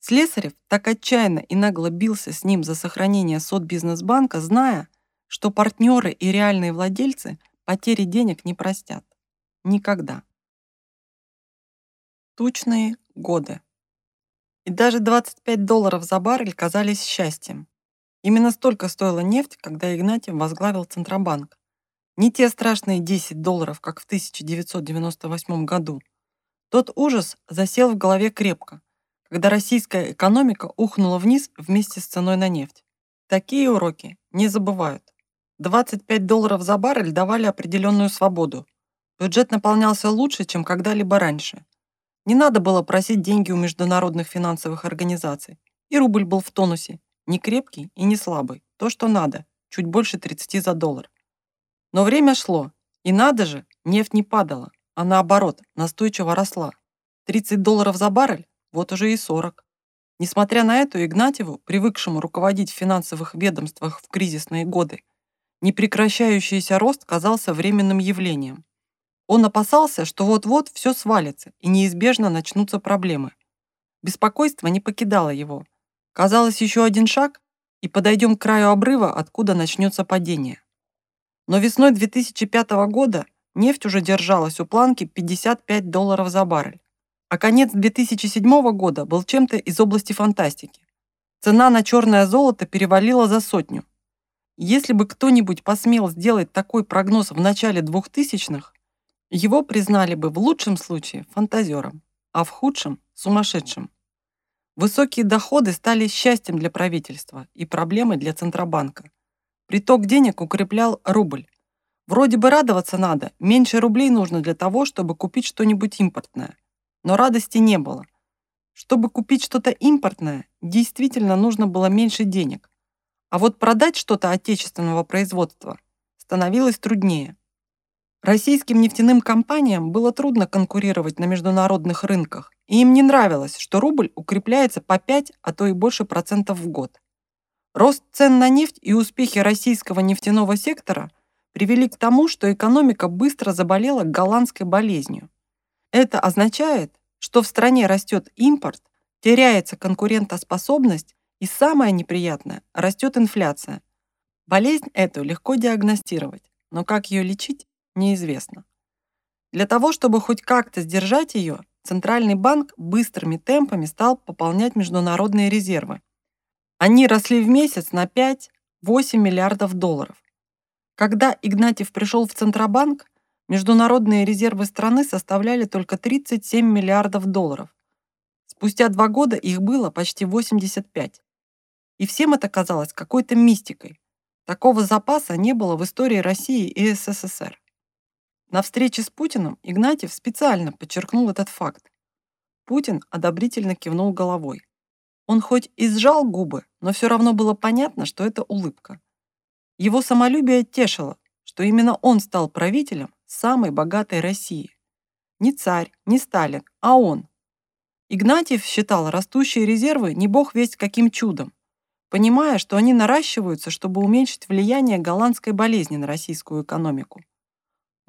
A: Слесарев так отчаянно и нагло бился с ним за сохранение Сотбизнесбанка, зная, что партнеры и реальные владельцы потери денег не простят. Никогда. Тучные годы. И даже 25 долларов за баррель казались счастьем. Именно столько стоила нефть, когда Игнатьев возглавил Центробанк. Не те страшные 10 долларов, как в 1998 году. Тот ужас засел в голове крепко, когда российская экономика ухнула вниз вместе с ценой на нефть. Такие уроки не забывают. 25 долларов за баррель давали определенную свободу. Бюджет наполнялся лучше, чем когда-либо раньше. Не надо было просить деньги у международных финансовых организаций. И рубль был в тонусе. Не крепкий и не слабый. То, что надо. Чуть больше 30 за доллар. Но время шло, и надо же, нефть не падала, а наоборот, настойчиво росла. 30 долларов за баррель, вот уже и 40. Несмотря на это, Игнатьеву, привыкшему руководить в финансовых ведомствах в кризисные годы, непрекращающийся рост казался временным явлением. Он опасался, что вот-вот все свалится и неизбежно начнутся проблемы. Беспокойство не покидало его. Казалось, еще один шаг, и подойдем к краю обрыва, откуда начнется падение. Но весной 2005 года нефть уже держалась у планки 55 долларов за баррель, а конец 2007 года был чем-то из области фантастики. Цена на черное золото перевалила за сотню. Если бы кто-нибудь посмел сделать такой прогноз в начале 2000-х, его признали бы в лучшем случае фантазером, а в худшем – сумасшедшим. Высокие доходы стали счастьем для правительства и проблемой для Центробанка. Приток денег укреплял рубль. Вроде бы радоваться надо, меньше рублей нужно для того, чтобы купить что-нибудь импортное. Но радости не было. Чтобы купить что-то импортное, действительно нужно было меньше денег. А вот продать что-то отечественного производства становилось труднее. Российским нефтяным компаниям было трудно конкурировать на международных рынках, и им не нравилось, что рубль укрепляется по 5, а то и больше процентов в год. Рост цен на нефть и успехи российского нефтяного сектора привели к тому, что экономика быстро заболела голландской болезнью. Это означает, что в стране растет импорт, теряется конкурентоспособность и самое неприятное – растет инфляция. Болезнь эту легко диагностировать, но как ее лечить – неизвестно. Для того, чтобы хоть как-то сдержать ее, Центральный банк быстрыми темпами стал пополнять международные резервы. Они росли в месяц на 5-8 миллиардов долларов. Когда Игнатьев пришел в Центробанк, международные резервы страны составляли только 37 миллиардов долларов. Спустя два года их было почти 85. И всем это казалось какой-то мистикой. Такого запаса не было в истории России и СССР. На встрече с Путиным Игнатьев специально подчеркнул этот факт. Путин одобрительно кивнул головой. Он хоть и сжал губы, но все равно было понятно, что это улыбка. Его самолюбие тешило, что именно он стал правителем самой богатой России. Не царь, не Сталин, а он. Игнатьев считал растущие резервы не бог весть каким чудом понимая, что они наращиваются, чтобы уменьшить влияние голландской болезни на российскую экономику.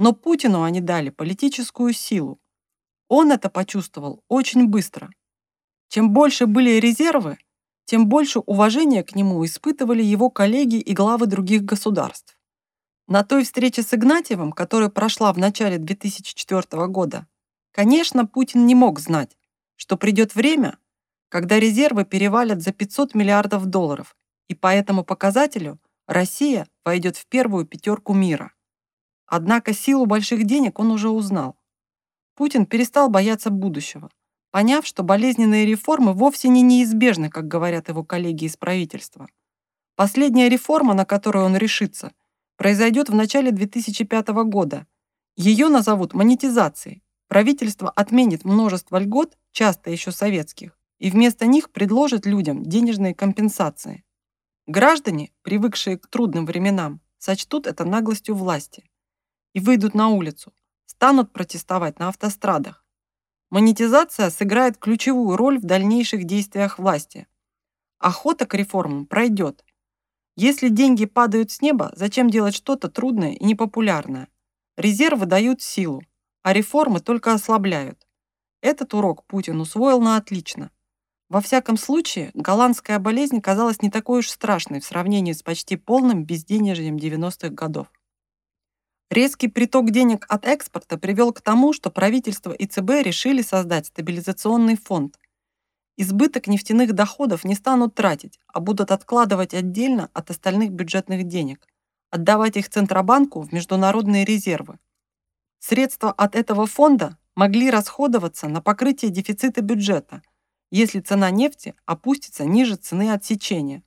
A: Но Путину они дали политическую силу. Он это почувствовал очень быстро. Чем больше были резервы, тем больше уважения к нему испытывали его коллеги и главы других государств. На той встрече с Игнатьевым, которая прошла в начале 2004 года, конечно, Путин не мог знать, что придет время, когда резервы перевалят за 500 миллиардов долларов, и по этому показателю Россия войдет в первую пятерку мира. Однако силу больших денег он уже узнал. Путин перестал бояться будущего, поняв, что болезненные реформы вовсе не неизбежны, как говорят его коллеги из правительства. Последняя реформа, на которую он решится, произойдет в начале 2005 года. Ее назовут монетизацией. Правительство отменит множество льгот, часто еще советских, и вместо них предложит людям денежные компенсации. Граждане, привыкшие к трудным временам, сочтут это наглостью власти и выйдут на улицу, станут протестовать на автострадах. Монетизация сыграет ключевую роль в дальнейших действиях власти. Охота к реформам пройдет. Если деньги падают с неба, зачем делать что-то трудное и непопулярное? Резервы дают силу, а реформы только ослабляют. Этот урок Путин усвоил на отлично. Во всяком случае, голландская болезнь казалась не такой уж страшной в сравнении с почти полным безденежьем 90-х годов. Резкий приток денег от экспорта привел к тому, что правительство и ЦБ решили создать стабилизационный фонд. Избыток нефтяных доходов не станут тратить, а будут откладывать отдельно от остальных бюджетных денег, отдавать их Центробанку в международные резервы. Средства от этого фонда могли расходоваться на покрытие дефицита бюджета – если цена нефти опустится ниже цены отсечения.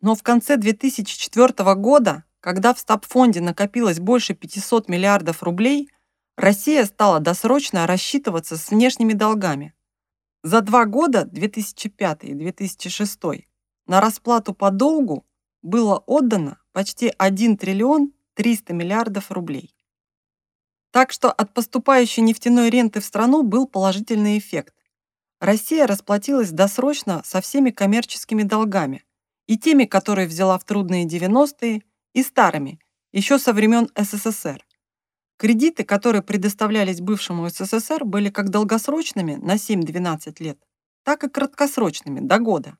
A: Но в конце 2004 года, когда в стабфонде накопилось больше 500 миллиардов рублей, Россия стала досрочно рассчитываться с внешними долгами. За два года, 2005 и 2006, на расплату по долгу было отдано почти 1 триллион 300 миллиардов рублей. Так что от поступающей нефтяной ренты в страну был положительный эффект. Россия расплатилась досрочно со всеми коммерческими долгами, и теми, которые взяла в трудные 90-е, и старыми, еще со времен СССР. Кредиты, которые предоставлялись бывшему СССР, были как долгосрочными на 7-12 лет, так и краткосрочными, до года.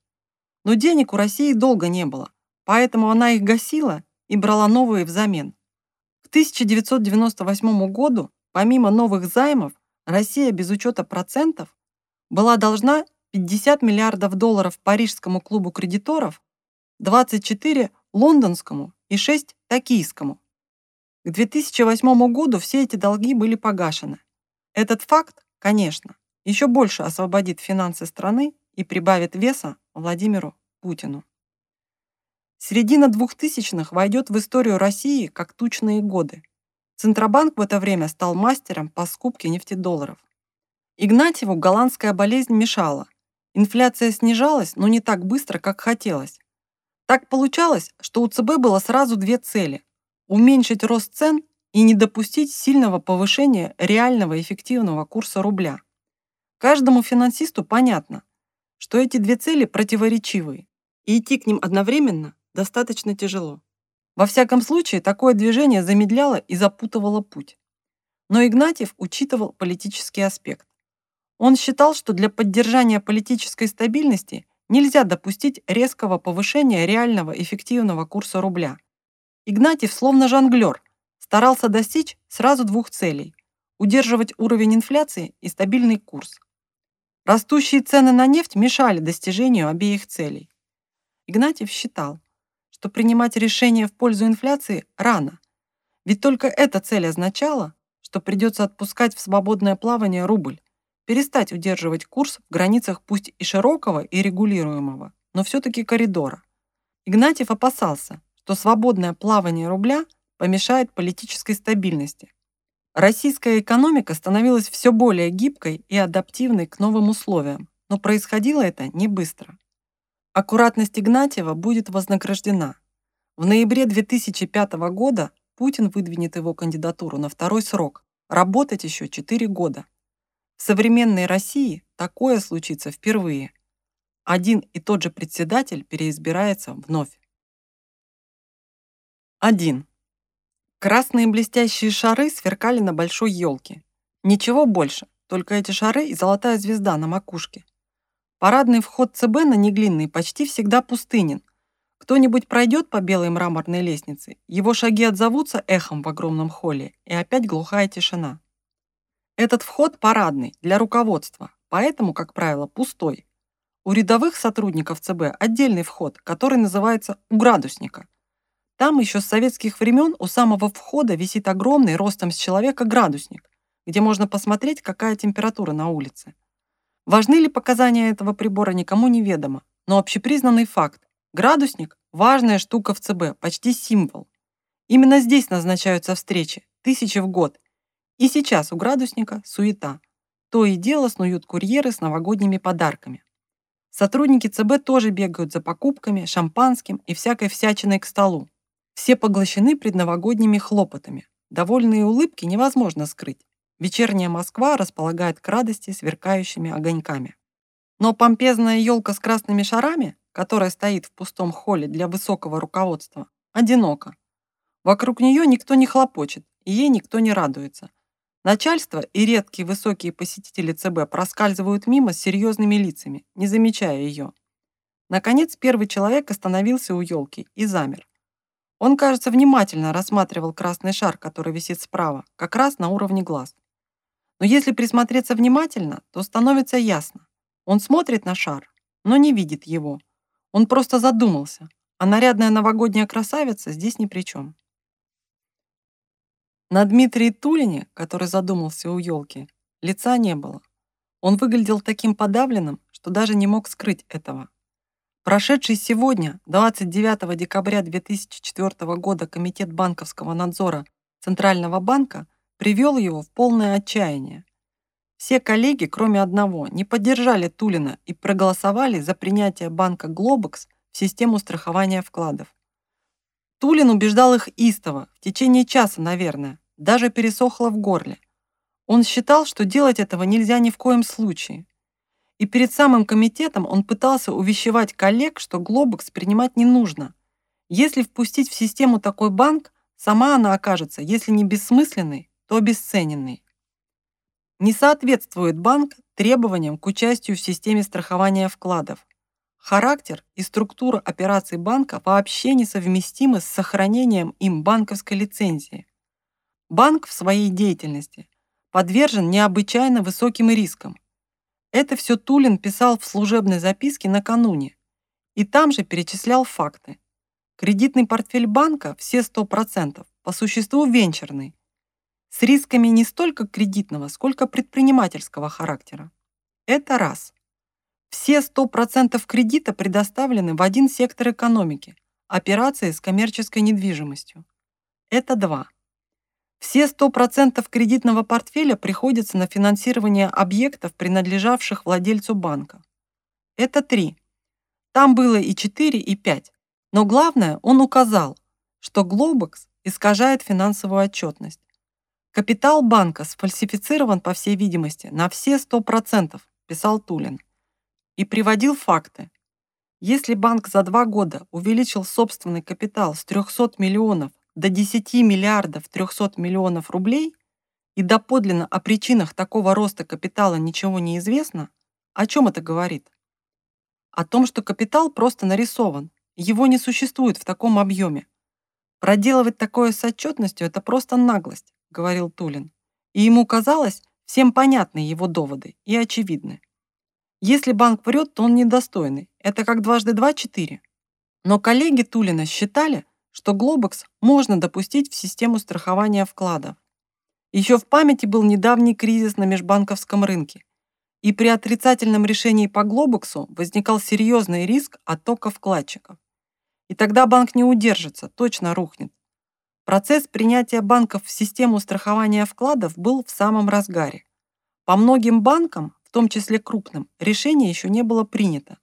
A: Но денег у России долго не было, поэтому она их гасила и брала новые взамен. К 1998 году, помимо новых займов, Россия без учета процентов была должна 50 миллиардов долларов Парижскому клубу кредиторов, 24 лондонскому и 6 токийскому. К 2008 году все эти долги были погашены. Этот факт, конечно, еще больше освободит финансы страны и прибавит веса Владимиру Путину. Середина 2000-х войдет в историю России как тучные годы. Центробанк в это время стал мастером по скупке нефтедолларов. Игнатьеву голландская болезнь мешала. Инфляция снижалась, но не так быстро, как хотелось. Так получалось, что у ЦБ было сразу две цели – уменьшить рост цен и не допустить сильного повышения реального эффективного курса рубля. Каждому финансисту понятно, что эти две цели противоречивые, и идти к ним одновременно достаточно тяжело. Во всяком случае, такое движение замедляло и запутывало путь. Но Игнатьев учитывал политический аспект. Он считал, что для поддержания политической стабильности нельзя допустить резкого повышения реального эффективного курса рубля. Игнатьев, словно жонглер, старался достичь сразу двух целей – удерживать уровень инфляции и стабильный курс. Растущие цены на нефть мешали достижению обеих целей. Игнатьев считал, что принимать решения в пользу инфляции рано, ведь только эта цель означала, что придется отпускать в свободное плавание рубль, перестать удерживать курс в границах пусть и широкого и регулируемого, но все-таки коридора. Игнатьев опасался, что свободное плавание рубля помешает политической стабильности. Российская экономика становилась все более гибкой и адаптивной к новым условиям, но происходило это не быстро. Аккуратность Игнатьева будет вознаграждена. В ноябре 2005 года Путин выдвинет его кандидатуру на второй срок, работать еще 4 года. В современной России такое случится впервые. Один и тот же председатель переизбирается вновь. 1. Красные блестящие шары сверкали на большой елке. Ничего больше, только эти шары и золотая звезда на макушке. Парадный вход ЦБ на Неглинный почти всегда пустынен. Кто-нибудь пройдет по белой мраморной лестнице, его шаги отзовутся эхом в огромном холле, и опять глухая тишина. Этот вход парадный, для руководства, поэтому, как правило, пустой. У рядовых сотрудников ЦБ отдельный вход, который называется «у градусника». Там еще с советских времен у самого входа висит огромный ростом с человека градусник, где можно посмотреть, какая температура на улице. Важны ли показания этого прибора, никому неведомо, но общепризнанный факт. Градусник – важная штука в ЦБ, почти символ. Именно здесь назначаются встречи, тысячи в год, и сейчас у градусника суета. То и дело снуют курьеры с новогодними подарками. Сотрудники ЦБ тоже бегают за покупками, шампанским и всякой всячиной к столу. Все поглощены предновогодними хлопотами. Довольные улыбки невозможно скрыть. Вечерняя Москва располагает к радости сверкающими огоньками. Но помпезная елка с красными шарами, которая стоит в пустом холле для высокого руководства, одинока. Вокруг нее никто не хлопочет, и ей никто не радуется. Начальство и редкие высокие посетители ЦБ проскальзывают мимо с серьезными лицами, не замечая ее. Наконец, первый человек остановился у елки и замер. Он, кажется, внимательно рассматривал красный шар, который висит справа, как раз на уровне глаз. Но если присмотреться внимательно, то становится ясно. Он смотрит на шар, но не видит его. Он просто задумался, а нарядная новогодняя красавица здесь ни при чем. На Дмитрии Тулине, который задумался у елки, лица не было. Он выглядел таким подавленным, что даже не мог скрыть этого. Прошедший сегодня, 29 декабря 2004 года, Комитет банковского надзора Центрального банка привел его в полное отчаяние. Все коллеги, кроме одного, не поддержали Тулина и проголосовали за принятие банка Глобекс в систему страхования вкладов. Тулин убеждал их истово, в течение часа, наверное, даже пересохло в горле. Он считал, что делать этого нельзя ни в коем случае. И перед самым комитетом он пытался увещевать коллег, что Глобекс принимать не нужно. Если впустить в систему такой банк, сама она окажется, если не бессмысленной, то обесцененный. Не соответствует банк требованиям к участию в системе страхования вкладов. Характер и структура операций банка вообще несовместимы с сохранением им банковской лицензии. Банк в своей деятельности подвержен необычайно высоким рискам. Это все Тулин писал в служебной записке накануне и там же перечислял факты. Кредитный портфель банка, все 100%, по существу венчурный, с рисками не столько кредитного, сколько предпринимательского характера. Это раз. Все 100% кредита предоставлены в один сектор экономики – операции с коммерческой недвижимостью. Это два. Все 100% кредитного портфеля приходятся на финансирование объектов, принадлежавших владельцу банка. Это три. Там было и 4, и 5. Но главное, он указал, что Globox искажает финансовую отчетность. Капитал банка сфальсифицирован, по всей видимости, на все 100%, писал Тулин. И приводил факты. Если банк за два года увеличил собственный капитал с 300 миллионов до 10 миллиардов 300 миллионов рублей и доподлинно о причинах такого роста капитала ничего не известно, о чем это говорит? О том, что капитал просто нарисован, его не существует в таком объеме. Проделывать такое с отчетностью – это просто наглость, говорил Тулин. И ему казалось, всем понятны его доводы и очевидны. Если банк врет, то он недостойный. Это как дважды два – четыре. Но коллеги Тулина считали, что Глобекс можно допустить в систему страхования вкладов. Еще в памяти был недавний кризис на межбанковском рынке, и при отрицательном решении по Глобексу возникал серьезный риск оттока вкладчиков. И тогда банк не удержится, точно рухнет. Процесс принятия банков в систему страхования вкладов был в самом разгаре. По многим банкам, том числе крупным, решение еще не было принято.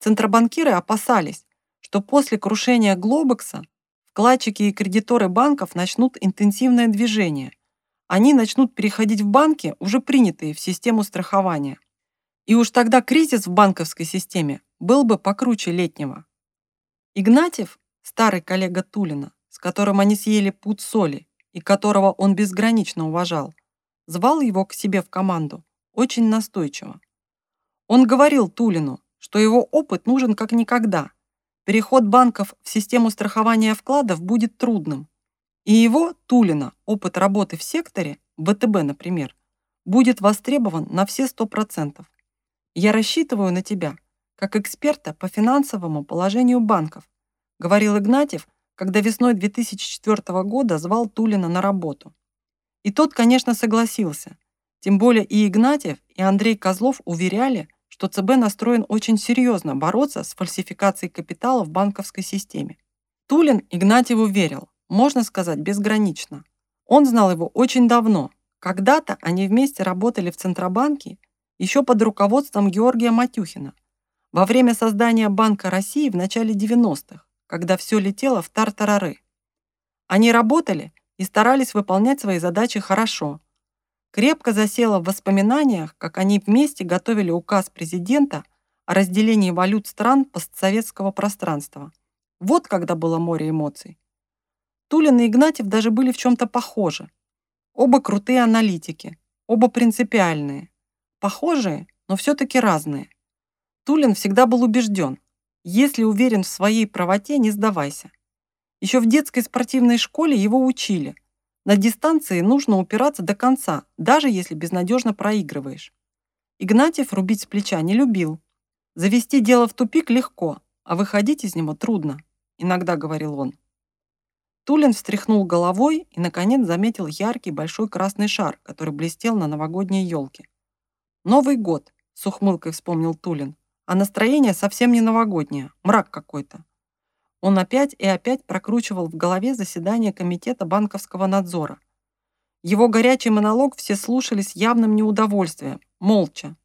A: Центробанкиры опасались, что после крушения Глобекса вкладчики и кредиторы банков начнут интенсивное движение. Они начнут переходить в банки, уже принятые в систему страхования. И уж тогда кризис в банковской системе был бы покруче летнего. Игнатьев, старый коллега Тулина, с которым они съели пуд соли и которого он безгранично уважал, звал его к себе в команду, очень настойчиво. Он говорил Тулину, что его опыт нужен как никогда. Переход банков в систему страхования вкладов будет трудным. И его, Тулина, опыт работы в секторе, ВТБ, например, будет востребован на все 100%. Я рассчитываю на тебя, как эксперта по финансовому положению банков, говорил Игнатьев, когда весной 2004 года звал Тулина на работу. И тот, конечно, согласился. Тем более и Игнатьев, и Андрей Козлов уверяли, что ЦБ настроен очень серьезно бороться с фальсификацией капитала в банковской системе. Тулин Игнатьеву верил, можно сказать, безгранично. Он знал его очень давно. Когда-то они вместе работали в Центробанке еще под руководством Георгия Матюхина, во время создания Банка России в начале 90-х, когда все летело в тартарары. Они работали и старались выполнять свои задачи хорошо. Крепко засело в воспоминаниях, как они вместе готовили указ президента о разделении валют стран постсоветского пространства. Вот когда было море эмоций. Тулин и Игнатьев даже были в чем-то похожи. Оба крутые аналитики, оба принципиальные. Похожие, но все-таки разные. Тулин всегда был убежден, если уверен в своей правоте, не сдавайся. Еще в детской спортивной школе его учили. На дистанции нужно упираться до конца, даже если безнадежно проигрываешь. Игнатьев рубить с плеча не любил. Завести дело в тупик легко, а выходить из него трудно, иногда говорил он. Тулин встряхнул головой и, наконец, заметил яркий большой красный шар, который блестел на новогодней елке. «Новый год», — с ухмылкой вспомнил Тулин, а настроение совсем не новогоднее, мрак какой-то. Он опять и опять прокручивал в голове заседание Комитета банковского надзора. Его горячий монолог все слушали с явным неудовольствием, молча.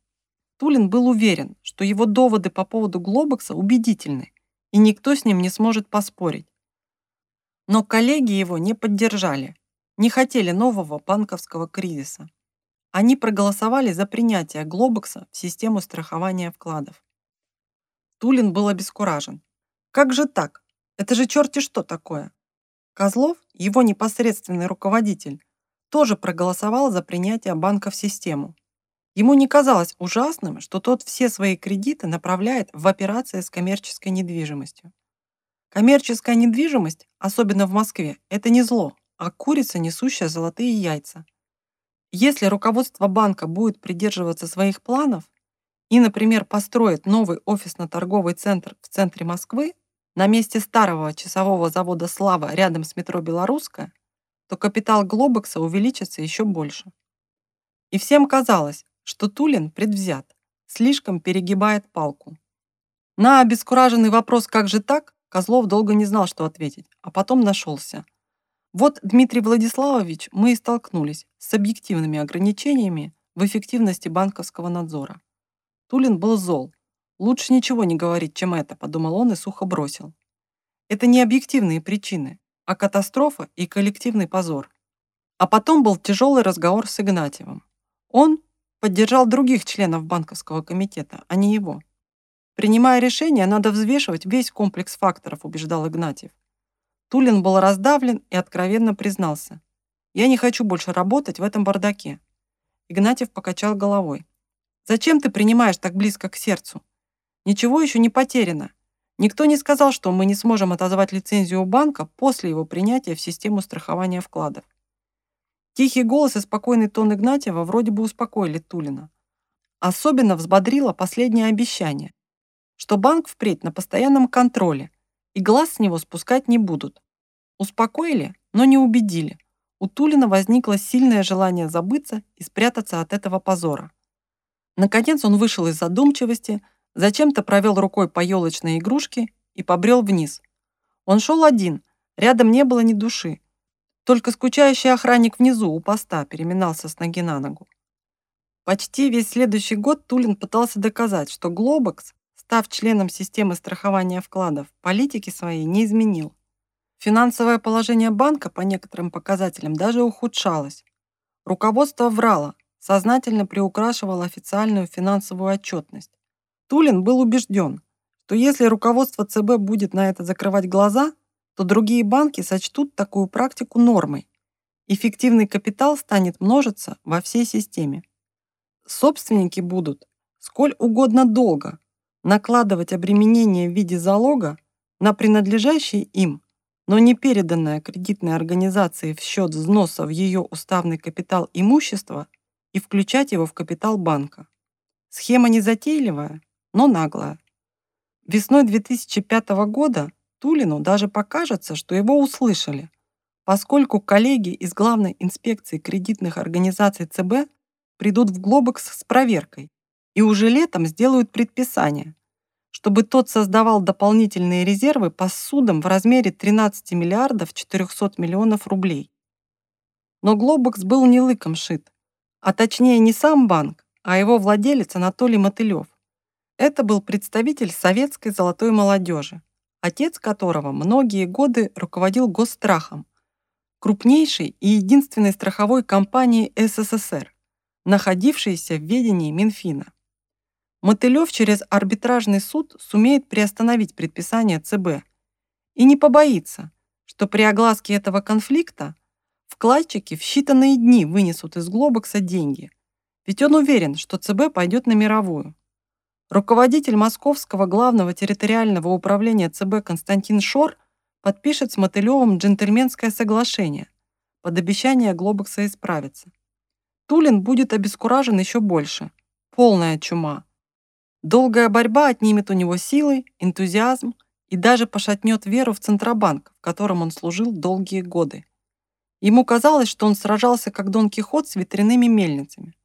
A: Тулин был уверен, что его доводы по поводу Глобекса убедительны, и никто с ним не сможет поспорить. Но коллеги его не поддержали, не хотели нового банковского кризиса. Они проголосовали за принятие Глобекса в систему страхования вкладов. Тулин был обескуражен. Как же так? Это же черти что такое? Козлов, его непосредственный руководитель, тоже проголосовал за принятие банка в систему. Ему не казалось ужасным, что тот все свои кредиты направляет в операции с коммерческой недвижимостью. Коммерческая недвижимость, особенно в Москве, это не зло, а курица, несущая золотые яйца. Если руководство банка будет придерживаться своих планов и, например, построит новый офисно-торговый центр в центре Москвы на месте старого часового завода «Слава» рядом с метро «Белорусская», то капитал Глобекса увеличится еще больше. И всем казалось, что Тулин предвзят, слишком перегибает палку. На обескураженный вопрос «как же так?» Козлов долго не знал, что ответить, а потом нашелся. Вот, Дмитрий Владиславович, мы и столкнулись с объективными ограничениями в эффективности банковского надзора. Тулин был зол. Лучше ничего не говорить, чем это, подумал он и сухо бросил. Это не объективные причины, а катастрофа и коллективный позор. А потом был тяжелый разговор с Игнатьевым. Он поддержал других членов банковского комитета, а не его. Принимая решение, надо взвешивать весь комплекс факторов, убеждал Игнатьев. Тулин был раздавлен и откровенно признался. «Я не хочу больше работать в этом бардаке». Игнатьев покачал головой. «Зачем ты принимаешь так близко к сердцу? Ничего еще не потеряно. Никто не сказал, что мы не сможем отозвать лицензию у банка после его принятия в систему страхования вкладов. Тихий голос и спокойный тон Игнатьева вроде бы успокоили Тулина. Особенно взбодрило последнее обещание, что банк впредь на постоянном контроле и глаз с него спускать не будут. Успокоили, но не убедили. У Тулина возникло сильное желание забыться и спрятаться от этого позора. Наконец он вышел из задумчивости, зачем-то провел рукой по елочной игрушке и побрел вниз. Он шел один, рядом не было ни души. Только скучающий охранник внизу у поста переминался с ноги на ногу. Почти весь следующий год Тулин пытался доказать, что Глобекс, став членом системы страхования вкладов, политики своей не изменил. Финансовое положение банка по некоторым показателям даже ухудшалось. Руководство врало, сознательно приукрашивало официальную финансовую отчетность. Тулин был убежден, что если руководство ЦБ будет на это закрывать глаза, то другие банки сочтут такую практику нормой. Эффективный капитал станет множиться во всей системе. Собственники будут сколь угодно долго накладывать обременение в виде залога на принадлежащие им, но не переданное кредитной организации в счет взноса в ее уставный капитал имущества и включать его в капитал банка. Схема незатейливая, но наглая. Весной 2005 года Тулину даже покажется, что его услышали, поскольку коллеги из Главной инспекции кредитных организаций ЦБ придут в Глобекс с проверкой и уже летом сделают предписание, чтобы тот создавал дополнительные резервы по судам в размере 13 миллиардов 400 миллионов рублей. Но Глобекс был не лыком шит, а точнее не сам банк, а его владелец Анатолий Мотылев. Это был представитель советской золотой молодежи, отец которого многие годы руководил Госстрахом, крупнейшей и единственной страховой компанией СССР, находившейся в ведении Минфина. Мотылев через арбитражный суд сумеет приостановить предписание ЦБ и не побоится, что при огласке этого конфликта вкладчики в считанные дни вынесут из Глобокса деньги, ведь он уверен, что ЦБ пойдет на мировую. Руководитель Московского главного территориального управления ЦБ Константин Шор подпишет с Мотылевым джентльменское соглашение под обещание Глобокса исправиться. Тулин будет обескуражен еще больше. Полная чума. Долгая борьба отнимет у него силы, энтузиазм и даже пошатнет веру в Центробанк, в котором он служил долгие годы. Ему казалось, что он сражался как Дон Кихот с ветряными мельницами.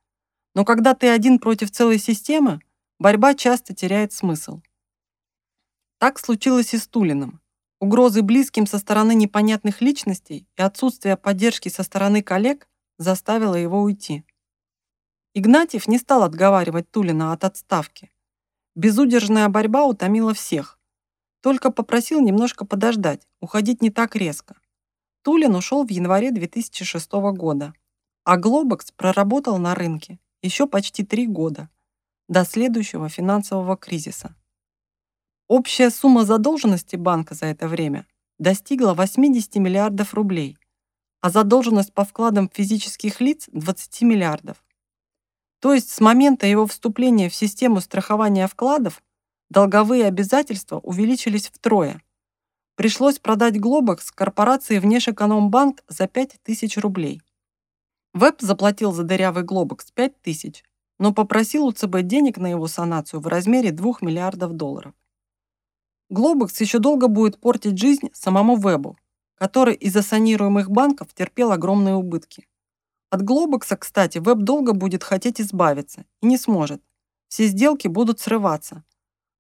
A: Но когда ты один против целой системы, борьба часто теряет смысл. Так случилось и с Тулиным. Угрозы близким со стороны непонятных личностей и отсутствие поддержки со стороны коллег заставило его уйти. Игнатьев не стал отговаривать Тулина от отставки. Безудержная борьба утомила всех. Только попросил немножко подождать, уходить не так резко. Тулин ушел в январе 2006 года, а Глобекс проработал на рынке еще почти три года до следующего финансового кризиса. Общая сумма задолженности банка за это время достигла 80 миллиардов рублей, а задолженность по вкладам физических лиц 20 миллиардов. То есть с момента его вступления в систему страхования вкладов долговые обязательства увеличились втрое. Пришлось продать Глобокс корпорации Внешэкономбанк за 5000 рублей. Веб заплатил за дырявый Глобокс 5000, но попросил у ЦБ денег на его санацию в размере 2 миллиардов долларов. Глобокс еще долго будет портить жизнь самому Вебу, который из-за санируемых банков терпел огромные убытки. От Глобокса, кстати, Веб долго будет хотеть избавиться и не сможет. Все сделки будут срываться.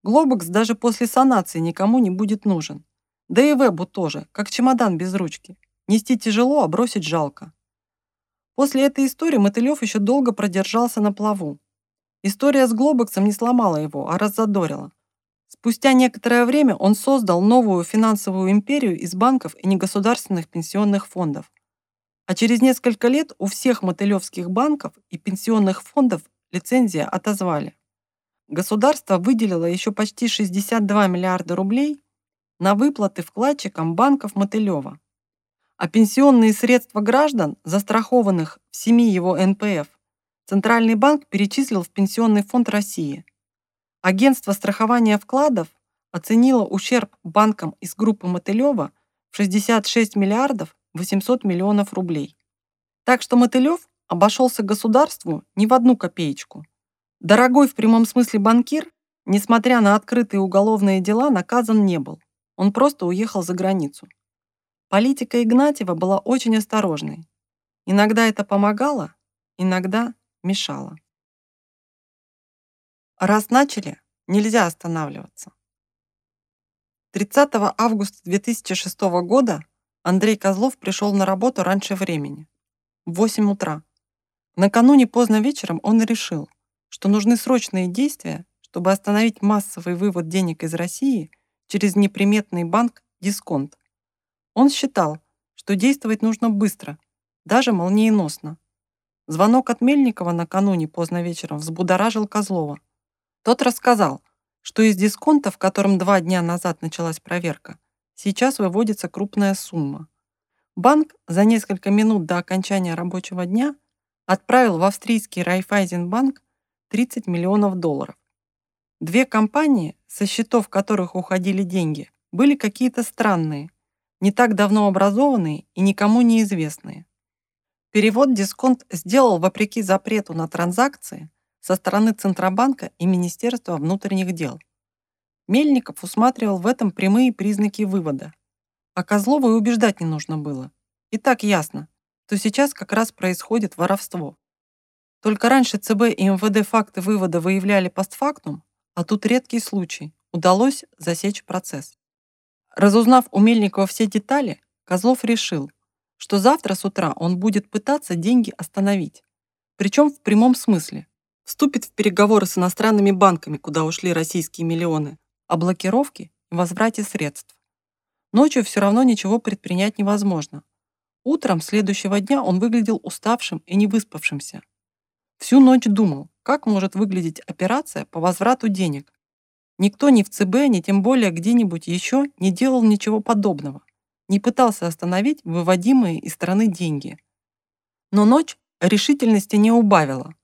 A: Глобокс даже после санации никому не будет нужен. Да и Вебу тоже, как чемодан без ручки. Нести тяжело, а бросить жалко. После этой истории Мотылев еще долго продержался на плаву. История с Глобоксом не сломала его, а раззадорила. Спустя некоторое время он создал новую финансовую империю из банков и негосударственных пенсионных фондов. А через несколько лет у всех мотылевских банков и пенсионных фондов лицензия отозвали. Государство выделило еще почти 62 миллиарда рублей на выплаты вкладчикам банков Мотылева. А пенсионные средства граждан, застрахованных в семи его НПФ, Центральный банк перечислил в Пенсионный фонд России – Агентство страхования вкладов оценило ущерб банкам из группы Мотылева в 66 миллиардов 800 миллионов рублей. Так что Мотылев обошелся государству не в одну копеечку. Дорогой в прямом смысле банкир, несмотря на открытые уголовные дела, наказан не был. Он просто уехал за границу. Политика Игнатьева была очень осторожной. Иногда это помогало, иногда мешало. Раз начали, нельзя останавливаться. 30 августа 2006 года Андрей Козлов пришел на работу раньше времени, в 8 утра. Накануне поздно вечером он решил, что нужны срочные действия, чтобы остановить массовый вывод денег из России через неприметный банк «Дисконт». Он считал, что действовать нужно быстро, даже молниеносно. Звонок от Мельникова накануне поздно вечером взбудоражил Козлова. Тот рассказал, что из дисконта, в котором два дня назад началась проверка, сейчас выводится крупная сумма. Банк за несколько минут до окончания рабочего дня отправил в австрийский Райфайзенбанк 30 миллионов долларов. Две компании, со счетов которых уходили деньги, были какие-то странные, не так давно образованные и никому неизвестные. Перевод дисконт сделал вопреки запрету на транзакции, со стороны Центробанка и Министерства внутренних дел. Мельников усматривал в этом прямые признаки вывода. А Козлова и убеждать не нужно было. И так ясно, что сейчас как раз происходит воровство. Только раньше ЦБ и МВД факты вывода выявляли постфактум, а тут редкий случай. Удалось засечь процесс. Разузнав у Мельникова все детали, Козлов решил, что завтра с утра он будет пытаться деньги остановить. Причем в прямом смысле вступит в переговоры с иностранными банками, куда ушли российские миллионы, о блокировке и возврате средств. Ночью все равно ничего предпринять невозможно. Утром следующего дня он выглядел уставшим и невыспавшимся. Всю ночь думал, как может выглядеть операция по возврату денег. Никто ни в ЦБ, ни тем более где-нибудь еще не делал ничего подобного, не пытался остановить выводимые из страны деньги. Но ночь решительности не убавила.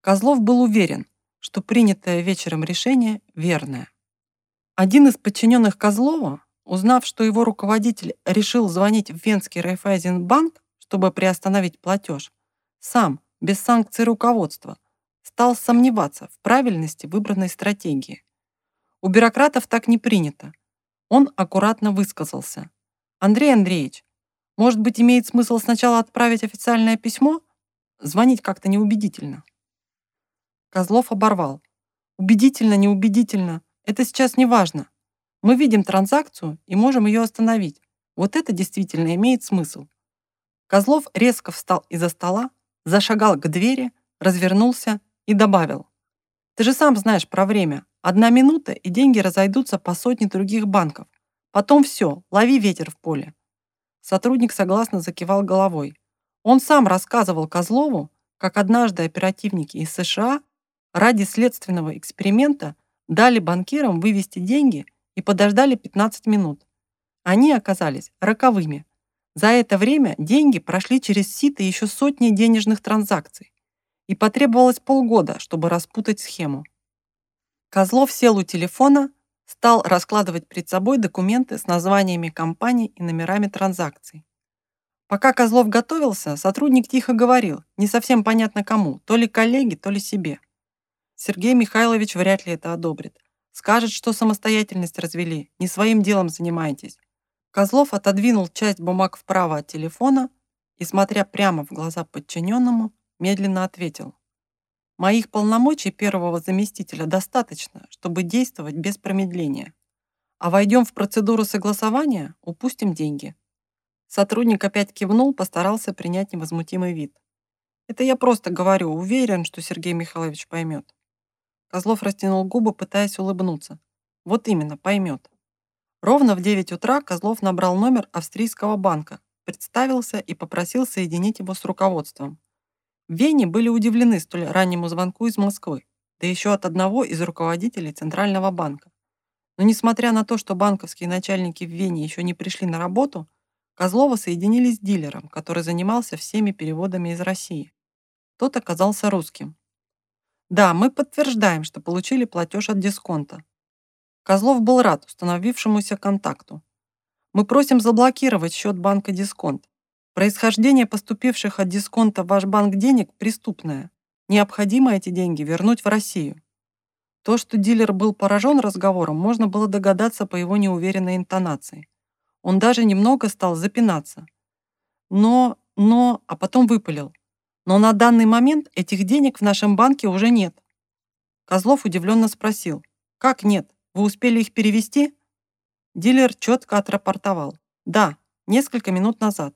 A: Козлов был уверен, что принятое вечером решение верное. Один из подчиненных Козлова, узнав, что его руководитель решил звонить в Венский Райфайзенбанк, чтобы приостановить платеж, сам, без санкций руководства, стал сомневаться в правильности выбранной стратегии. У бюрократов так не принято. Он аккуратно высказался. «Андрей Андреевич, может быть, имеет смысл сначала отправить официальное письмо? Звонить как-то неубедительно». Козлов оборвал. Убедительно, неубедительно. Это сейчас не важно. Мы видим транзакцию и можем ее остановить. Вот это действительно имеет смысл. Козлов резко встал из-за стола, зашагал к двери, развернулся и добавил. Ты же сам знаешь про время. Одна минута, и деньги разойдутся по сотне других банков. Потом все, лови ветер в поле. Сотрудник согласно закивал головой. Он сам рассказывал Козлову, как однажды оперативники из США ради следственного эксперимента дали банкирам вывести деньги и подождали 15 минут. Они оказались роковыми. За это время деньги прошли через сито еще сотни денежных транзакций, и потребовалось полгода, чтобы распутать схему. Козлов сел у телефона, стал раскладывать перед собой документы с названиями компаний и номерами транзакций. Пока Козлов готовился, сотрудник тихо говорил, не совсем понятно кому, то ли коллеге, то ли себе. Сергей Михайлович вряд ли это одобрит. Скажет, что самостоятельность развели, не своим делом занимаетесь. Козлов отодвинул часть бумаг вправо от телефона и, смотря прямо в глаза подчиненному, медленно ответил. Моих полномочий первого заместителя достаточно, чтобы действовать без промедления. А войдем в процедуру согласования, упустим деньги. Сотрудник опять кивнул, постарался принять невозмутимый вид. Это я просто говорю, уверен, что Сергей Михайлович поймет. Козлов растянул губы, пытаясь улыбнуться. Вот именно, поймет. Ровно в 9 утра Козлов набрал номер австрийского банка, представился и попросил соединить его с руководством. Вене были удивлены столь раннему звонку из Москвы, да еще от одного из руководителей Центрального банка. Но несмотря на то, что банковские начальники в Вене еще не пришли на работу, Козлова соединили с дилером, который занимался всеми переводами из России. Тот оказался русским. Да, мы подтверждаем, что получили платеж от дисконта. Козлов был рад установившемуся контакту. Мы просим заблокировать счет банка «Дисконт». Происхождение поступивших от дисконта в ваш банк денег преступное. Необходимо эти деньги вернуть в Россию. То, что дилер был поражен разговором, можно было догадаться по его неуверенной интонации. Он даже немного стал запинаться. Но, но, а потом выпалил. Но на данный момент этих денег в нашем банке уже нет. Козлов удивленно спросил. Как нет? Вы успели их перевести? Дилер четко отрапортовал. Да, несколько минут назад.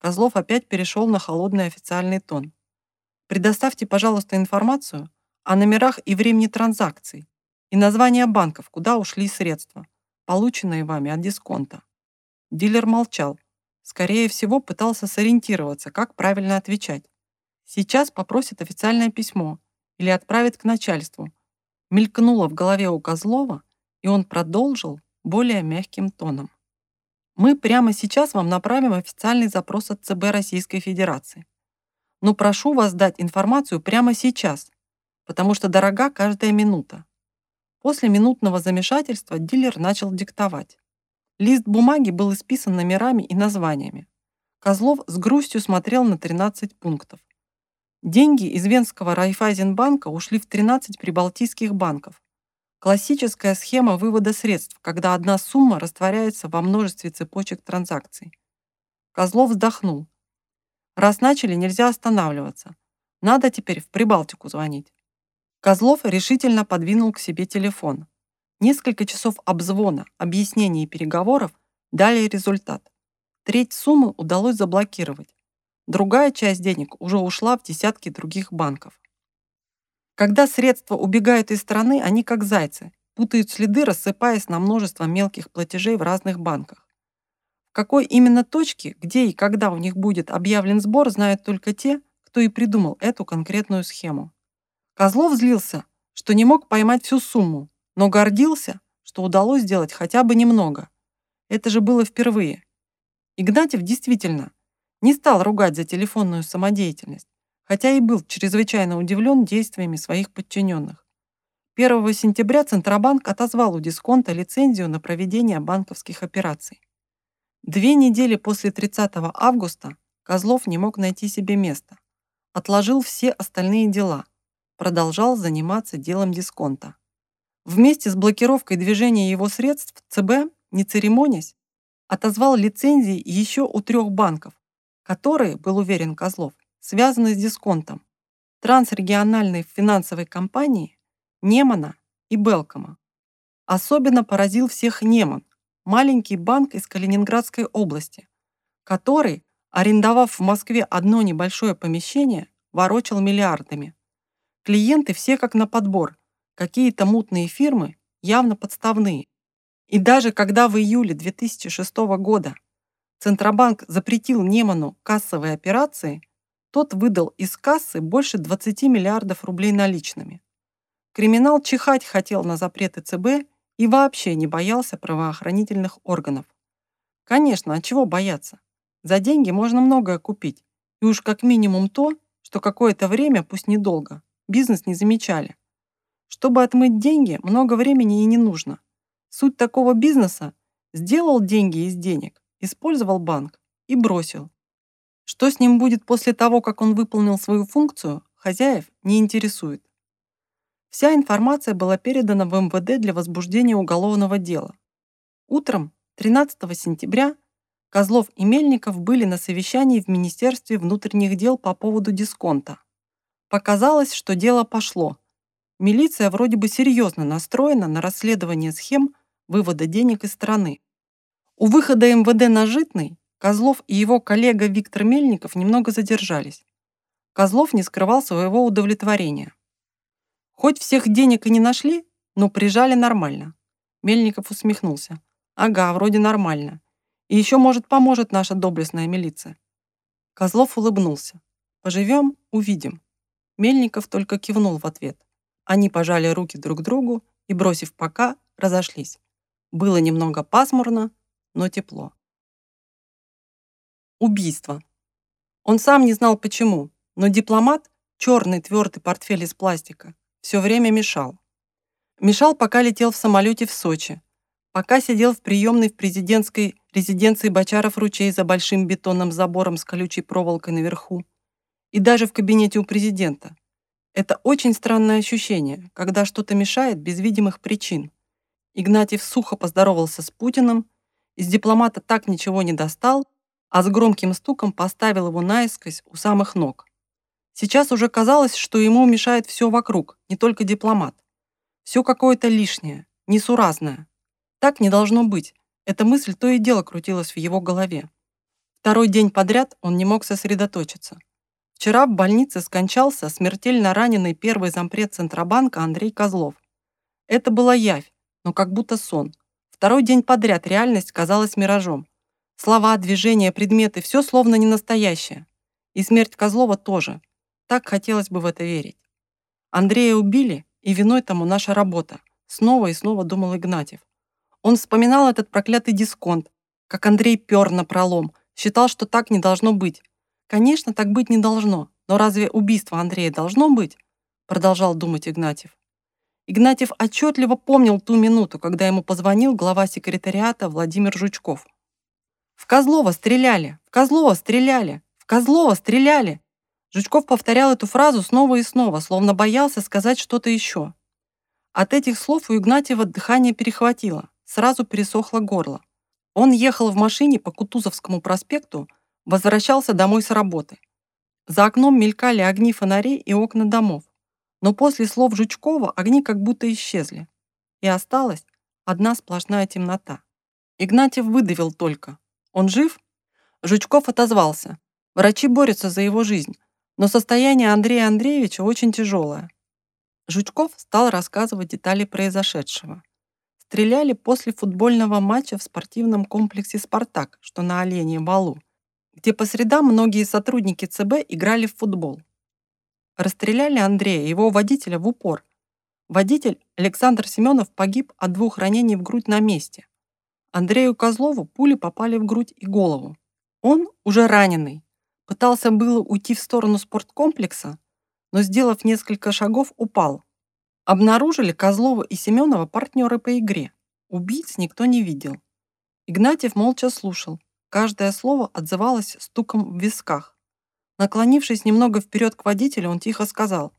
A: Козлов опять перешел на холодный официальный тон. Предоставьте, пожалуйста, информацию о номерах и времени транзакций и названия банков, куда ушли средства, полученные вами от дисконта. Дилер молчал. Скорее всего, пытался сориентироваться, как правильно отвечать. Сейчас попросит официальное письмо или отправит к начальству. Мелькнуло в голове у Козлова, и он продолжил более мягким тоном. Мы прямо сейчас вам направим официальный запрос от ЦБ Российской Федерации. Но прошу вас дать информацию прямо сейчас, потому что дорога каждая минута. После минутного замешательства дилер начал диктовать. Лист бумаги был исписан номерами и названиями. Козлов с грустью смотрел на 13 пунктов. Деньги из Венского Райфайзенбанка ушли в 13 прибалтийских банков. Классическая схема вывода средств, когда одна сумма растворяется во множестве цепочек транзакций. Козлов вздохнул. Раз начали, нельзя останавливаться. Надо теперь в Прибалтику звонить. Козлов решительно подвинул к себе телефон. Несколько часов обзвона, объяснений и переговоров дали результат. Треть суммы удалось заблокировать. Другая часть денег уже ушла в десятки других банков. Когда средства убегают из страны, они как зайцы, путают следы, рассыпаясь на множество мелких платежей в разных банках. В какой именно точке, где и когда у них будет объявлен сбор, знают только те, кто и придумал эту конкретную схему. Козлов злился, что не мог поймать всю сумму, но гордился, что удалось сделать хотя бы немного. Это же было впервые. Игнатьев действительно не стал ругать за телефонную самодеятельность, хотя и был чрезвычайно удивлен действиями своих подчиненных. 1 сентября Центробанк отозвал у дисконта лицензию на проведение банковских операций. Две недели после 30 августа Козлов не мог найти себе места. Отложил все остальные дела. Продолжал заниматься делом дисконта. Вместе с блокировкой движения его средств ЦБ, не церемонясь, отозвал лицензии еще у трех банков, которые, был уверен Козлов, связаны с дисконтом. Трансрегиональной финансовой компании Немана и Белкома. Особенно поразил всех Неман, маленький банк из Калининградской области, который, арендовав в Москве одно небольшое помещение, ворочал миллиардами. Клиенты все как на подбор, какие-то мутные фирмы, явно подставные. И даже когда в июле 2006 года Центробанк запретил Неману кассовые операции, тот выдал из кассы больше 20 миллиардов рублей наличными. Криминал чихать хотел на запреты ЦБ и вообще не боялся правоохранительных органов. Конечно, от чего бояться? За деньги можно многое купить. И уж как минимум то, что какое-то время, пусть недолго, бизнес не замечали. Чтобы отмыть деньги, много времени и не нужно. Суть такого бизнеса – сделал деньги из денег, использовал банк и бросил. Что с ним будет после того, как он выполнил свою функцию, хозяев не интересует. Вся информация была передана в МВД для возбуждения уголовного дела. Утром 13 сентября Козлов и Мельников были на совещании в Министерстве внутренних дел по поводу дисконта. Показалось, что дело пошло. Милиция вроде бы серьезно настроена на расследование схем вывода денег из страны. У выхода МВД на Житный Козлов и его коллега Виктор Мельников немного задержались. Козлов не скрывал своего удовлетворения. Хоть всех денег и не нашли, но прижали нормально. Мельников усмехнулся. Ага, вроде нормально. И еще, может, поможет наша доблестная милиция. Козлов улыбнулся. Поживем, увидим. Мельников только кивнул в ответ. Они пожали руки друг другу и, бросив пока, разошлись. Было немного пасмурно, но тепло. Убийство. Он сам не знал почему, но дипломат, черный твердый портфель из пластика, все время мешал. Мешал, пока летел в самолете в Сочи, пока сидел в приемной в президентской резиденции Бочаров-Ручей за большим бетонным забором с колючей проволокой наверху, и даже в кабинете у президента. Это очень странное ощущение, когда что-то мешает без видимых причин. Игнатьев сухо поздоровался с Путиным, из дипломата так ничего не достал, а с громким стуком поставил его наискось у самых ног. Сейчас уже казалось, что ему мешает все вокруг, не только дипломат. Все какое-то лишнее, несуразное. Так не должно быть. Эта мысль то и дело крутилась в его голове. Второй день подряд он не мог сосредоточиться. Вчера в больнице скончался смертельно раненый первый зампред Центробанка Андрей Козлов. Это была явь, но как будто сон. Второй день подряд реальность казалась миражом. Слова, движения, предметы – все словно не настоящее. И смерть Козлова тоже. Так хотелось бы в это верить. Андрея убили, и виной тому наша работа. Снова и снова думал Игнатьев. Он вспоминал этот проклятый дисконт, как Андрей пер на пролом, считал, что так не должно быть. Конечно, так быть не должно, но разве убийство Андрея должно быть? Продолжал думать Игнатьев. Игнатьев отчетливо помнил ту минуту, когда ему позвонил глава секретариата Владимир Жучков. В Козлова стреляли! В Козлова стреляли! В Козлова стреляли!» Жучков повторял эту фразу снова и снова, словно боялся сказать что-то еще. От этих слов у Игнатьева дыхание перехватило, сразу пересохло горло. Он ехал в машине по Кутузовскому проспекту, возвращался домой с работы. За окном мелькали огни фонарей и окна домов. Но после слов Жучкова огни как будто исчезли. И осталась одна сплошная темнота. Игнатьев выдавил только. Он жив? Жучков отозвался. Врачи борются за его жизнь, но состояние Андрея Андреевича очень тяжелое. Жучков стал рассказывать детали произошедшего. Стреляли после футбольного матча в спортивном комплексе «Спартак», что на Олене Валу, где по средам многие сотрудники ЦБ играли в футбол. Расстреляли Андрея, его водителя, в упор. Водитель Александр Семенов погиб от двух ранений в грудь на месте. Андрею Козлову пули попали в грудь и голову. Он, уже раненый, пытался было уйти в сторону спорткомплекса, но, сделав несколько шагов, упал. Обнаружили Козлова и Семенова партнеры по игре. Убийц никто не видел. Игнатьев молча слушал. Каждое слово отзывалось стуком в висках. Наклонившись немного вперед к водителю, он тихо сказал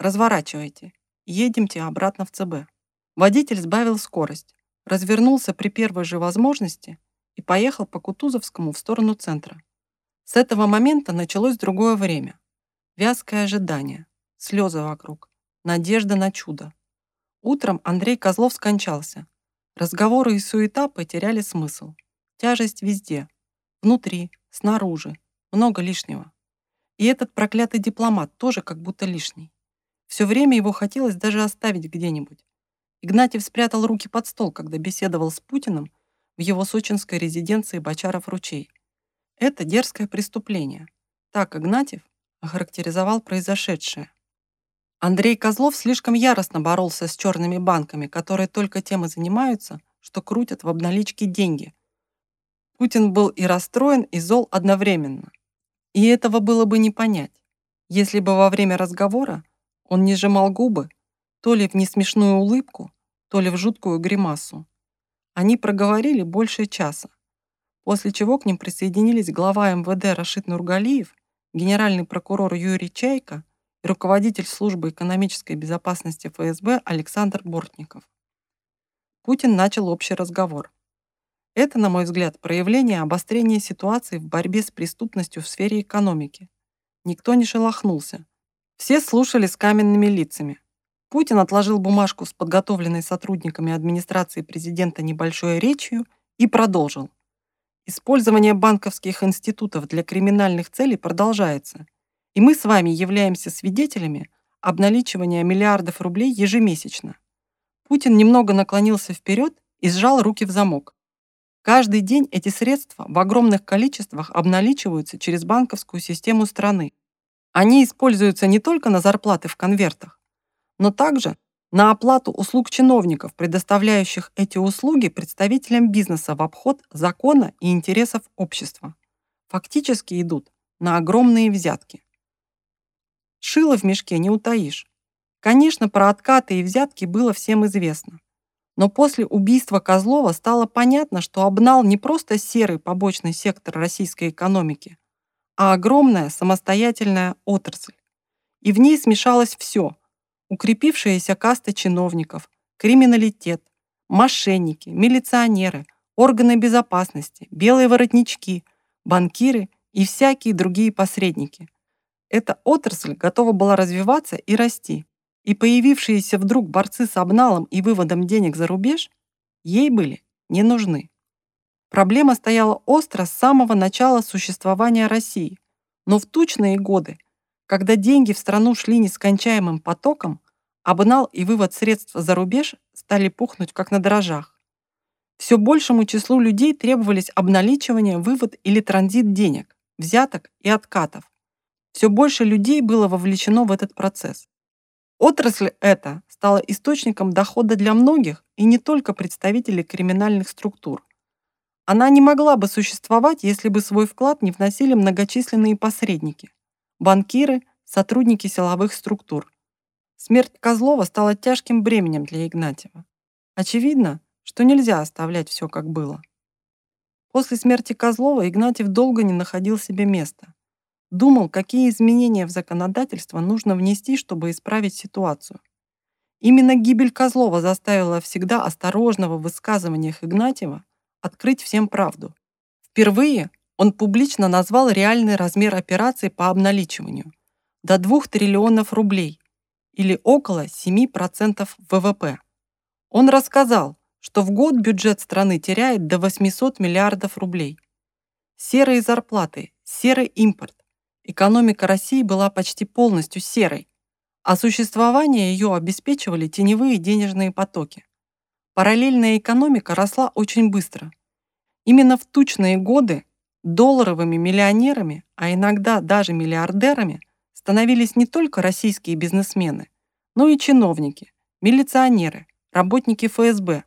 A: «Разворачивайте, едемте обратно в ЦБ». Водитель сбавил скорость развернулся при первой же возможности и поехал по Кутузовскому в сторону центра. С этого момента началось другое время. Вязкое ожидание, слезы вокруг, надежда на чудо. Утром Андрей Козлов скончался. Разговоры и суета потеряли смысл. Тяжесть везде. Внутри, снаружи. Много лишнего. И этот проклятый дипломат тоже как будто лишний. Все время его хотелось даже оставить где-нибудь. Игнатьев спрятал руки под стол, когда беседовал с Путиным в его сочинской резиденции Бочаров-Ручей. Это дерзкое преступление. Так Игнатьев охарактеризовал произошедшее. Андрей Козлов слишком яростно боролся с черными банками, которые только тем и занимаются, что крутят в обналичке деньги. Путин был и расстроен, и зол одновременно. И этого было бы не понять, если бы во время разговора он не сжимал губы, то ли в несмешную улыбку, то ли в жуткую гримасу. Они проговорили больше часа, после чего к ним присоединились глава МВД Рашид Нургалиев, генеральный прокурор Юрий Чайка и руководитель службы экономической безопасности ФСБ Александр Бортников. Путин начал общий разговор. Это, на мой взгляд, проявление обострения ситуации в борьбе с преступностью в сфере экономики. Никто не шелохнулся. Все слушали с каменными лицами. Путин отложил бумажку с подготовленной сотрудниками администрации президента небольшой речью и продолжил. Использование банковских институтов для криминальных целей продолжается, и мы с вами являемся свидетелями обналичивания миллиардов рублей ежемесячно. Путин немного наклонился вперед и сжал руки в замок. Каждый день эти средства в огромных количествах обналичиваются через банковскую систему страны. Они используются не только на зарплаты в конвертах, но также на оплату услуг чиновников, предоставляющих эти услуги представителям бизнеса в обход закона и интересов общества. Фактически идут на огромные взятки. Шило в мешке не утаишь. Конечно, про откаты и взятки было всем известно. Но после убийства Козлова стало понятно, что обнал не просто серый побочный сектор российской экономики, а огромная самостоятельная отрасль. И в ней смешалось все – укрепившаяся каста чиновников, криминалитет, мошенники, милиционеры, органы безопасности, белые воротнички, банкиры и всякие другие посредники. Эта отрасль готова была развиваться и расти и появившиеся вдруг борцы с обналом и выводом денег за рубеж ей были не нужны. Проблема стояла остро с самого начала существования России, но в тучные годы, когда деньги в страну шли нескончаемым потоком, обнал и вывод средств за рубеж стали пухнуть как на дрожжах. Все большему числу людей требовались обналичивание, вывод или транзит денег, взяток и откатов. Все больше людей было вовлечено в этот процесс. Отрасль эта стала источником дохода для многих и не только представителей криминальных структур. Она не могла бы существовать, если бы свой вклад не вносили многочисленные посредники – банкиры, сотрудники силовых структур. Смерть Козлова стала тяжким бременем для Игнатьева. Очевидно, что нельзя оставлять все как было. После смерти Козлова Игнатьев долго не находил себе места. Думал, какие изменения в законодательство нужно внести, чтобы исправить ситуацию. Именно гибель Козлова заставила всегда осторожного в высказываниях Игнатьева открыть всем правду. Впервые он публично назвал реальный размер операции по обналичиванию – до 2 триллионов рублей или около 7% ВВП. Он рассказал, что в год бюджет страны теряет до 800 миллиардов рублей. Серые зарплаты, серый импорт, Экономика России была почти полностью серой, а существование ее обеспечивали теневые денежные потоки. Параллельная экономика росла очень быстро. Именно в тучные годы долларовыми миллионерами, а иногда даже миллиардерами, становились не только российские бизнесмены, но и чиновники, милиционеры, работники ФСБ.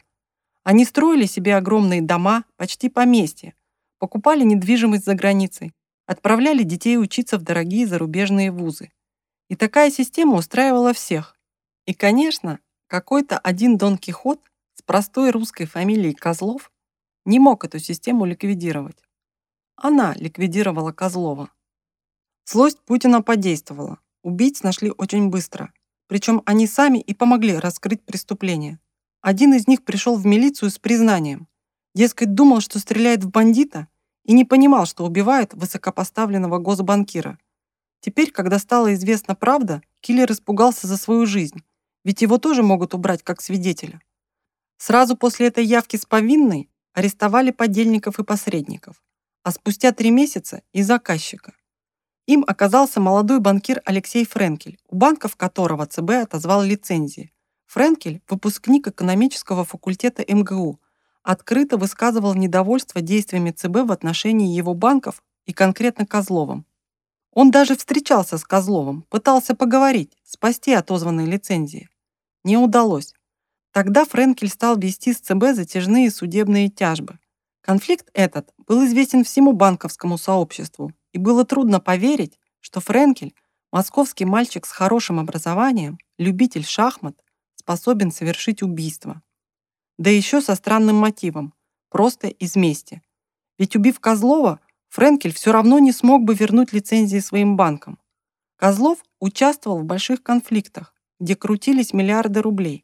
A: Они строили себе огромные дома, почти поместья, покупали недвижимость за границей, отправляли детей учиться в дорогие зарубежные вузы. И такая система устраивала всех. И, конечно, какой-то один Дон Кихот с простой русской фамилией Козлов не мог эту систему ликвидировать. Она ликвидировала Козлова. Злость Путина подействовала. Убийц нашли очень быстро. Причем они сами и помогли раскрыть преступление. Один из них пришел в милицию с признанием. Дескать, думал, что стреляет в бандита, и не понимал, что убивает высокопоставленного госбанкира. Теперь, когда стала известна правда, киллер испугался за свою жизнь, ведь его тоже могут убрать как свидетеля. Сразу после этой явки с повинной арестовали подельников и посредников, а спустя три месяца и заказчика. Им оказался молодой банкир Алексей Френкель, у банков которого ЦБ отозвал лицензии. Френкель – выпускник экономического факультета МГУ, открыто высказывал недовольство действиями ЦБ в отношении его банков и конкретно Козловым. Он даже встречался с Козловым, пытался поговорить, спасти отозванные лицензии. Не удалось. Тогда Френкель стал вести с ЦБ затяжные судебные тяжбы. Конфликт этот был известен всему банковскому сообществу, и было трудно поверить, что Френкель, московский мальчик с хорошим образованием, любитель шахмат, способен совершить убийство. Да еще со странным мотивом, просто из мести. Ведь убив Козлова, Френкель все равно не смог бы вернуть лицензии своим банкам. Козлов участвовал в больших конфликтах, где крутились миллиарды рублей,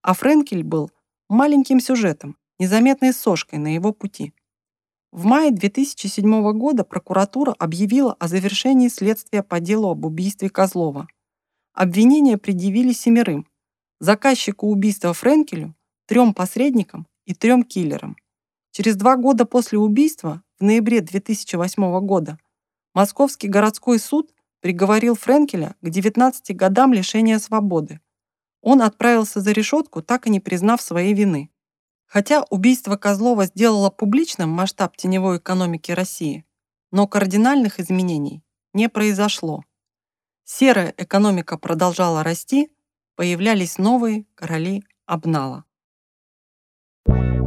A: а Френкель был маленьким сюжетом, незаметной сошкой на его пути. В мае 2007 года прокуратура объявила о завершении следствия по делу об убийстве Козлова. Обвинения предъявили семерым. Заказчику убийства Френкелю, трем посредникам и трем киллерам. Через два года после убийства, в ноябре 2008 года, Московский городской суд приговорил Френкеля к 19 годам лишения свободы. Он отправился за решетку, так и не признав своей вины. Хотя убийство Козлова сделало публичным масштаб теневой экономики России, но кардинальных изменений не произошло. Серая экономика продолжала расти, появлялись новые короли обнала. Thank you